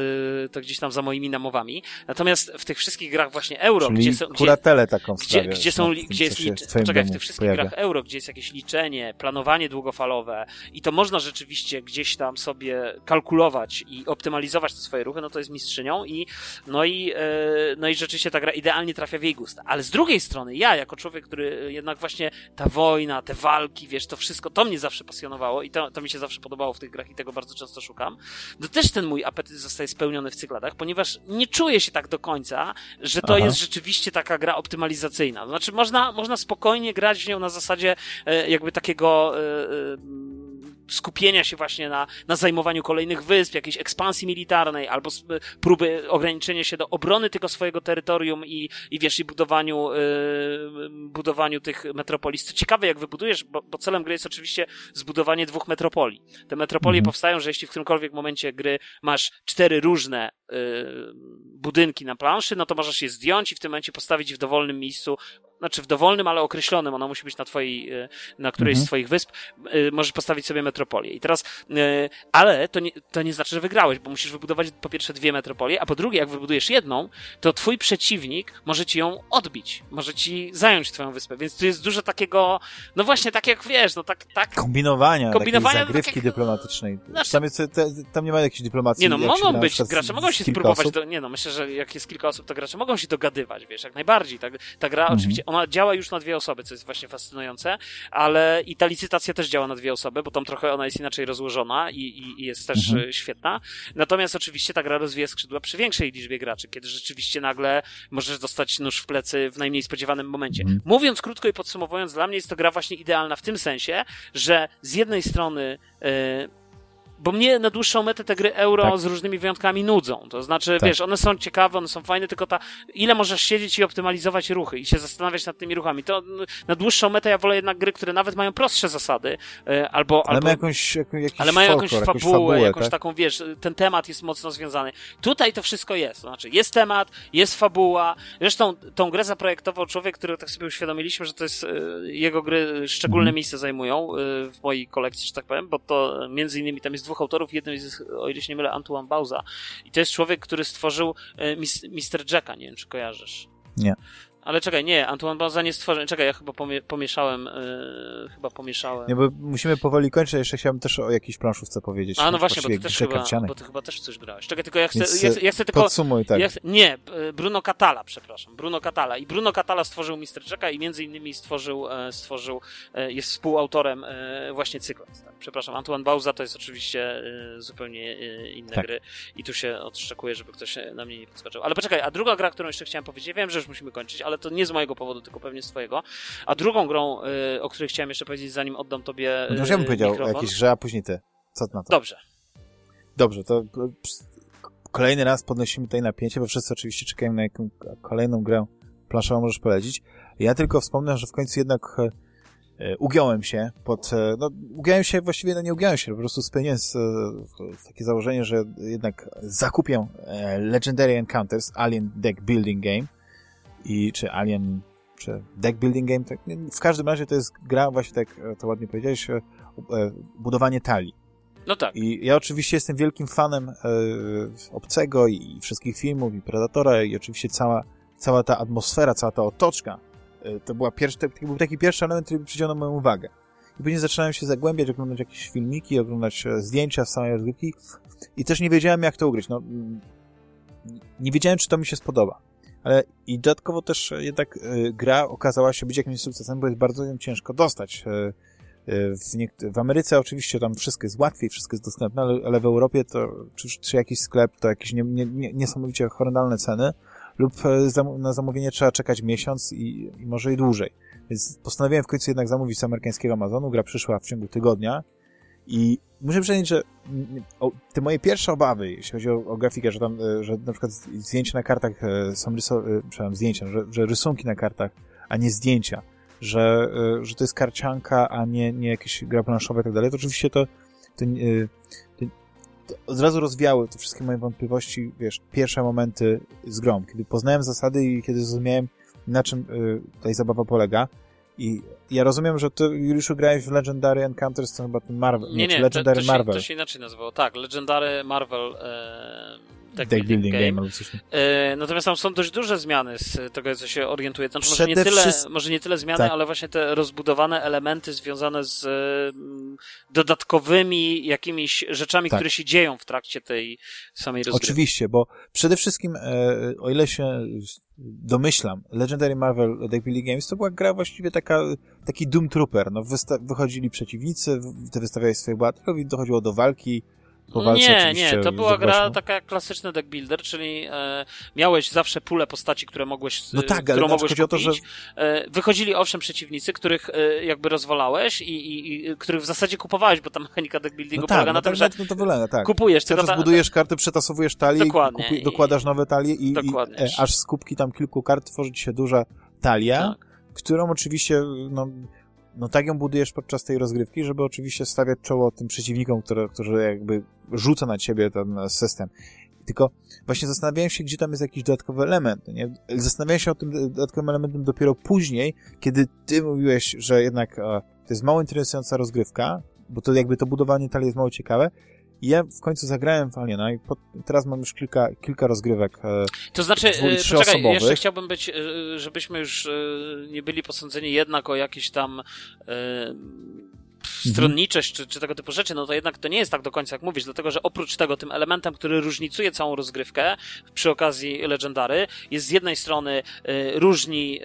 e, to gdzieś tam za moimi namowami. Natomiast w tych wszystkich grach właśnie euro, Czyli gdzie są... Gdzie, taką gdzie, gdzie są, gdzie jest licz... Poczekaj, w tych wszystkich pojawia. grach euro, gdzie jest jakieś liczenie, planowanie długofalowe i to można rzeczywiście gdzieś tam sobie kalkulować i optymalizować te swoje ruchy, no to jest mistrzynią i no i, e, no i rzeczywiście ta gra idealnie trafia w jej gust. Ale z drugiej strony, ja jako człowiek, który jednak właśnie ta wojna, te walki, wiesz, to wszystko, to mnie zawsze pasjonowało i to, to mi się zawsze podobało w tych grach i tego bardzo często szukam, no też ten mój apetyt zostaje spełniony w cykladach, ponieważ nie czuję się tak do końca, że to Aha. jest rzeczywiście taka gra optymalizacyjna. Znaczy, można, można spokojnie grać w nią na zasadzie e, jakby takiego e, e skupienia się właśnie na, na zajmowaniu kolejnych wysp, jakiejś ekspansji militarnej, albo próby ograniczenia się do obrony tego swojego terytorium i, i wiesz, i budowaniu, yy, budowaniu tych metropolii. Co ciekawe, jak wybudujesz, bo, bo celem gry jest oczywiście zbudowanie dwóch metropolii. Te metropolie mhm. powstają, że jeśli w którymkolwiek momencie gry masz cztery różne yy, budynki na planszy, no to możesz je zdjąć i w tym momencie postawić w dowolnym miejscu znaczy w dowolnym, ale określonym, ona musi być na twojej, e, na którejś mhm. z twoich wysp, e, możesz postawić sobie metropolię. I teraz, e, ale to nie, to nie znaczy, że wygrałeś, bo musisz wybudować po pierwsze dwie metropolie, a po drugie, jak wybudujesz jedną, to twój przeciwnik może ci ją odbić, może ci zająć twoją wyspę, więc tu jest dużo takiego, no właśnie, tak jak wiesz, no tak, tak. Kombinowania, kombinowania zagrywki tak jak, dyplomatycznej. Znaczy, tam, jest, tam nie ma jakiejś dyplomacji. Nie no, mogą być, gracze mogą się spróbować, do, nie no, myślę, że jak jest kilka osób, to gracze mogą się dogadywać, wiesz, jak najbardziej. Tak, ta gra mhm. oczywiście ona działa już na dwie osoby, co jest właśnie fascynujące, ale i ta licytacja też działa na dwie osoby, bo tam trochę ona jest inaczej rozłożona i, i, i jest też mhm. Świetna. Natomiast oczywiście ta gra rozwija skrzydła przy większej liczbie graczy, kiedy rzeczywiście nagle możesz dostać nóż w plecy w najmniej spodziewanym momencie. Mhm. Mówiąc krótko i podsumowując, dla mnie jest to gra właśnie idealna w tym sensie, że z jednej strony yy, bo mnie na dłuższą metę te gry euro tak. z różnymi wyjątkami nudzą. To znaczy, tak. wiesz, one są ciekawe, one są fajne, tylko ta, ile możesz siedzieć i optymalizować ruchy i się zastanawiać nad tymi ruchami. To na dłuższą metę ja wolę jednak gry, które nawet mają prostsze zasady, e, albo... Ale albo, jakąś, Ale mają jakąś fabułę, jakąś, fabułę, jakąś tak? taką, wiesz, ten temat jest mocno związany. Tutaj to wszystko jest. To znaczy, jest temat, jest fabuła. Zresztą tą grę zaprojektował człowiek, który tak sobie uświadomiliśmy, że to jest, e, jego gry szczególne mhm. miejsce zajmują e, w mojej kolekcji, że tak powiem, bo to między innymi tam jest dwóch autorów, jednym jest o ile się nie mylę, Antoine Bauza. I to jest człowiek, który stworzył e, Mr. Jacka, nie wiem, czy kojarzysz. Nie. Ale czekaj, nie, Antoine Bauza nie stworzył. Czekaj, ja chyba pomie pomieszałem. Yy, chyba pomieszałem. Nie, bo musimy powoli kończyć, jeszcze chciałbym też o jakiejś planszówce powiedzieć. A no właśnie, bo ty, też chyba, bo ty chyba też coś grałeś. Czekaj, tylko ja chcę, ja, ja chcę tylko... Podsumuj, tak. Ja chcę, nie, Bruno Catala, przepraszam. Bruno Catala. I Bruno Catala stworzył Mr. Jacka i między innymi stworzył, e, stworzył e, jest współautorem e, właśnie Cyklons. Tak. Przepraszam, Antoine Bauza to jest oczywiście zupełnie inne tak. gry i tu się odszczekuję, żeby ktoś na mnie nie podskoczył. Ale poczekaj, a druga gra, którą jeszcze chciałem powiedzieć, wiem, że już musimy kończyć, ale to nie z mojego powodu, tylko pewnie z twojego. A drugą grą, y, o której chciałem jeszcze powiedzieć, zanim oddam tobie No to ja bym powiedział mikrofon. jakieś grze, a później ty. Co na to? Dobrze. Dobrze, to kolejny raz podnosimy tutaj napięcie, bo wszyscy oczywiście czekają na jaką kolejną grę planszową możesz polecić. Ja tylko wspomnę, że w końcu jednak e, e, ugiąłem się pod, e, no ugiąłem się, właściwie no nie ugiąłem się, po prostu spełniłem takie założenie, że jednak zakupię Legendary Encounters Alien Deck Building Game i czy Alien, czy Deck Building Game, tak, w każdym razie to jest gra, właśnie tak e, to ładnie powiedziałeś, e, e, budowanie talii. No tak. I ja oczywiście jestem wielkim fanem Obcego i, wszystkich filmów, i Predatora, i oczywiście cała, cała ta atmosfera, cała ta otoczka, to, była pierwszy, to, to był taki pierwszy element, który przyciągnął moją uwagę. I później zaczynałem się zagłębiać, oglądać jakieś filmiki, oglądać zdjęcia z samej rozgrywki i też nie wiedziałem, jak to ugryźć. No, nie wiedziałem, czy to mi się spodoba ale i dodatkowo też jednak y, gra okazała się być jakimś sukcesem, bo jest bardzo ją ciężko dostać. Y, w, w, Ameryce oczywiście tam wszystko jest łatwiej, wszystko jest dostępne, ale, ale w Europie to czy, czy, jakiś sklep to jakieś nie, nie, nie, niesamowicie horrendalne ceny lub zam, na zamówienie trzeba czekać miesiąc i, i może i dłużej. Więc postanowiłem w końcu jednak zamówić z amerykańskiego Amazonu. Gra przyszła w ciągu tygodnia i muszę przyznać, że te moje pierwsze obawy, jeśli chodzi o, o, grafikę, że tam, e, że na przykład zdjęcia na kartach e, są ryso, e, przepraszam, zdjęcia, że, że rysunki na kartach, a nie zdjęcia, że, że to jest karcianka, a nie, nie jakieś gra planszowe i tak dalej, to oczywiście to, to, to, to od razu rozwiały te wszystkie moje wątpliwości, wiesz, pierwsze momenty z grą, kiedy poznałem zasady i kiedy zrozumiałem, na czym tutaj zabawa polega, i ja rozumiem, że ty, Juliuszu, grałeś w Legendary Encounters, to chyba ten Marvel. Nie, nie, Legendary to, to, się, Marvel. to się inaczej nazywało. Tak, Legendary Marvel e, Deck, Deck Building, Game. game e, natomiast tam są dość duże zmiany z tego, co się orientuje. Znaczy, może, nie tyle, wszystkim... może nie tyle zmiany, tak. ale właśnie te rozbudowane elementy związane z mm, dodatkowymi jakimiś rzeczami, tak. które się dzieją w trakcie tej samej rozgrywki. Oczywiście, bo przede wszystkim, e, o ile się domyślam, Legendary Marvel Building Games to była gra właściwie taka, taki Doom Trooper. No, wychodzili przeciwnicy, te wystawiali swoich bohaterów i dochodziło do walki, Nie, nie, to była gra taka jak klasyczny deck builder, czyli e, miałeś zawsze pulę postaci, które mogłeś, no tak, którą ale mogłeś chodzi kupić. o to, że... E, wychodzili owszem przeciwnicy, których e, jakby rozwalałeś i, i, i, których w zasadzie kupowałeś, bo ta mechanika deck buildingu no tak, polega no na tym, tak, że no to wylega, tak. kupujesz. Czas ta... budujesz karty, przetasowujesz talię Dokładnie. i dokładasz nowe talie i, i e, aż z kubki tam kilku kart tworzy ci się duża talia, tak. którą oczywiście no, no tak ją budujesz podczas tej rozgrywki, żeby oczywiście stawiać czoło tym przeciwnikom, które, którzy jakby rzuca na ciebie ten system. Tylko właśnie zastanawiałem się, gdzie tam jest jakiś dodatkowy element. Nie? Zastanawiałem się o tym dodatkowym elementem dopiero później, kiedy ty mówiłeś, że jednak e, to jest mało interesująca rozgrywka, bo to jakby to budowanie talii jest mało ciekawe, i ja w końcu zagrałem w Aliena i po, teraz mam już kilka, kilka rozgrywek. E, to znaczy, e, poczekaj, jeszcze chciałbym być, e, żebyśmy już nie byli posądzeni jednak o jakieś tam Mhm. Stronniczość czy, czy tego typu rzeczy, no to jednak to nie jest tak do końca, jak mówisz, dlatego że oprócz tego tym elementem, który różnicuje całą rozgrywkę przy okazji Legendary, jest z jednej strony y, różni,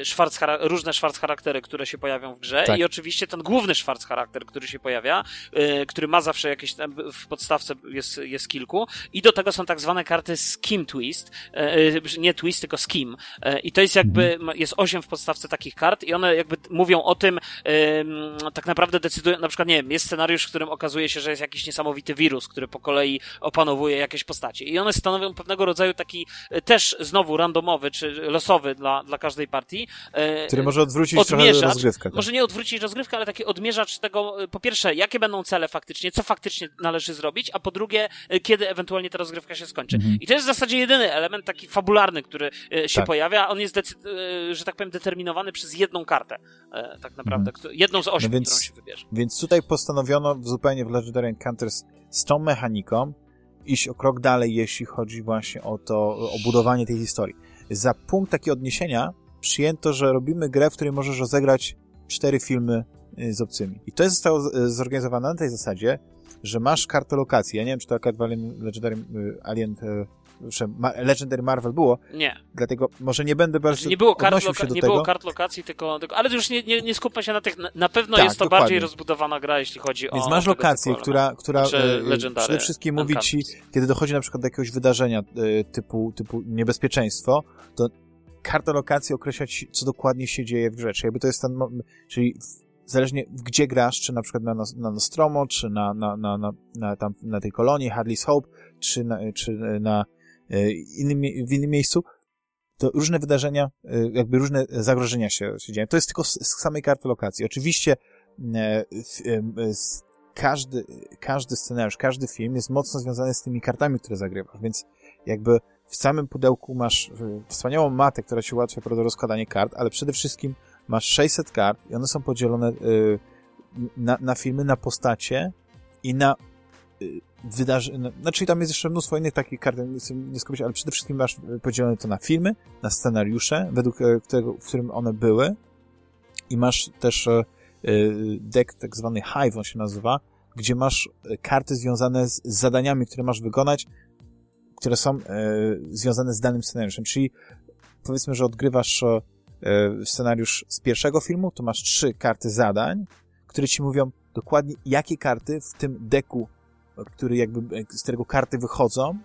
y, szwarc, różne szwarc charaktery, które się pojawią w grze tak. i oczywiście ten główny szwarc charakter, który się pojawia, y, który ma zawsze jakieś w podstawce jest, jest kilku i do tego są tak zwane karty Skim Twist, y, nie Twist, tylko Skim y, i to jest jakby, mhm. jest osiem w podstawce takich kart i one jakby mówią o tym tak naprawdę decydują, na przykład, nie wiem, jest scenariusz, w którym okazuje się, że jest jakiś niesamowity wirus, który po kolei opanowuje jakieś postacie. I one stanowią pewnego rodzaju taki e, też znowu randomowy, czy losowy dla, dla każdej partii. E, który może odwrócić odmierzacz, trochę rozgrywkę. Tak? Może nie odwrócić rozgrywkę, ale taki odmierzacz tego, e, po pierwsze, jakie będą cele faktycznie, co faktycznie należy zrobić, a po drugie, kiedy ewentualnie ta rozgrywka się skończy. Mhm. I to jest w zasadzie jedyny element taki fabularny, który się tak. pojawia. On jest, że tak powiem, determinowany przez jedną kartę, tak naprawdę, mhm. jedną z ośmiu, no więc, którą się wybierze. Więc tutaj postanowiono zupełnie w Legendary Encounters z tą mechaniką iść o krok dalej, jeśli chodzi właśnie o to, o budowanie tej historii. Za punkt takiego odniesienia przyjęto, że robimy grę, w której możesz rozegrać cztery filmy y, z obcymi. I to zostało zorganizowane na tej zasadzie, że masz kartę lokacji. Ja nie wiem, czy to akurat w Alien, Legendary y, Alien y, Legendary Marvel było. Nie. Dlatego może nie będę bardzo znaczy, nie było kart się do Nie tego. było kart lokacji, tylko, tylko ale już nie, nie, nie skupmy się na tych. Na pewno tak, jest to dokładnie. bardziej rozbudowana gra, jeśli chodzi o. Więc masz lokację, która, która znaczy, e, przede wszystkim mówi ci, kiedy dochodzi na przykład do jakiegoś wydarzenia e, typu, typu niebezpieczeństwo, to karta lokacji określa ci, co dokładnie się dzieje w grze. Czyli jakby to jest ten, czyli zależnie gdzie grasz, czy na przykład na, na Nostromo, czy na, na, na, na, na, tam, na tej kolonii Hadley's Hope, czy na, czy na innym, w innym miejscu, to różne wydarzenia, e, jakby różne zagrożenia się, się dzieją. To jest tylko z, z samej karty lokacji. Oczywiście e, każdy, każdy scenariusz, każdy film jest mocno związany z tymi kartami, które zagrywasz, więc jakby w samym pudełku masz wspaniałą matę, która ci ułatwia rozkładanie kart, ale przede wszystkim masz 600 kart i one są podzielone na, na filmy, na postacie i na wydarzeń, no, znaczy tam jest jeszcze mnóstwo innych takich kart, nie skupię się, ale przede wszystkim masz podzielone to na filmy, na scenariusze, według e, tego, w którym one były. I masz też e, e, deck tak zwany Hive, on się nazywa, gdzie masz karty związane z zadaniami, które masz wykonać, które są związane z danym scenariuszem, czyli powiedzmy, że odgrywasz scenariusz z pierwszego filmu, to masz trzy karty zadań, które ci mówią dokładnie, jakie karty w tym deku który jakby, z którego karty wychodzą,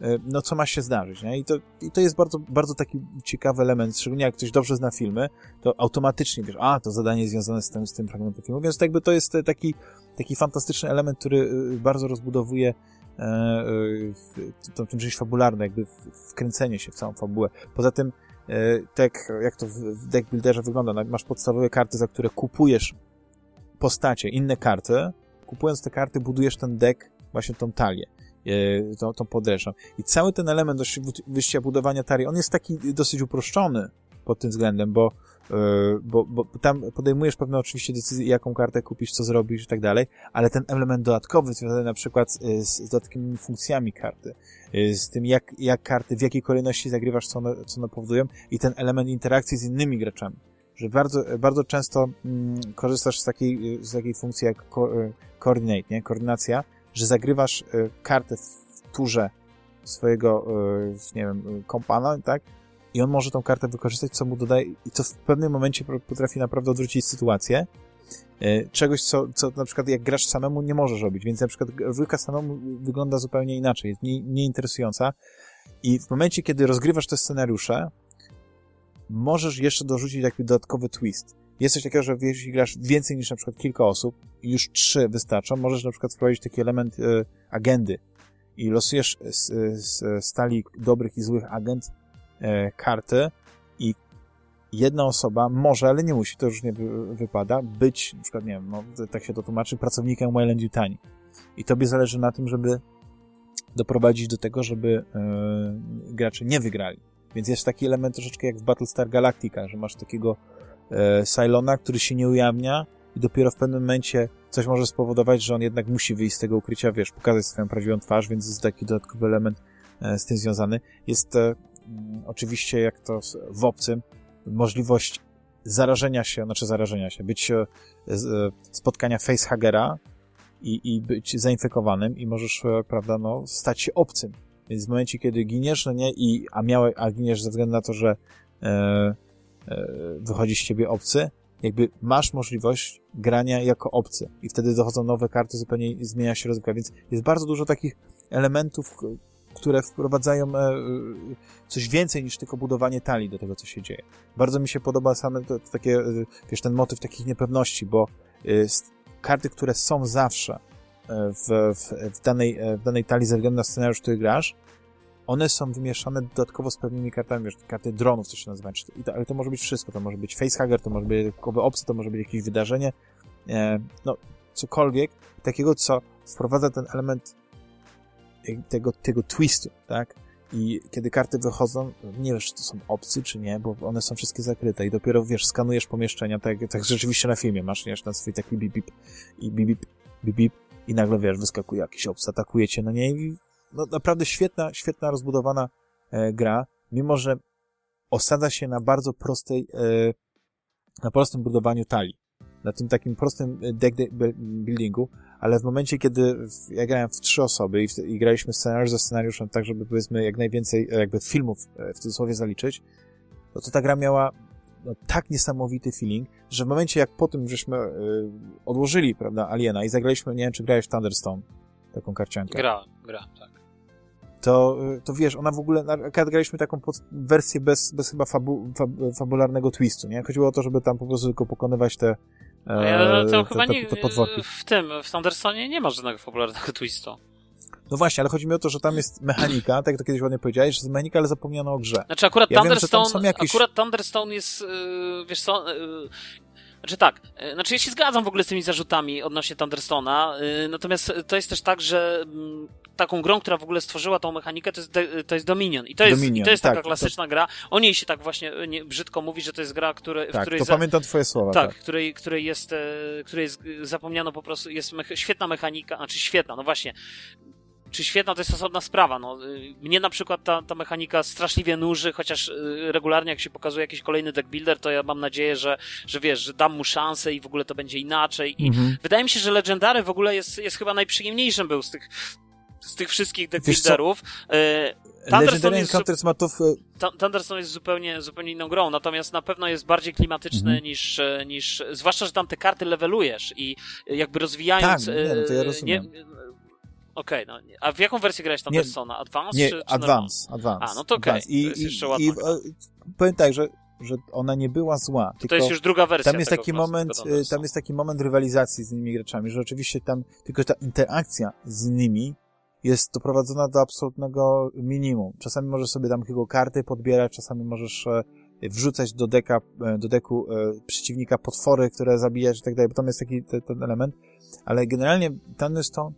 e, no co ma się zdarzyć, nie? I to, i to jest bardzo, bardzo taki ciekawy element, szczególnie jak ktoś dobrze zna filmy, to automatycznie wiesz, a, to zadanie jest związane z tym, z tym fragmentem filmu, więc jakby to jest taki, taki fantastyczny element, który e, bardzo rozbudowuje e, e, tą, tą część fabularną, jakby wkręcenie się w całą fabułę. Poza tym, e, tak jak to w deck builderze wygląda, no, masz podstawowe karty, za które kupujesz postacie, inne karty, kupując te karty budujesz ten deck, właśnie tą talię, e, tą, tą podeszłą. I cały ten element wyjścia budowania talii, on jest taki dosyć uproszczony pod tym względem, bo, e, bo, bo tam podejmujesz pewne oczywiście decyzje, jaką kartę kupisz, co zrobisz i tak dalej, ale ten element dodatkowy, związany na przykład z, z dodatkowymi funkcjami karty, e, z tym, jak, jak karty, w jakiej kolejności zagrywasz, co one, co one powodują i ten element interakcji z innymi graczami że bardzo, bardzo często mm, korzystasz z takiej, z takiej funkcji jak ko, e, coordinate, nie? Koordynacja, że zagrywasz y, kartę w turze swojego, y, nie wiem, kompana, tak? I on może tą kartę wykorzystać, co mu dodaje, i co w pewnym momencie potrafi naprawdę odwrócić sytuację. e, czegoś, co, co na przykład jak grasz samemu nie możesz robić, więc na przykład rozgrywka samemu wygląda zupełnie inaczej, jest nie, nieinteresująca i w momencie, kiedy rozgrywasz te scenariusze, możesz jeszcze dorzucić jakiś dodatkowy twist. Jest coś takiego, że jeśli grasz więcej niż na przykład kilka osób, już trzy wystarczą, możesz na przykład wprowadzić taki element y, agendy i losujesz z, z stali dobrych i złych agent y, karty i jedna osoba może, ale nie musi, to już nie wy, wypada, być, na przykład, nie wiem, no, tak się to tłumaczy, pracownikiem Wayland Yutani. I tobie zależy na tym, żeby doprowadzić do tego, żeby y, gracze nie wygrali. Więc jest taki element troszeczkę jak w Battlestar Galactica, że masz takiego e, Cylona, który się nie ujawnia i dopiero w pewnym momencie coś może spowodować, że on jednak musi wyjść z tego ukrycia, wiesz, pokazać swoją prawdziwą twarz, więc jest taki dodatkowy element e, z tym związany. Jest e, mm, oczywiście, jak to w obcym, możliwość zarażenia się, znaczy zarażenia się, być e, e, spotkania facehagera i, i być zainfekowanym i możesz, e, prawda, no, stać się obcym. Więc w momencie, kiedy giniesz, no nie, i, a, miałe, a giniesz ze względu na to, że e, e, wychodzi z ciebie obcy, jakby masz możliwość grania jako obcy i wtedy dochodzą nowe karty, zupełnie zmienia się rozgrywka, więc jest bardzo dużo takich elementów, które wprowadzają e, coś więcej niż tylko budowanie talii do tego, co się dzieje. Bardzo mi się podoba same to, to takie, e, wiesz, ten motyw takich niepewności, bo e, karty, które są zawsze w, w, w, danej, w danej talii ze względu na scenariusz, który grasz, one są wymieszane dodatkowo z pewnymi kartami, wiesz, karty dronów, co się nazywa, to, ale to może być wszystko, to może być facehugger, to może być dodatkowe obcy, to może być jakieś wydarzenie, e, no, cokolwiek takiego, co wprowadza ten element tego, tego twistu, tak? I kiedy karty wychodzą, nie wiesz, czy to są obcy, czy nie, bo one są wszystkie zakryte i dopiero, wiesz, skanujesz pomieszczenia, tak, tak rzeczywiście na filmie masz, wiesz, ten swój taki bip, bip i bip, bip, bip, bip i nagle, wiesz, wyskakuje jakiś obcy, atakuje cię, no nie, i no, naprawdę świetna, świetna, rozbudowana e, gra, mimo że osadza się na bardzo prostej, e, na prostym budowaniu talii, na tym takim prostym deck buildingu, ale w momencie, kiedy ja grałem w trzy osoby i, w, i graliśmy scenariusz za scenariuszem, tak żeby powiedzmy jak najwięcej e, jakby filmów e, w cudzysłowie zaliczyć, no to ta gra miała no, tak niesamowity feeling, że w momencie jak po tym żeśmy y, odłożyli, prawda, Aliena i zagraliśmy, nie wiem, czy grałeś w Thunderstone, taką karciankę. Gra, gra, tak to, to wiesz, ona w ogóle, akurat graliśmy taką wersję bez, bez chyba fabu, fab, fabularnego twistu, nie? Chodziło o to, żeby tam po prostu tylko pokonywać te, no ja, to te, chyba te, te, podwórki. W tym, w Thunderstone nie ma żadnego fabularnego twistu. No właśnie, ale chodzi mi o to, że tam jest mechanika, tak jak to kiedyś ładnie powiedziałeś, że jest mechanika, ale zapomniano o grze. Znaczy akurat ja Thunderstone, wiem, jakieś... akurat Thunderstone jest, yy, wiesz co, yy, znaczy tak, e, znaczy ja się zgadzam w ogóle z tymi zarzutami odnośnie Thunderstona, yy, natomiast to jest też tak, że mm, taką grą, która w ogóle stworzyła tą mechanikę, to jest, to jest Dominion. I to jest, Dominion, i to jest tak, taka klasyczna to... gra. O niej się tak właśnie nie, brzydko mówi, że to jest gra, które, tak, w której... to za... pamiętam twoje słowa. Tak, tak. Której, której jest, e, której jest zapomniano po prostu, jest mecha, świetna mechanika, znaczy świetna, no właśnie, czy świetna, to jest osobna sprawa. No, y, mnie na przykład ta, ta mechanika straszliwie nuży, chociaż y, regularnie jak się pokazuje jakiś kolejny deck builder, to ja mam nadzieję, że, że wiesz, że dam mu szansę i w ogóle to będzie inaczej. I mhm. wydaje mi się, że Legendary w ogóle jest, jest chyba najprzyjemniejszym był z tych, z tych wszystkich deck builderów. Y, Legendary Encounters ma to w... Thunderstone jest zupełnie, zupełnie inną grą, natomiast na pewno jest bardziej klimatyczny mhm. niż, niż, zwłaszcza, że tam te karty levelujesz i jakby rozwijając... Tak, nie, no to ja rozumiem. Nie, Okej, okay, no. A w jaką wersję grałeś tam Persona? Advance nie, czy, czy Advance, Advance. A, no to okej. Okay. I, to jest i, i, powiem tak, że, że ona nie była zła. To, to jest już druga wersja. Tam jest taki moment, tam jest taki moment rywalizacji z innymi graczami, że oczywiście tam tylko ta interakcja z nimi jest doprowadzona do absolutnego minimum. Czasami możesz sobie tam tylko karty podbierać, czasami możesz e, wrzucać do deka, e, do deku e, przeciwnika potwory, które zabijasz i tak dalej, bo tam jest taki ten element, ale generalnie Thunderstone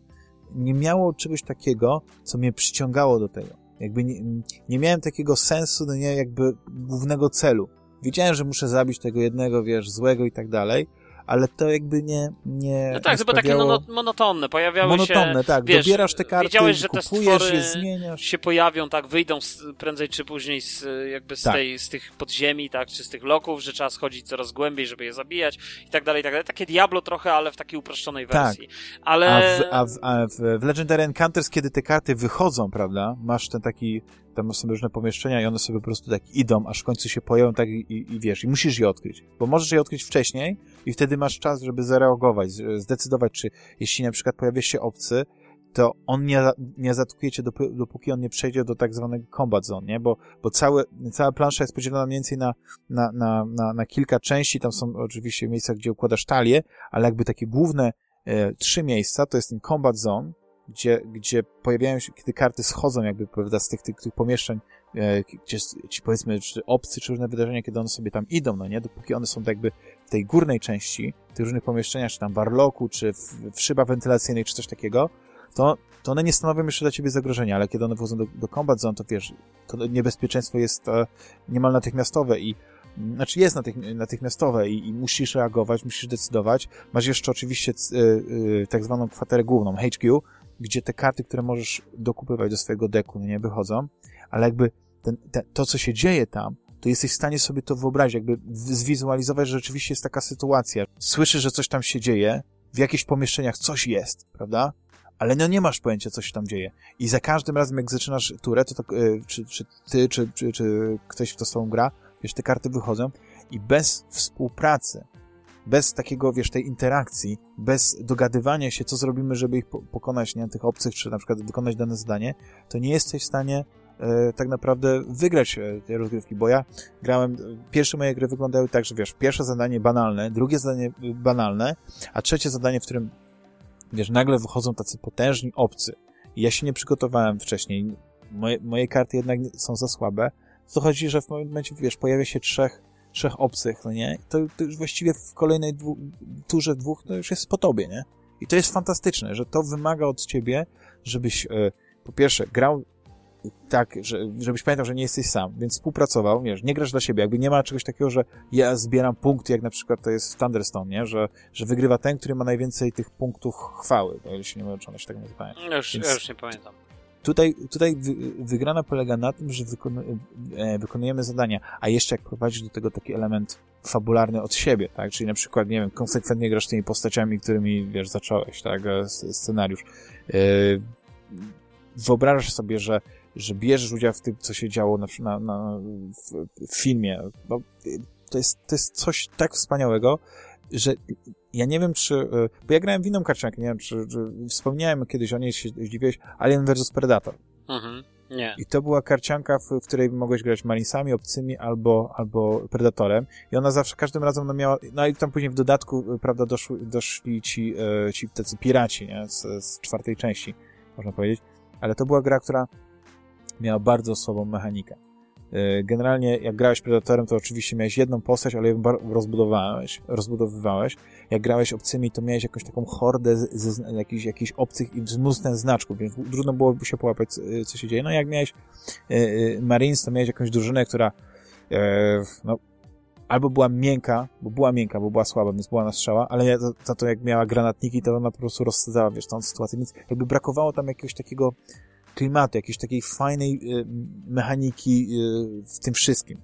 nie miało czegoś takiego, co mnie przyciągało do tego. Jakby nie, nie miałem takiego sensu, no nie jakby głównego celu. Wiedziałem, że muszę zabić tego jednego, wiesz, złego i tak dalej, ale to jakby nie nie No tak, chyba takie monotonne, pojawiały monotonne, się... Monotonne, tak, wiesz, dobierasz te karty, wiedziałeś, że te kupujesz, je zmieniasz. się pojawią, tak, wyjdą z, prędzej czy później z, jakby z, tak. tej, z tych podziemi, tak, czy z tych loków, że trzeba schodzić coraz głębiej, żeby je zabijać i tak dalej, i tak dalej. Takie Diablo trochę, ale w takiej uproszczonej tak. wersji. Tak. Ale... A, w, a, w, a w Legendary Encounters, kiedy te karty wychodzą, prawda, masz ten taki tam są różne pomieszczenia i one sobie po prostu tak idą, aż w końcu się pojawią tak i, i, i wiesz, i musisz je odkryć. Bo możesz je odkryć wcześniej i wtedy masz czas, żeby zareagować, zdecydować, czy jeśli na przykład pojawia się obcy, to on nie, nie zaatakuje cię dopóki on nie przejdzie do tak zwanego combat zone, nie? Bo, bo całe, cała plansza jest podzielona mniej więcej na, na, na, na, na kilka części, tam są oczywiście miejsca, gdzie układasz talię, ale jakby takie główne e, trzy miejsca, to jest ten combat zone, gdzie, gdzie pojawiają się, kiedy karty schodzą jakby, prawda, z tych, tych, tych pomieszczeń, e, gdzie ci powiedzmy, czy obcy, czy różne wydarzenia, kiedy one sobie tam idą, no nie? Dopóki one są tak jakby w tej górnej części, tych różnych pomieszczeniach, czy tam w czy w, w szybach wentylacyjnej, czy coś takiego, to, to one nie stanowią jeszcze dla ciebie zagrożenia, ale kiedy one wchodzą do, do combat zone, to wiesz, to niebezpieczeństwo jest e, niemal natychmiastowe i znaczy jest natych, natychmiastowe i, i, musisz reagować, musisz decydować. Masz jeszcze oczywiście y, y, tak zwaną kwaterę główną, HQ, gdzie te karty, które możesz dokupywać do swojego deku, no nie wychodzą, ale jakby ten, ten, to, co się dzieje tam, to jesteś w stanie sobie to wyobrazić, jakby zwizualizować, że rzeczywiście jest taka sytuacja. Słyszysz, że coś tam się dzieje, w jakichś pomieszczeniach coś jest, prawda? ale no nie masz pojęcia, co się tam dzieje. I za każdym razem, jak zaczynasz turę, to, to yy, czy, czy ty, czy, czy, czy ktoś, kto z tobą gra, wiesz, te karty wychodzą i bez współpracy, bez takiego, wiesz, tej interakcji, bez dogadywania się, co zrobimy, żeby ich pokonać, nie, tych obcych, czy na przykład wykonać dane zadanie, to nie jesteś w stanie e, tak naprawdę wygrać e, tej rozgrywki, bo ja grałem, pierwsze moje gry wyglądały tak, że wiesz, pierwsze zadanie banalne, drugie zadanie banalne, a trzecie zadanie, w którym wiesz, nagle wychodzą tacy potężni obcy. I ja się nie przygotowałem wcześniej. Moje, moje karty jednak są za słabe. To chodzi, że w momencie, wiesz, pojawia się trzech, trzech obcych, no nie? To, to już właściwie w kolejnej dwu, turze dwóch, to już jest po tobie, nie? I to jest fantastyczne, że to wymaga od ciebie, żebyś e, po pierwsze grał tak, że, żebyś pamiętał, że nie jesteś sam, więc współpracował, wiesz, nie grasz dla siebie, jakby nie ma czegoś takiego, że ja zbieram punkty, jak na przykład to jest w Thunderstone, nie? Że, że wygrywa ten, który ma najwięcej tych punktów chwały, się nie mylę, czy one się tak nazywają. Ja już, więc... ja już nie pamiętam. Tutaj, tutaj wygrana polega na tym, że e, wykonujemy zadania, a jeszcze jak prowadzisz do tego taki element fabularny od siebie, tak? Czyli na przykład, nie wiem, konsekwentnie grasz tymi postaciami, którymi, wiesz, zacząłeś, tak? E, scenariusz. E, wyobrażasz sobie, że że bierzesz udział w tym, co się działo na, na, na w, w, filmie. No, to, jest, to jest coś tak wspaniałego, że ja nie wiem, czy... E, bo ja grałem w inną karciankę, nie wiem, czy, czy wspomniałem kiedyś o niej, się zdziwiłeś, Alien vs Predator. Mhm. Nie. I to była karcianka, w, w, której mogłeś grać Marinesami, obcymi albo, albo Predatorem. I ona zawsze, każdym razem ona miała... No i tam później w dodatku, e, prawda, doszły, doszli ci, e, ci tacy piraci, nie? Z, z czwartej części, można powiedzieć. Ale to była gra, która miała bardzo słabą mechanikę. E, generalnie, jak grałeś Predatorem, to oczywiście miałeś jedną postać, ale ją rozbudowałeś, rozbudowywałeś. Jak grałeś obcymi, to miałeś jakąś taką hordę z, z jakichś, jakichś obcych i mnóstwem znaczków, więc trudno byłoby się połapać, e, co się dzieje. No jak miałeś e, Marines, to miałeś jakąś drużynę, która no, albo była miękka, bo była miękka, bo była słaba, więc była na strzała, ale za, za to jak miała granatniki, to ona po prostu rozsadzała, wiesz, tą sytuację, więc jakby brakowało tam jakiegoś takiego klimatu, jakiejś takiej fajnej y, mechaniki y, w tym wszystkim.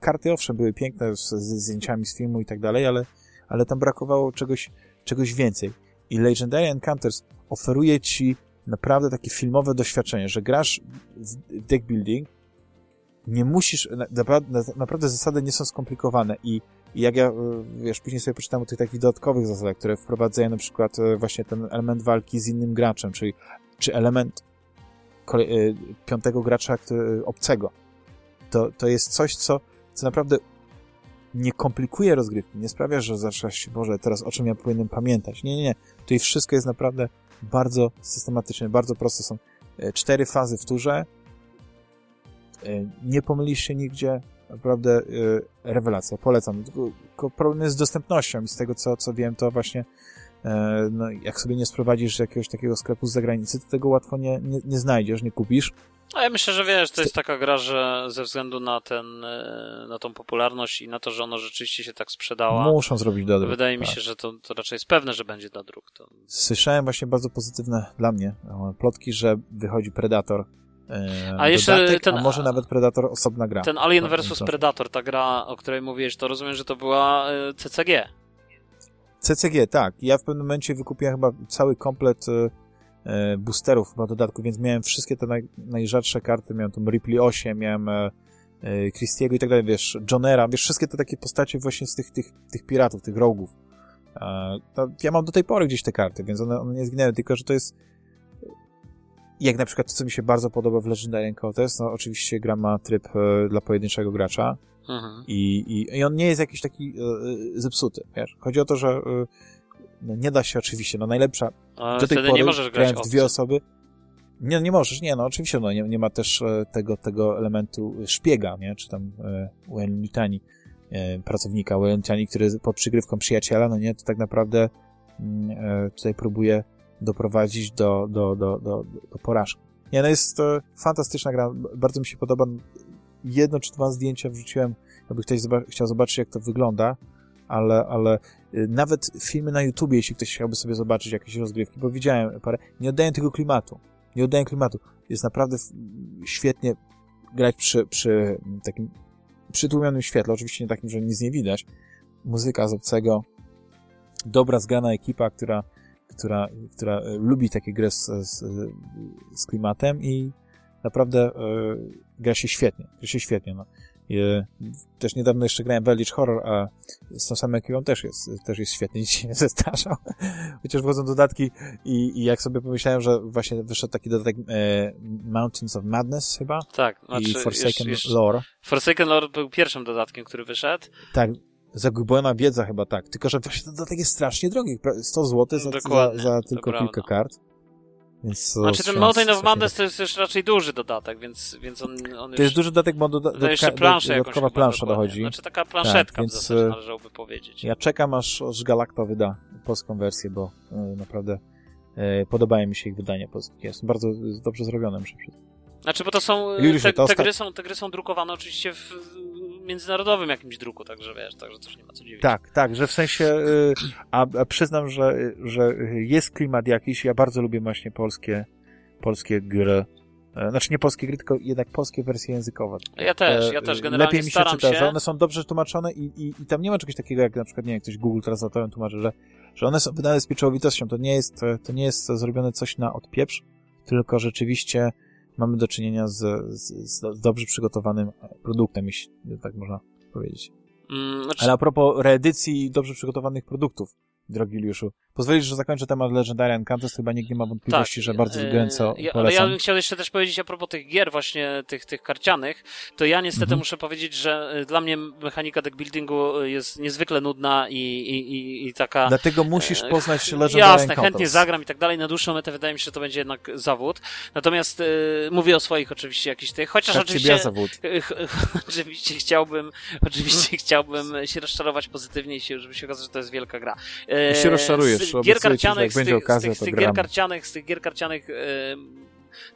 Karty owszem były piękne z, z zdjęciami z filmu i tak dalej, ale, ale tam brakowało czegoś, czegoś więcej. I Legendary Encounters oferuje ci naprawdę takie filmowe doświadczenie, że grasz w deck building, nie musisz, naprawdę, naprawdę zasady nie są skomplikowane i, i jak ja, y, wiesz, później sobie poczytam o tych takich dodatkowych zasadach, które wprowadzają na przykład właśnie ten element walki z innym graczem, czyli czy element piątego gracza który, obcego. To, to jest coś, co, co naprawdę nie komplikuje rozgrywki, nie sprawia, że zaczynasz Boże, teraz o czym ja powinienem pamiętać. Nie, nie, nie. Tutaj wszystko jest naprawdę bardzo systematyczne, bardzo proste. Są e, cztery fazy w turze. Nie pomylisz się nigdzie. Naprawdę rewelacja, polecam. Tylko problem jest z dostępnością i z tego, co, co wiem, to właśnie no, jak sobie nie sprowadzisz jakiegoś takiego sklepu z zagranicy, to tego łatwo nie, nie, nie znajdziesz, nie kupisz. A ja myślę, że wiesz, to jest taka gra, że ze względu na ten, e, na tą popularność i na to, że ona rzeczywiście się tak sprzedała. Muszą zrobić do druk. Wydaje mi tak. się, że to, to raczej jest pewne, że będzie do druk. To... Słyszałem właśnie bardzo pozytywne dla mnie e, plotki, że wychodzi Predator. a dodatek, jeszcze ten, a może nawet Predator osobna gra. Ten Alien vs Predator, ta gra, o której mówiłeś, to rozumiem, że to była CCG. CCG, tak. Ja w pewnym momencie wykupiłem chyba cały komplet e, boosterów chyba dodatku, więc miałem wszystkie te naj, najrzadsze karty, miałem tą Ripley 8, miałem e, e, Christiego i tak dalej, wiesz, Johnera, wiesz, wszystkie te takie postacie właśnie z tych, tych, tych piratów, tych rogów. E, ja mam do tej pory gdzieś te karty, więc one, one nie zginęły, tylko że to jest jak na przykład to, co mi się bardzo podoba w Legendary Encounters, no oczywiście gra ma tryb e, dla pojedynczego gracza Mhm. i, i, i on nie jest jakiś taki e, zepsuty, wiesz. Chodzi o to, że e, no nie da się oczywiście, no najlepsza Ale do tej wtedy pory nie możesz grać w dwie osoby. Nie, nie możesz, nie, no oczywiście, no nie, nie ma też tego, tego elementu szpiega, nie, czy tam e, Wellingtoni, e, pracownika Wellingtoni, który pod przygrywką przyjaciela, no nie, to tak naprawdę mm, e, tutaj próbuje doprowadzić do, do, do, do, do porażki. Nie, no jest to fantastyczna gra, bardzo mi się podoba. Jedno czy dwa zdjęcia wrzuciłem, jakby ktoś zoba chciał zobaczyć, jak to wygląda, ale, ale y, nawet filmy na YouTubie, jeśli ktoś chciałby sobie zobaczyć jakieś rozgrywki, bo widziałem parę, nie oddają tego klimatu. Nie oddają klimatu. Jest naprawdę świetnie grać przy, przy takim przytłumionym świetle, oczywiście nie takim, że nic nie widać. Muzyka z obcego, dobra zgrana ekipa, która, która, która e, lubi takie gry z, z, z klimatem i naprawdę e, gra się świetnie. Gra się świetnie, no. E, też niedawno jeszcze grałem w Eldritch Horror, a z tą samą ekipą też jest, też jest świetnie, nic się nie zestarzał. Chociaż wchodzą dodatki i, i jak sobie pomyślałem, że właśnie wyszedł taki dodatek e, Mountains of Madness chyba Tak, znaczy, i Forsaken już, już, Lore. Forsaken Lord był pierwszym dodatkiem, który wyszedł. Tak, zagubiona wiedza chyba tak, tylko że właśnie ten dodatek jest strasznie drogi, pra- 100 zł za, za, za tylko kilka kart. Więc to Znaczy ten Mountain of Madness to jest już raczej duży dodatek, więc, więc on, on To jest duży dodatek, bo doda to jeszcze planszę dodatkowa plansza dochodzi. Znaczy taka planszetka Tak, więc, w zasadzie e, należałoby powiedzieć. Ja czekam, aż, aż Galacta wyda polską wersję, bo e, naprawdę e, podobają mi się ich wydania polskie. Są bardzo dobrze zrobione, muszę przyznać. Znaczy, bo to są. Juliuszu, te, to te, osta- gry są te gry są drukowane oczywiście w międzynarodowym jakimś druku, także wiesz, także też nie ma co dziwić. Tak, tak, że w sensie, y, a, a przyznam, że, że jest klimat jakiś, ja bardzo lubię właśnie polskie, polskie gry. E, Znaczy nie polskie gry, tylko jednak polskie wersje językowe. Ja też, E, ja też generalnie Lepiej mi się czyta, się. że one są dobrze tłumaczone i, i, i tam nie ma czegoś takiego, jak na przykład, nie wiem, ktoś Google translatorem tłumaczy, że, że one są wydane z pieczołowitością. To nie jest, to nie jest zrobione coś na odpieprz, tylko rzeczywiście mamy do czynienia z, z, z dobrze przygotowanym produktem, jeśli tak można powiedzieć. Mm, znaczy, Ale a propos reedycji dobrze przygotowanych produktów, drogi Juliuszu, pozwolisz, że zakończę temat Legendary Encounters, chyba nikt nie ma wątpliwości, że bardzo e, gorąco ja, Ale ja bym chciał jeszcze też powiedzieć a propos tych gier właśnie, tych, tych karcianych, to ja niestety Mhm. muszę powiedzieć, że e, dla mnie mechanika deckbuildingu jest niezwykle nudna i, i, i, i taka... Dlatego musisz E, poznać Legendary Jasne, Encounters. chętnie zagram i tak dalej. Na dłuższą metę wydaje mi się, że to będzie jednak zawód. Natomiast e, mówię o swoich oczywiście jakichś tych, chociaż Tak oczywiście... ciebie zawód. Oczywiście chciałbym, oczywiście chciałbym się rozczarować pozytywnie i się, żeby się okazało, że to jest wielka gra. E, I się rozczarujesz, gier karcianych, z tych, z tych, gier karcianych, z tych gier karcianych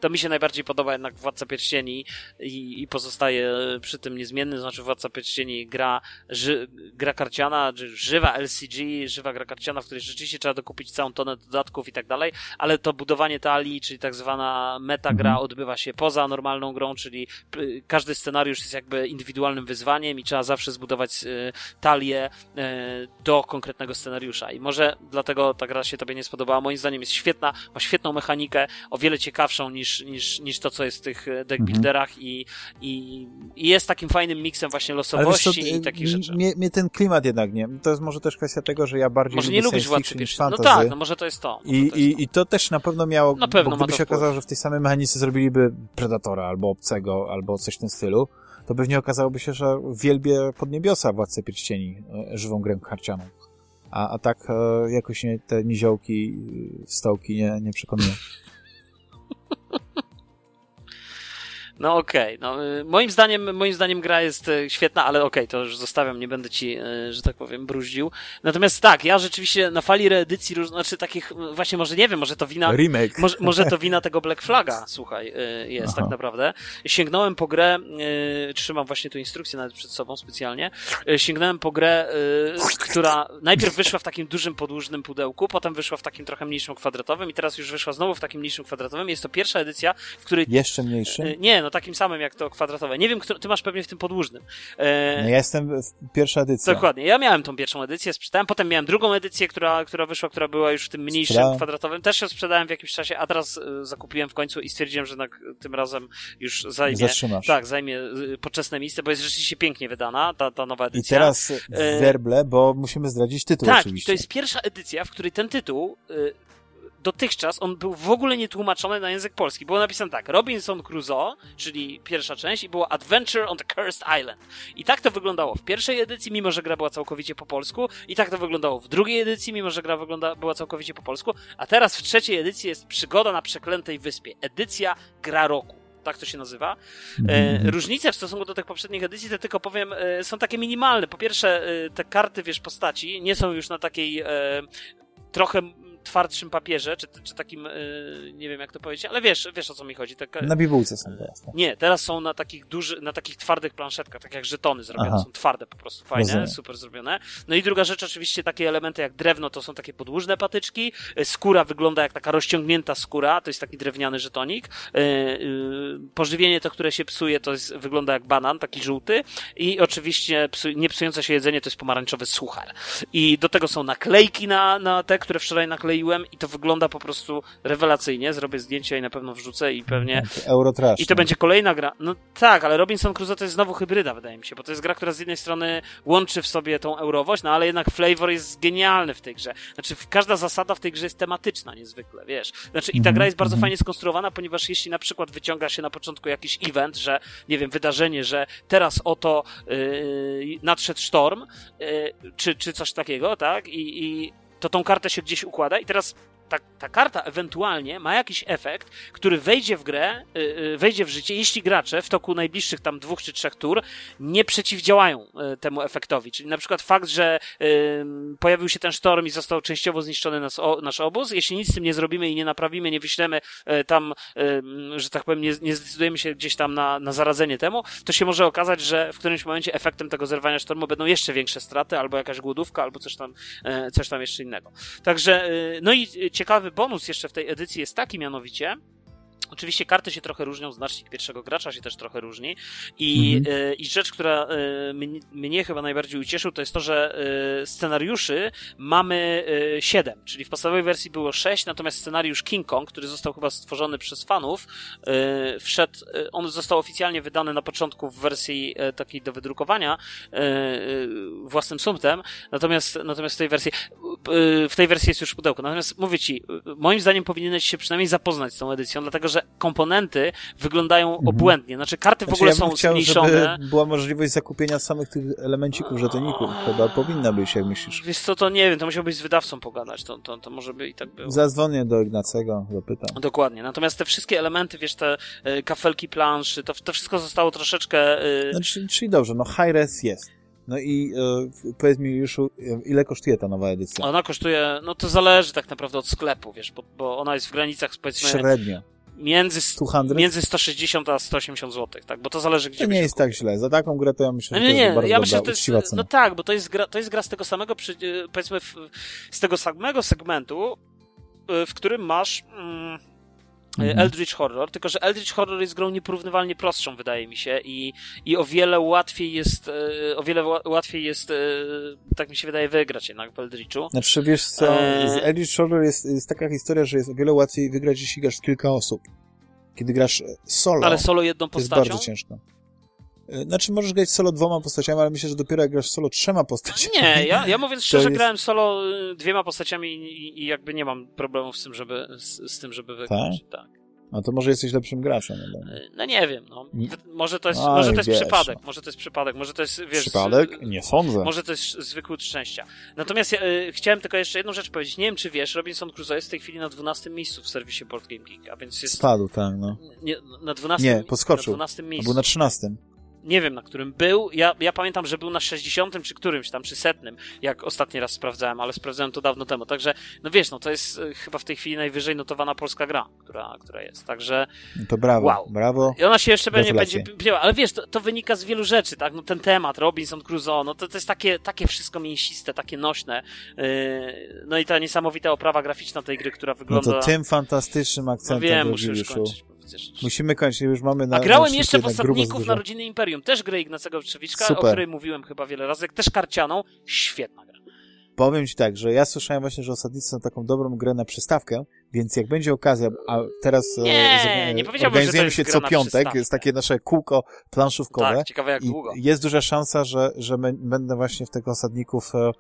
to mi się najbardziej podoba jednak Władca Pierścieni i, i pozostaje przy tym niezmienny, znaczy Władca Pierścieni gra, ży, gra karciana, ży- żywa LCG, żywa gra karciana, w której rzeczywiście trzeba dokupić całą tonę dodatków i tak dalej, ale to budowanie talii, czyli tak zwana metagra Mhm. odbywa się poza normalną grą, czyli każdy scenariusz jest jakby indywidualnym wyzwaniem i trzeba zawsze zbudować e, talię e, do konkretnego scenariusza. I może dlatego ta gra się tobie nie spodobała. Moim zdaniem jest świetna, ma świetną mechanikę, o wiele ciekawszą niż, niż, niż to, co jest w tych e, deckbuilderach i, i, i jest takim fajnym miksem właśnie losowości co, i takich rzeczy. Mnie, mnie ten klimat jednak nie. To jest może też kwestia tego, że ja bardziej Może nie lubisz Władcy Pierścieni. No tak, no może to jest to. I, to jest i, I to też na pewno miało, Na pewno bo gdyby to się okazało, że w tej samej mechanice zrobiliby Predatora albo Obcego, albo coś w tym stylu, to pewnie okazałoby się, że wielbie Podniebiosa Władcę Pierścieni, e, żywą grę karcianą. A, a tak e, jakoś mnie te niziołki, e, stołki nie, nie przekonują. No okej, no y, moim zdaniem, moim zdaniem gra jest y, świetna, ale okej, to już zostawiam, nie będę ci, y, że tak powiem, bruździł. Natomiast tak, ja rzeczywiście na fali reedycji, znaczy takich, właśnie może nie wiem, może to wina, Remake. może, może to wina tego Black Flaga, słuchaj, jest Aha. tak naprawdę. Sięgnąłem po grę, trzymam właśnie tu instrukcję nawet przed sobą specjalnie, sięgnąłem po grę, która najpierw wyszła w takim dużym podłużnym pudełku, potem wyszła w takim trochę mniejszym kwadratowym i teraz już wyszła znowu w takim mniejszym kwadratowym. Jest to pierwsza edycja, w której Jeszcze mniejszy? Nie, no no takim samym jak to kwadratowe. Nie wiem, kto, ty masz pewnie w tym podłużnym. E... No ja jestem w pierwsza edycja. Dokładnie. Ja miałem tą pierwszą edycję, sprzedałem, potem miałem drugą edycję, która, która wyszła, która była już w tym mniejszym sprzedałem. kwadratowym. Też się sprzedałem w jakimś czasie, a teraz y, zakupiłem w końcu i stwierdziłem, że jednak tym razem już zajmie. Zatrzymasz. Tak, zajmie y, poczesne miejsce, bo jest rzeczywiście pięknie wydana ta, ta nowa edycja. I teraz werble, bo musimy zdradzić tytuł tak, oczywiście. To jest pierwsza edycja, w której ten tytuł y, dotychczas on był w ogóle nietłumaczony na język polski. Było napisane tak, Robinson Crusoe, czyli pierwsza część i było Adventure on the Cursed Island. I tak to wyglądało w pierwszej edycji, mimo że gra była całkowicie po polsku i tak to wyglądało w drugiej edycji, mimo że gra wygląda, była całkowicie po polsku, a teraz w trzeciej edycji jest Przygoda na Przeklętej Wyspie. Edycja gra roku tak to się nazywa. E, mhm. różnice w stosunku do tych poprzednich edycji, to tylko powiem, e, są takie minimalne. Po pierwsze, e, te karty, wiesz, postaci nie są już na takiej trochę twardszym papierze, czy, czy takim, yy, nie wiem jak to powiedzieć, ale wiesz, wiesz o co mi chodzi. Taka... Na bibułce są teraz. Tak? Nie, teraz są na takich duży, na takich twardych planszetkach, tak jak żetony zrobione, Aha. są twarde po prostu, fajne, Rozumiem. super zrobione. No i druga rzecz, oczywiście takie elementy jak drewno, to są takie podłużne patyczki, y, skóra wygląda jak taka rozciągnięta skóra, to jest taki drewniany żetonik, yy, yy, pożywienie to, które się psuje, to jest, wygląda jak banan, taki żółty i oczywiście psu, nie psujące się jedzenie to jest pomarańczowy suchar. I do tego są naklejki na, na te, które wczoraj nakleiłem i to wygląda po prostu rewelacyjnie. Zrobię zdjęcia i na pewno wrzucę i pewnie. Eurotrash. I to będzie kolejna gra. No tak, ale Robinson Crusoe to jest znowu hybryda, wydaje mi się, bo to jest gra, która z jednej strony łączy w sobie tą eurowość, no ale jednak flavor jest genialny w tej grze. Znaczy, każda zasada w tej grze jest tematyczna niezwykle, wiesz. Znaczy, i ta gra jest bardzo mhm. fajnie skonstruowana, ponieważ jeśli na przykład wyciąga się na początku jakiś event, że, nie wiem, wydarzenie, że teraz oto yy, nadszedł sztorm, yy, czy, czy coś takiego, tak? I, i to tą kartę się gdzieś układa i teraz ta, ta karta ewentualnie ma jakiś efekt, który wejdzie w grę, yy, wejdzie w życie, jeśli gracze w toku najbliższych tam dwóch czy trzech tur nie przeciwdziałają yy, temu efektowi. Czyli na przykład fakt, że pojawił się ten sztorm i został częściowo zniszczony nasz obóz, jeśli nic z tym nie zrobimy i nie naprawimy, nie wyślemy y, tam, y, że tak powiem, nie, nie zdecydujemy się gdzieś tam na, na zaradzenie temu, to się może okazać, że w którymś momencie efektem tego zerwania sztormu będą jeszcze większe straty, albo jakaś głodówka, albo coś tam, y, coś tam jeszcze innego. Także, no i ciekawy bonus jeszcze w tej edycji jest taki mianowicie, Oczywiście karty się trochę różnią, znacznik pierwszego gracza się też trochę różni i, mhm. y, i rzecz, która y, mnie, mnie, chyba najbardziej ucieszył, to jest to, że y, scenariuszy mamy y, 7, czyli w podstawowej wersji było 6, natomiast scenariusz King Kong, który został chyba stworzony przez fanów, y, wszedł, on został oficjalnie wydany na początku w wersji takiej do wydrukowania własnym sumtem, natomiast, natomiast w tej wersji w tej wersji jest już pudełko. Natomiast mówię ci, moim zdaniem powinieneś się przynajmniej zapoznać z tą edycją, dlatego że komponenty wyglądają mhm. obłędnie. Znaczy karty znaczy, w ogóle ja są chciał, zmniejszone. Żeby była możliwość zakupienia samych tych elemencików, żetoników. Chyba powinna być, jak myślisz. Wiesz co, to nie wiem, to musiałbyś z wydawcą pogadać, to, to, to może by i tak było. Zadzwonię do Ignacego, zapytam. Dokładnie, natomiast te wszystkie elementy, wiesz, te y, kafelki planszy, to, to wszystko zostało troszeczkę... Y... Znaczy, czyli dobrze, no high res jest. No i e, powiedz mi już, ile kosztuje ta nowa edycja? Ona kosztuje, no to zależy tak naprawdę od sklepu, wiesz, bo, bo ona jest w granicach, powiedzmy... Średnio. Między, między 160 a 180 zł, tak? Bo to zależy gdzie. To nie jest tak źle. Za taką grę to ja myślę, no, nie, nie, że to jest ja myślę, że to jest, No tak, bo to jest gra, to jest gra z tego samego, e, powiedzmy, z tego samego segmentu, w którym masz. Mm, Mhm. Eldritch Horror, tylko że Eldritch Horror jest grą nieporównywalnie prostszą, wydaje mi się, i, i o wiele łatwiej jest, e, o wiele łatwiej jest, e, tak mi się wydaje, wygrać jednak w Eldritchu. Znaczy, wiesz co, z Eldritch Horror jest, jest taka historia, że jest o wiele łatwiej wygrać, jeśli grasz kilka osób. Kiedy grasz solo, ale solo jedną postacią? jest bardzo ciężko. E, znaczy, możesz grać solo dwoma postaciami, ale myślę, że dopiero jak grasz solo trzema postaciami. Nie, ja, ja mówiąc szczerze, jest... grałem solo dwiema postaciami i, i, jakby nie mam problemów z tym, żeby, z, z tym, żeby wygrać. Tak? tak. No to może jesteś lepszym graczem. No, no nie wiem, no. Może to jest, Aj, może to jest wiesz, przypadek, no. może to jest przypadek, może to jest, wiesz... Przypadek? Nie sądzę. Może to jest zwykły szczęścia. Natomiast ja y, chciałem tylko jeszcze jedną rzecz powiedzieć. Nie wiem, czy wiesz, Robinson Crusoe jest w tej chwili na 12 miejscu w serwisie Board Game Geek, a więc jest... Spadł, tak, no. Nie, na 12... Nie, podskoczył. Na 12 miejscu. Był na 13 nie wiem na którym był. Ja, ja pamiętam, że był na 60 czy którymś tam, czy setnym, jak ostatni raz sprawdzałem, ale sprawdzałem to dawno temu. Także, no wiesz, no to jest y, chyba w tej chwili najwyżej notowana polska gra, która, która jest. Także. No to brawo. Wow. Brawo. I ona się jeszcze będzie, będzie ale wiesz, to, to, wynika z wielu rzeczy, tak? No ten temat, Robinson Crusoe, no to, to jest takie, takie wszystko mięsiste, takie nośne. Yy, no i ta niesamowita oprawa graficzna tej gry, która wygląda. No to tym fantastycznym akcentem. No wiem, muszę już kończyć Musimy kończyć, już mamy na A grałem na jeszcze w na grubo Osadników. Narodziny Imperium, też grę Ignacego Wyczewiczka, o której mówiłem chyba wiele razy, też karcianą, świetna gra. Powiem ci tak, że ja słyszałem właśnie, że Osadnicy są taką dobrą grę na przystawkę, więc jak będzie okazja, a teraz e, Nie, nie to organizujemy się co piątek, jest takie nasze kółko planszówkowe Tak, ciekawe jak długo. jest duża szansa, że, że będę właśnie w tego Osadników e,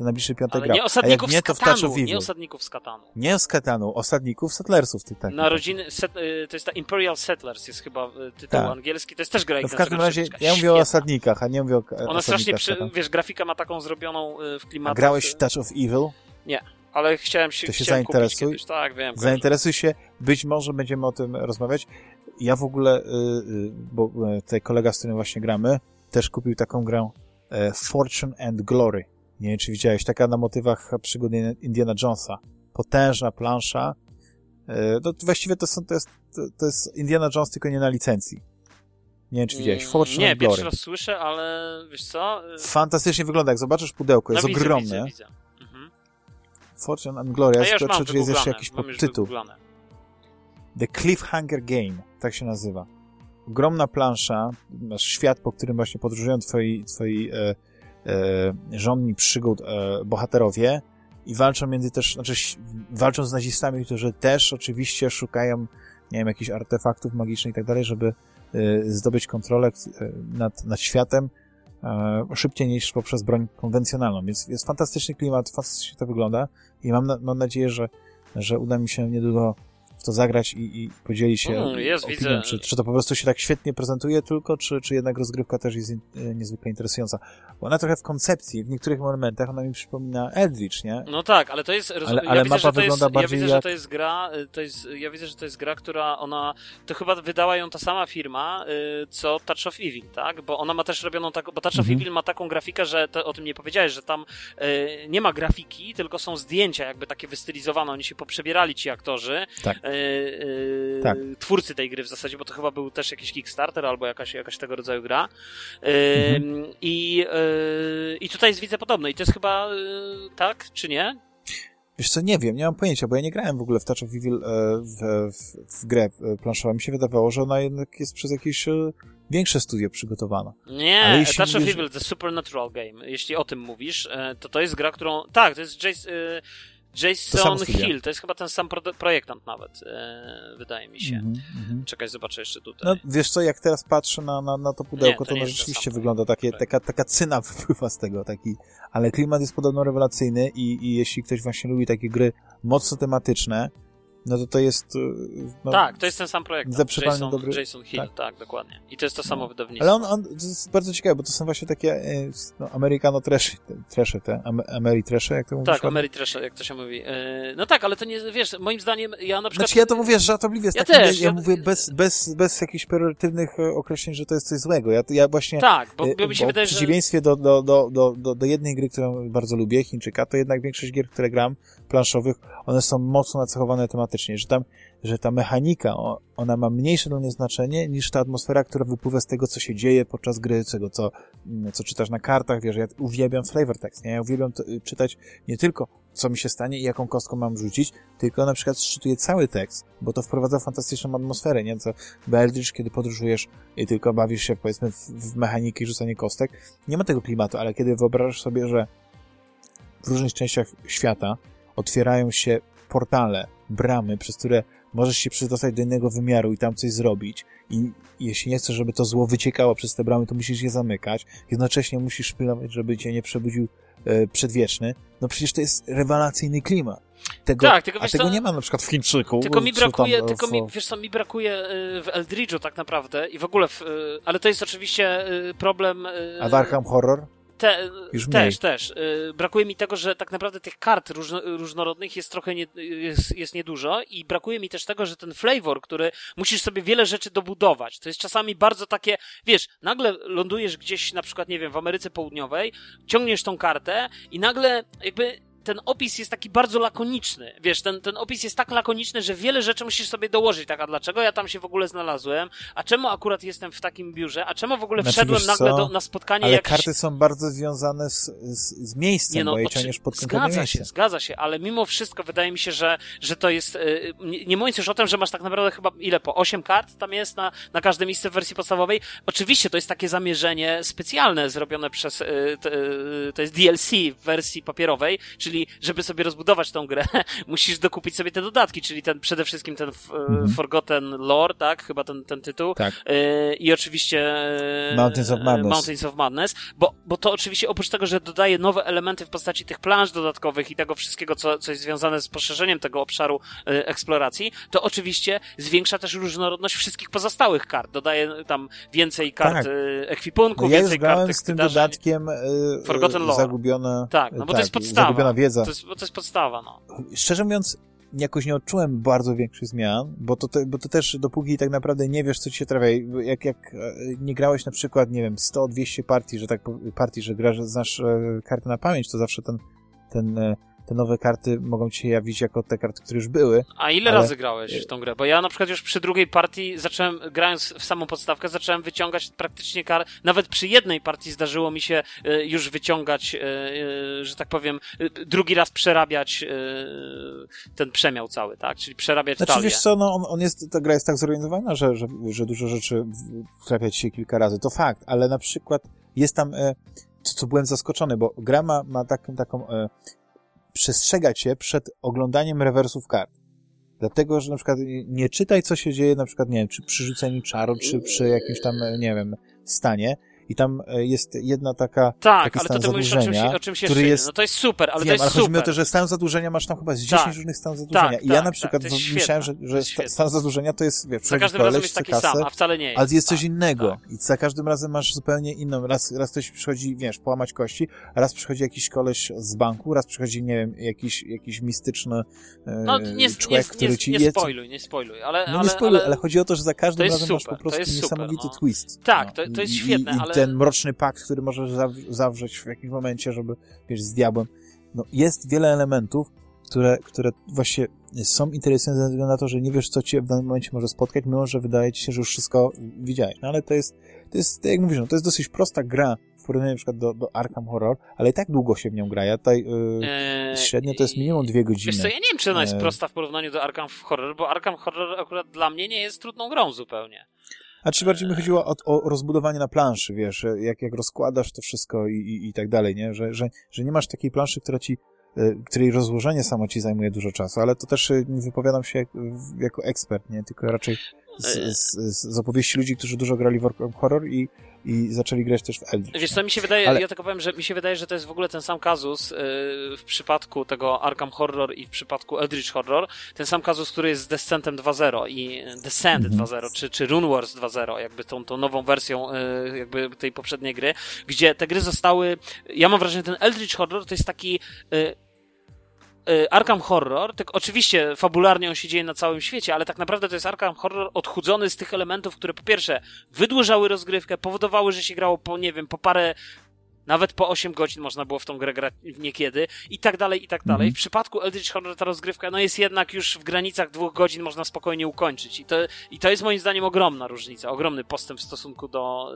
ten najbliższy piątek Ale grał. nie a osadników nie, z Katanu, nie osadników z Katanu. Nie z Katanu, Osadników, Settlersów. Tych takich. Narodziny, set, y, to jest ta Imperial Settlers, jest chyba y, tytuł Tak. angielski, to jest też gra No w każdym razie, ja mówię o Świetna. Osadnikach, a nie mówię o Ona strasznie, przy, wiesz, grafika ma taką zrobioną y, w A klimatach. grałeś y, w Touch of Evil? Ale chciałem się, To się zainteresuj. Tak, wiem. Zainteresuj się, być może będziemy o tym rozmawiać. Ja w ogóle, bo tutaj kolega, z którym właśnie gramy, też kupił taką grę Fortune and Glory. Nie wiem, czy widziałeś, taka na motywach przygód Indiana Jonesa. Potężna plansza. E, To właściwie to, są, to, jest, to, jest Indiana Jones, tylko nie na licencji. Nie wiem, czy widziałeś. Mm, Fortune Nie, pierwszy raz słyszę, ale wiesz co? Y, Fantastycznie wygląda. Jak zobaczysz pudełko, jest no, widzę, ogromne. Widzę, widzę. Mhm. Fortune and Glory. A Ja sprawdzę, czy jest jeszcze jakiś podtytuł. The Cliffhanger Game, tak się nazywa. Ogromna plansza, masz świat, po którym właśnie podróżują twoi, twoi e, żądni przygód e, bohaterowie i walczą między też, znaczy walczą z nazistami, którzy też oczywiście szukają, nie wiem, jakichś artefaktów magicznych i tak dalej, żeby e, zdobyć kontrolę e, nad, nad światem e, szybciej niż poprzez broń konwencjonalną. Więc jest fantastyczny klimat, fantastycznie to wygląda i mam, mam nadzieję, że, że uda mi się niedługo w to zagrać i, i podzielić się Mm, jest, opinią, widzę. czy, czy to po prostu się tak świetnie prezentuje tylko, czy, czy jednak rozgrywka też jest in, e, niezwykle interesująca. Bo ona trochę w koncepcji, w niektórych momentach ona mi przypomina Eldritch, nie? No tak, ale to jest. Ale- ja ale widzę, mapa że to jest, wygląda ja bardziej widzę, że jak- to jest gra. y, To jest, ja widzę, że to jest gra, która ona. To chyba wydała ją ta sama firma, y, co Touch of Evil, tak? Bo ona ma też robioną taką. Bo Touch of Mhm. Evil ma taką grafikę, że to, o tym nie powiedziałeś, że tam y, nie ma grafiki, tylko są zdjęcia, jakby takie wystylizowane. Oni się poprzebierali ci aktorzy. Tak. Y, y, Tak. Twórcy tej gry w zasadzie, bo to chyba był też jakiś Kickstarter albo jakaś, jakaś tego rodzaju gra. Y, Mhm. I, I tutaj jest widzę podobne. I to jest chyba tak, czy nie? Wiesz co, nie wiem, nie mam pojęcia, bo ja nie grałem w ogóle w Touch of Evil e, w, w, w grę e, planszową. Mi się wydawało, że ona jednak jest przez jakieś e, większe studio przygotowana. Nie, Touch of mówisz- Evil, The Supernatural Game. Jeśli o tym mówisz, e, to to jest gra, którą... Tak, to jest Jason, To Jason studio. Hill. To jest chyba ten sam pro- projektant nawet, e, wydaje mi się. Mhm, mhm. Czekaj, zobaczę jeszcze tutaj. No wiesz co, jak teraz patrzę na, na, na to pudełko, Nie, to to, ono rzeczywiście wygląda takie, taka, taka cyna wypływa z tego, taki, ale klimat jest podobno rewelacyjny i, i jeśli ktoś właśnie lubi takie gry mocno tematyczne, no to to jest... e, No, tak, to jest ten sam projekt. Jason, dobry- Jason Hill, tak. tak. dokładnie. I to jest to samo No. wydawnictwo. Ale on, on, to jest bardzo ciekawe, bo to są właśnie takie e, no, Americano trashy, trashy te, Am- Ameri trashy, jak to mówisz? Tak, ładnie? Ameritrash, jak to się mówi. E, no tak, ale to nie, wiesz, moim zdaniem, ja na przykład... Znaczy ja to mówię żartobliwie, z Ja takim, też, ja, ja- mówię bez, bez, bez jakichś pejoratywnych określeń, że to jest coś złego. Ja, ja właśnie... Tak, bo, bo mi się bo wydaje, w że... przeciwieństwie do, do, do, do, do, do jednej gry, którą bardzo lubię, Chińczyka, to jednak większość gier, które gram, planszowych, one są mocno nacechowane tematycznie, że tam, że ta mechanika, ona ma mniejsze dla mnie znaczenie niż ta atmosfera, która wypływa z tego, co się dzieje podczas gry, tego, co, mm, co czytasz na kartach, wiesz, ja uwielbiam flavor text, nie? Ja uwielbiam to, y, czytać nie tylko, co mi się stanie i jaką kostką mam rzucić, tylko na przykład szczytuję cały tekst, bo to wprowadza fantastyczną atmosferę, nie? Co Eldritch, kiedy podróżujesz i tylko bawisz się, powiedzmy, w, w mechanikę rzucanie kostek, nie ma tego klimatu, ale kiedy wyobrażasz sobie, że w różnych częściach świata otwierają się portale, bramy, przez które możesz się przedostać do innego wymiaru i tam coś zrobić i jeśli nie chcesz, żeby to zło wyciekało przez te bramy, to musisz je zamykać. Jednocześnie musisz pilnować, żeby cię nie przebudził e, przedwieczny. No przecież to jest rewelacyjny klimat. Tego, Tak, tylko a tego co, nie ma na przykład w Chińczyku. Tylko mi czy tam brakuje, w- tylko mi, wiesz co, mi brakuje y, w Eldridge'u tak naprawdę i w ogóle, w, y, ale to jest oczywiście problem... A w Arkham Horror? Te, Już mniej. też, też. Y, Brakuje mi tego, że tak naprawdę tych kart różno, różnorodnych jest trochę nie, jest, jest niedużo i brakuje mi też tego, że ten flavor, który musisz sobie wiele rzeczy dobudować, to jest czasami bardzo takie, wiesz, nagle lądujesz gdzieś na przykład, nie wiem, w Ameryce Południowej, ciągniesz tą kartę i nagle jakby ten opis jest taki bardzo lakoniczny. Wiesz, ten, ten opis jest tak lakoniczny, że wiele rzeczy musisz sobie dołożyć. Tak, a dlaczego ja tam się w ogóle znalazłem? A czemu akurat jestem w takim biurze? A czemu w ogóle Znaczy, wszedłem nagle do, na spotkanie Ale jakieś... karty są bardzo związane z, z, z miejscem, Nie no, bo oczy- pod zgadza się, zgadza się, ale mimo wszystko wydaje mi się, że, że to jest, y, nie, nie mówiąc już o tym, że masz tak naprawdę chyba ile, po 8 kart tam jest na, na każde miejsce w wersji podstawowej. Oczywiście to jest takie zamierzenie specjalne zrobione przez, y, t- y, to jest DLC w wersji papierowej, czyli żeby sobie rozbudować tą grę, musisz dokupić sobie te dodatki, czyli ten, przede wszystkim ten Mhm. Forgotten Lore, tak, chyba ten, ten tytuł. Tak. Y, I oczywiście y, Mountains of Madness. Mountains of Madness, bo, bo to oczywiście oprócz tego, że dodaje nowe elementy w postaci tych planż dodatkowych i tego wszystkiego, co, co jest związane z poszerzeniem tego obszaru y, eksploracji, to oczywiście zwiększa też różnorodność wszystkich pozostałych kart. Dodaje tam więcej kart Tak. ekwipunku, No ja więcej kart z tym dodatkiem e, Forgotten e, Lore. zagubione... Tak, no bo to jest podstawa. Wiedza. To jest, bo to jest podstawa, no. Szczerze mówiąc, jakoś nie odczułem bardzo większych zmian, bo to, te, bo to też dopóki tak naprawdę nie wiesz, co ci się trafia, jak, jak e, nie grałeś na przykład, nie wiem, 100-200 partii, że tak, partii, że grasz, znasz e, karty na pamięć, to zawsze ten, ten, e, te nowe karty mogą ci się jawić jako te karty, które już były. A ile Ale- razy grałeś w tą grę? Bo ja na przykład już przy drugiej partii zacząłem, grając w samą podstawkę, zacząłem wyciągać praktycznie kar. Nawet przy jednej partii zdarzyło mi się e, już wyciągać, e, e, że tak powiem, e, drugi raz przerabiać e, ten przemiał cały, tak? Czyli przerabiać Znaczy, talię. wiesz co, no, on, on jest, ta gra jest tak zorganizowana, że, że, że dużo rzeczy trafia ci się kilka razy. To fakt, ale na przykład jest tam, e, co, co byłem zaskoczony, bo gra ma, ma taką, taką e, przestrzega cię przed oglądaniem rewersów kart. Dlatego, że na przykład nie- czytaj, co się dzieje, na przykład, nie wiem, czy przy rzuceniu czaru, czy przy jakimś tam, nie wiem, stanie. I tam e, jest jedna taka, Tak, ale to ty mówisz o czymś, o czymś jeszcze. jest- No to jest super, ale Wiem, to jest ale chodzi super. mi o to, że stan zadłużenia masz tam chyba z 10 Tak. różnych stanów zadłużenia. Tak, I ja tak, na tak, przykład myślałem, że, że świetne. stan zadłużenia to jest, wiesz, Za każdym razem jest taki kasę, sam, a wcale nie jest. ale jest coś innego. tak. I za każdym razem masz zupełnie inną. Raz, raz ktoś przychodzi, wiesz, połamać kości, raz przychodzi jakiś koleś z banku, raz przychodzi, nie wiem, jakiś, jakiś mistyczny e, No nie, nie, człowiek, nie, który nie, ci nie jest... spoiluj, nie spoiluj, ale... No ale, nie spoiluj, ale, ale chodzi o to, że za każdym razem masz super, po to prostu niesamowity no. twist. Tak, no. to- jest świetne, ale- ten mroczny pakt, który możesz zaw- zawrzeć w jakimś momencie, żeby, wiesz, z diabłem. No, jest wiele elementów, które, które właśnie są interesujące ze względu na to, że nie wiesz, co cię w danym momencie może spotkać, mimo że wydaje ci się, że już wszystko widziałeś. No ale to jest, to jest, tak jak mówisz, no, to jest dosyć prosta gra w porównaniu na przykład do, do Arkham Horror, ale i tak długo się w nią gra. Ja tutaj yy, Eee, średnio to jest minimum dwie godziny. Wiesz co, ja nie wiem, czy ona jest E. prosta w porównaniu do Arkham Horror, bo Arkham Horror akurat dla mnie nie jest trudną grą zupełnie. A czy bardziej mi chodziło o, o rozbudowanie na planszy, wiesz, jak, jak rozkładasz to wszystko i, i, i tak dalej, nie? Że, że, że nie masz takiej planszy, która ci, e, której rozłożenie samo ci zajmuje dużo czasu, ale to też e, nie wypowiadam się jak, jako ekspert, nie? Tylko raczej z, z, z, z opowieści ludzi, którzy dużo grali w Arkham Horror i, i zaczęli grać też w Eldritch. Wiesz co, mi się wydaje, Ale- ja tylko powiem, że mi się wydaje, że to jest w ogóle ten sam kazus yy, w przypadku tego Arkham Horror i w przypadku Eldritch Horror, ten sam kazus, który jest z Descentem 2.0 i Descent Mhm. 2.0, czy, czy Rune Wars 2.0, jakby tą, tą nową wersją yy, jakby tej poprzedniej gry, gdzie te gry zostały, ja mam wrażenie, ten Eldritch Horror to jest taki yy, y, Arkham Horror, tak oczywiście fabularnie on się dzieje na całym świecie, ale tak naprawdę to jest Arkham Horror odchudzony z tych elementów, które po pierwsze wydłużały rozgrywkę, powodowały, że się grało po, nie wiem, po parę nawet po 8 godzin można było w tą grę grać niekiedy i tak dalej, i tak dalej. Mhm. W przypadku Eldritch Horror ta rozgrywka no jest jednak już w granicach dwóch godzin można spokojnie ukończyć i to, i to jest moim zdaniem ogromna różnica, ogromny postęp w stosunku do,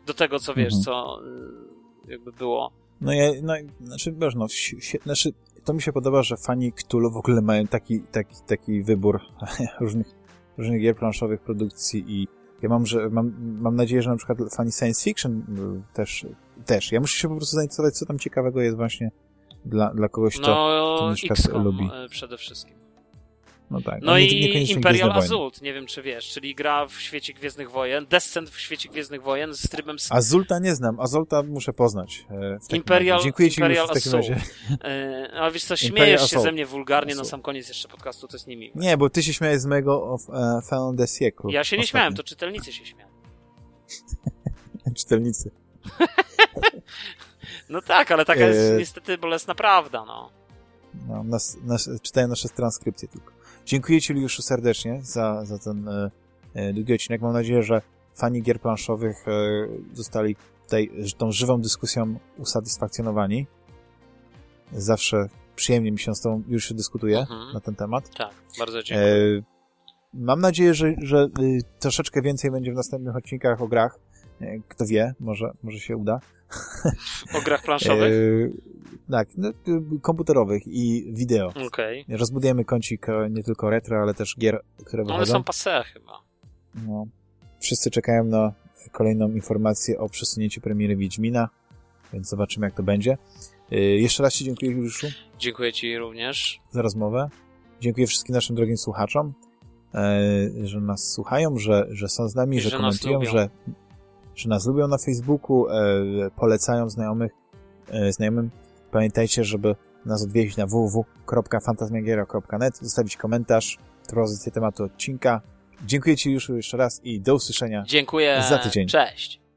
y, do tego, co wiesz, Mhm. co y, jakby było. No ja, no, znaczy, wiesz, no, si- znaczy, to mi się podoba, że fani Cthulhu w ogóle mają taki, taki, taki wybór różnych, różnych gier planszowych, produkcji i ja mam, że, mam, mam nadzieję, że na przykład fani science fiction y, też, też. Ja muszę się po prostu zainteresować, co tam ciekawego jest właśnie dla, dla kogoś, kto, No, to na przykład XCOM lubi. y, przede wszystkim. No tak. No nie- i Imperial. Assault, nie wiem czy wiesz, czyli gra w świecie Gwiezdnych Wojen, Descent w świecie Gwiezdnych Wojen z trybem Azulta nie znam, Azulta muszę poznać. e, Imperial-. Dziękuję ci Imperial już w takim razie. E, a wiesz co, Imperial śmiejesz się Assault. ze mnie wulgarnie na Assault. sam koniec jeszcze podcastu, to jest niemiłe. Nie, bo ty się śmiałeś z mojego of, e, Fin de Siècle. Ja się nie ostatnio. śmiałem, to czytelnicy się śmiali. Czytelnicy. No tak, ale taka jest niestety bolesna prawda, no. No, nas, nas, czytają nasze transkrypcje tylko. Dziękuję Ci, Juliuszu, serdecznie za, za ten e, e, długi odcinek. Mam nadzieję, że fani gier planszowych e, zostali tutaj tą żywą dyskusją usatysfakcjonowani. Zawsze przyjemnie mi się z tą już dyskutuje Mhm. na ten temat. Tak, bardzo dziękuję. E, mam nadzieję, że, że y, troszeczkę więcej będzie w następnych odcinkach o grach. E, Kto wie, może, może się uda. O grach planszowych? E, tak, no, komputerowych i wideo. Okej. Rozbudujemy kącik e, nie tylko retro, ale też gier, które No one wychodzą. są passe chyba. No. Wszyscy czekają na kolejną informację o przesunięciu premiery Wiedźmina, więc zobaczymy, jak to będzie. E, Jeszcze raz Ci dziękuję, Juliuszu, Dziękuję Ci również. za rozmowę. Dziękuję wszystkim naszym drogim słuchaczom, e, że nas słuchają, że, że są z nami, I że, że komentują, że, że nas lubią na Facebooku, e, polecają znajomych, e, znajomym. Pamiętajcie, żeby nas odwiedzić na www.fantasmagiera.net, zostawić komentarz, propozycję tematu odcinka. Dziękuję Ci już jeszcze raz i do usłyszenia Dziękuję. Za tydzień. Cześć.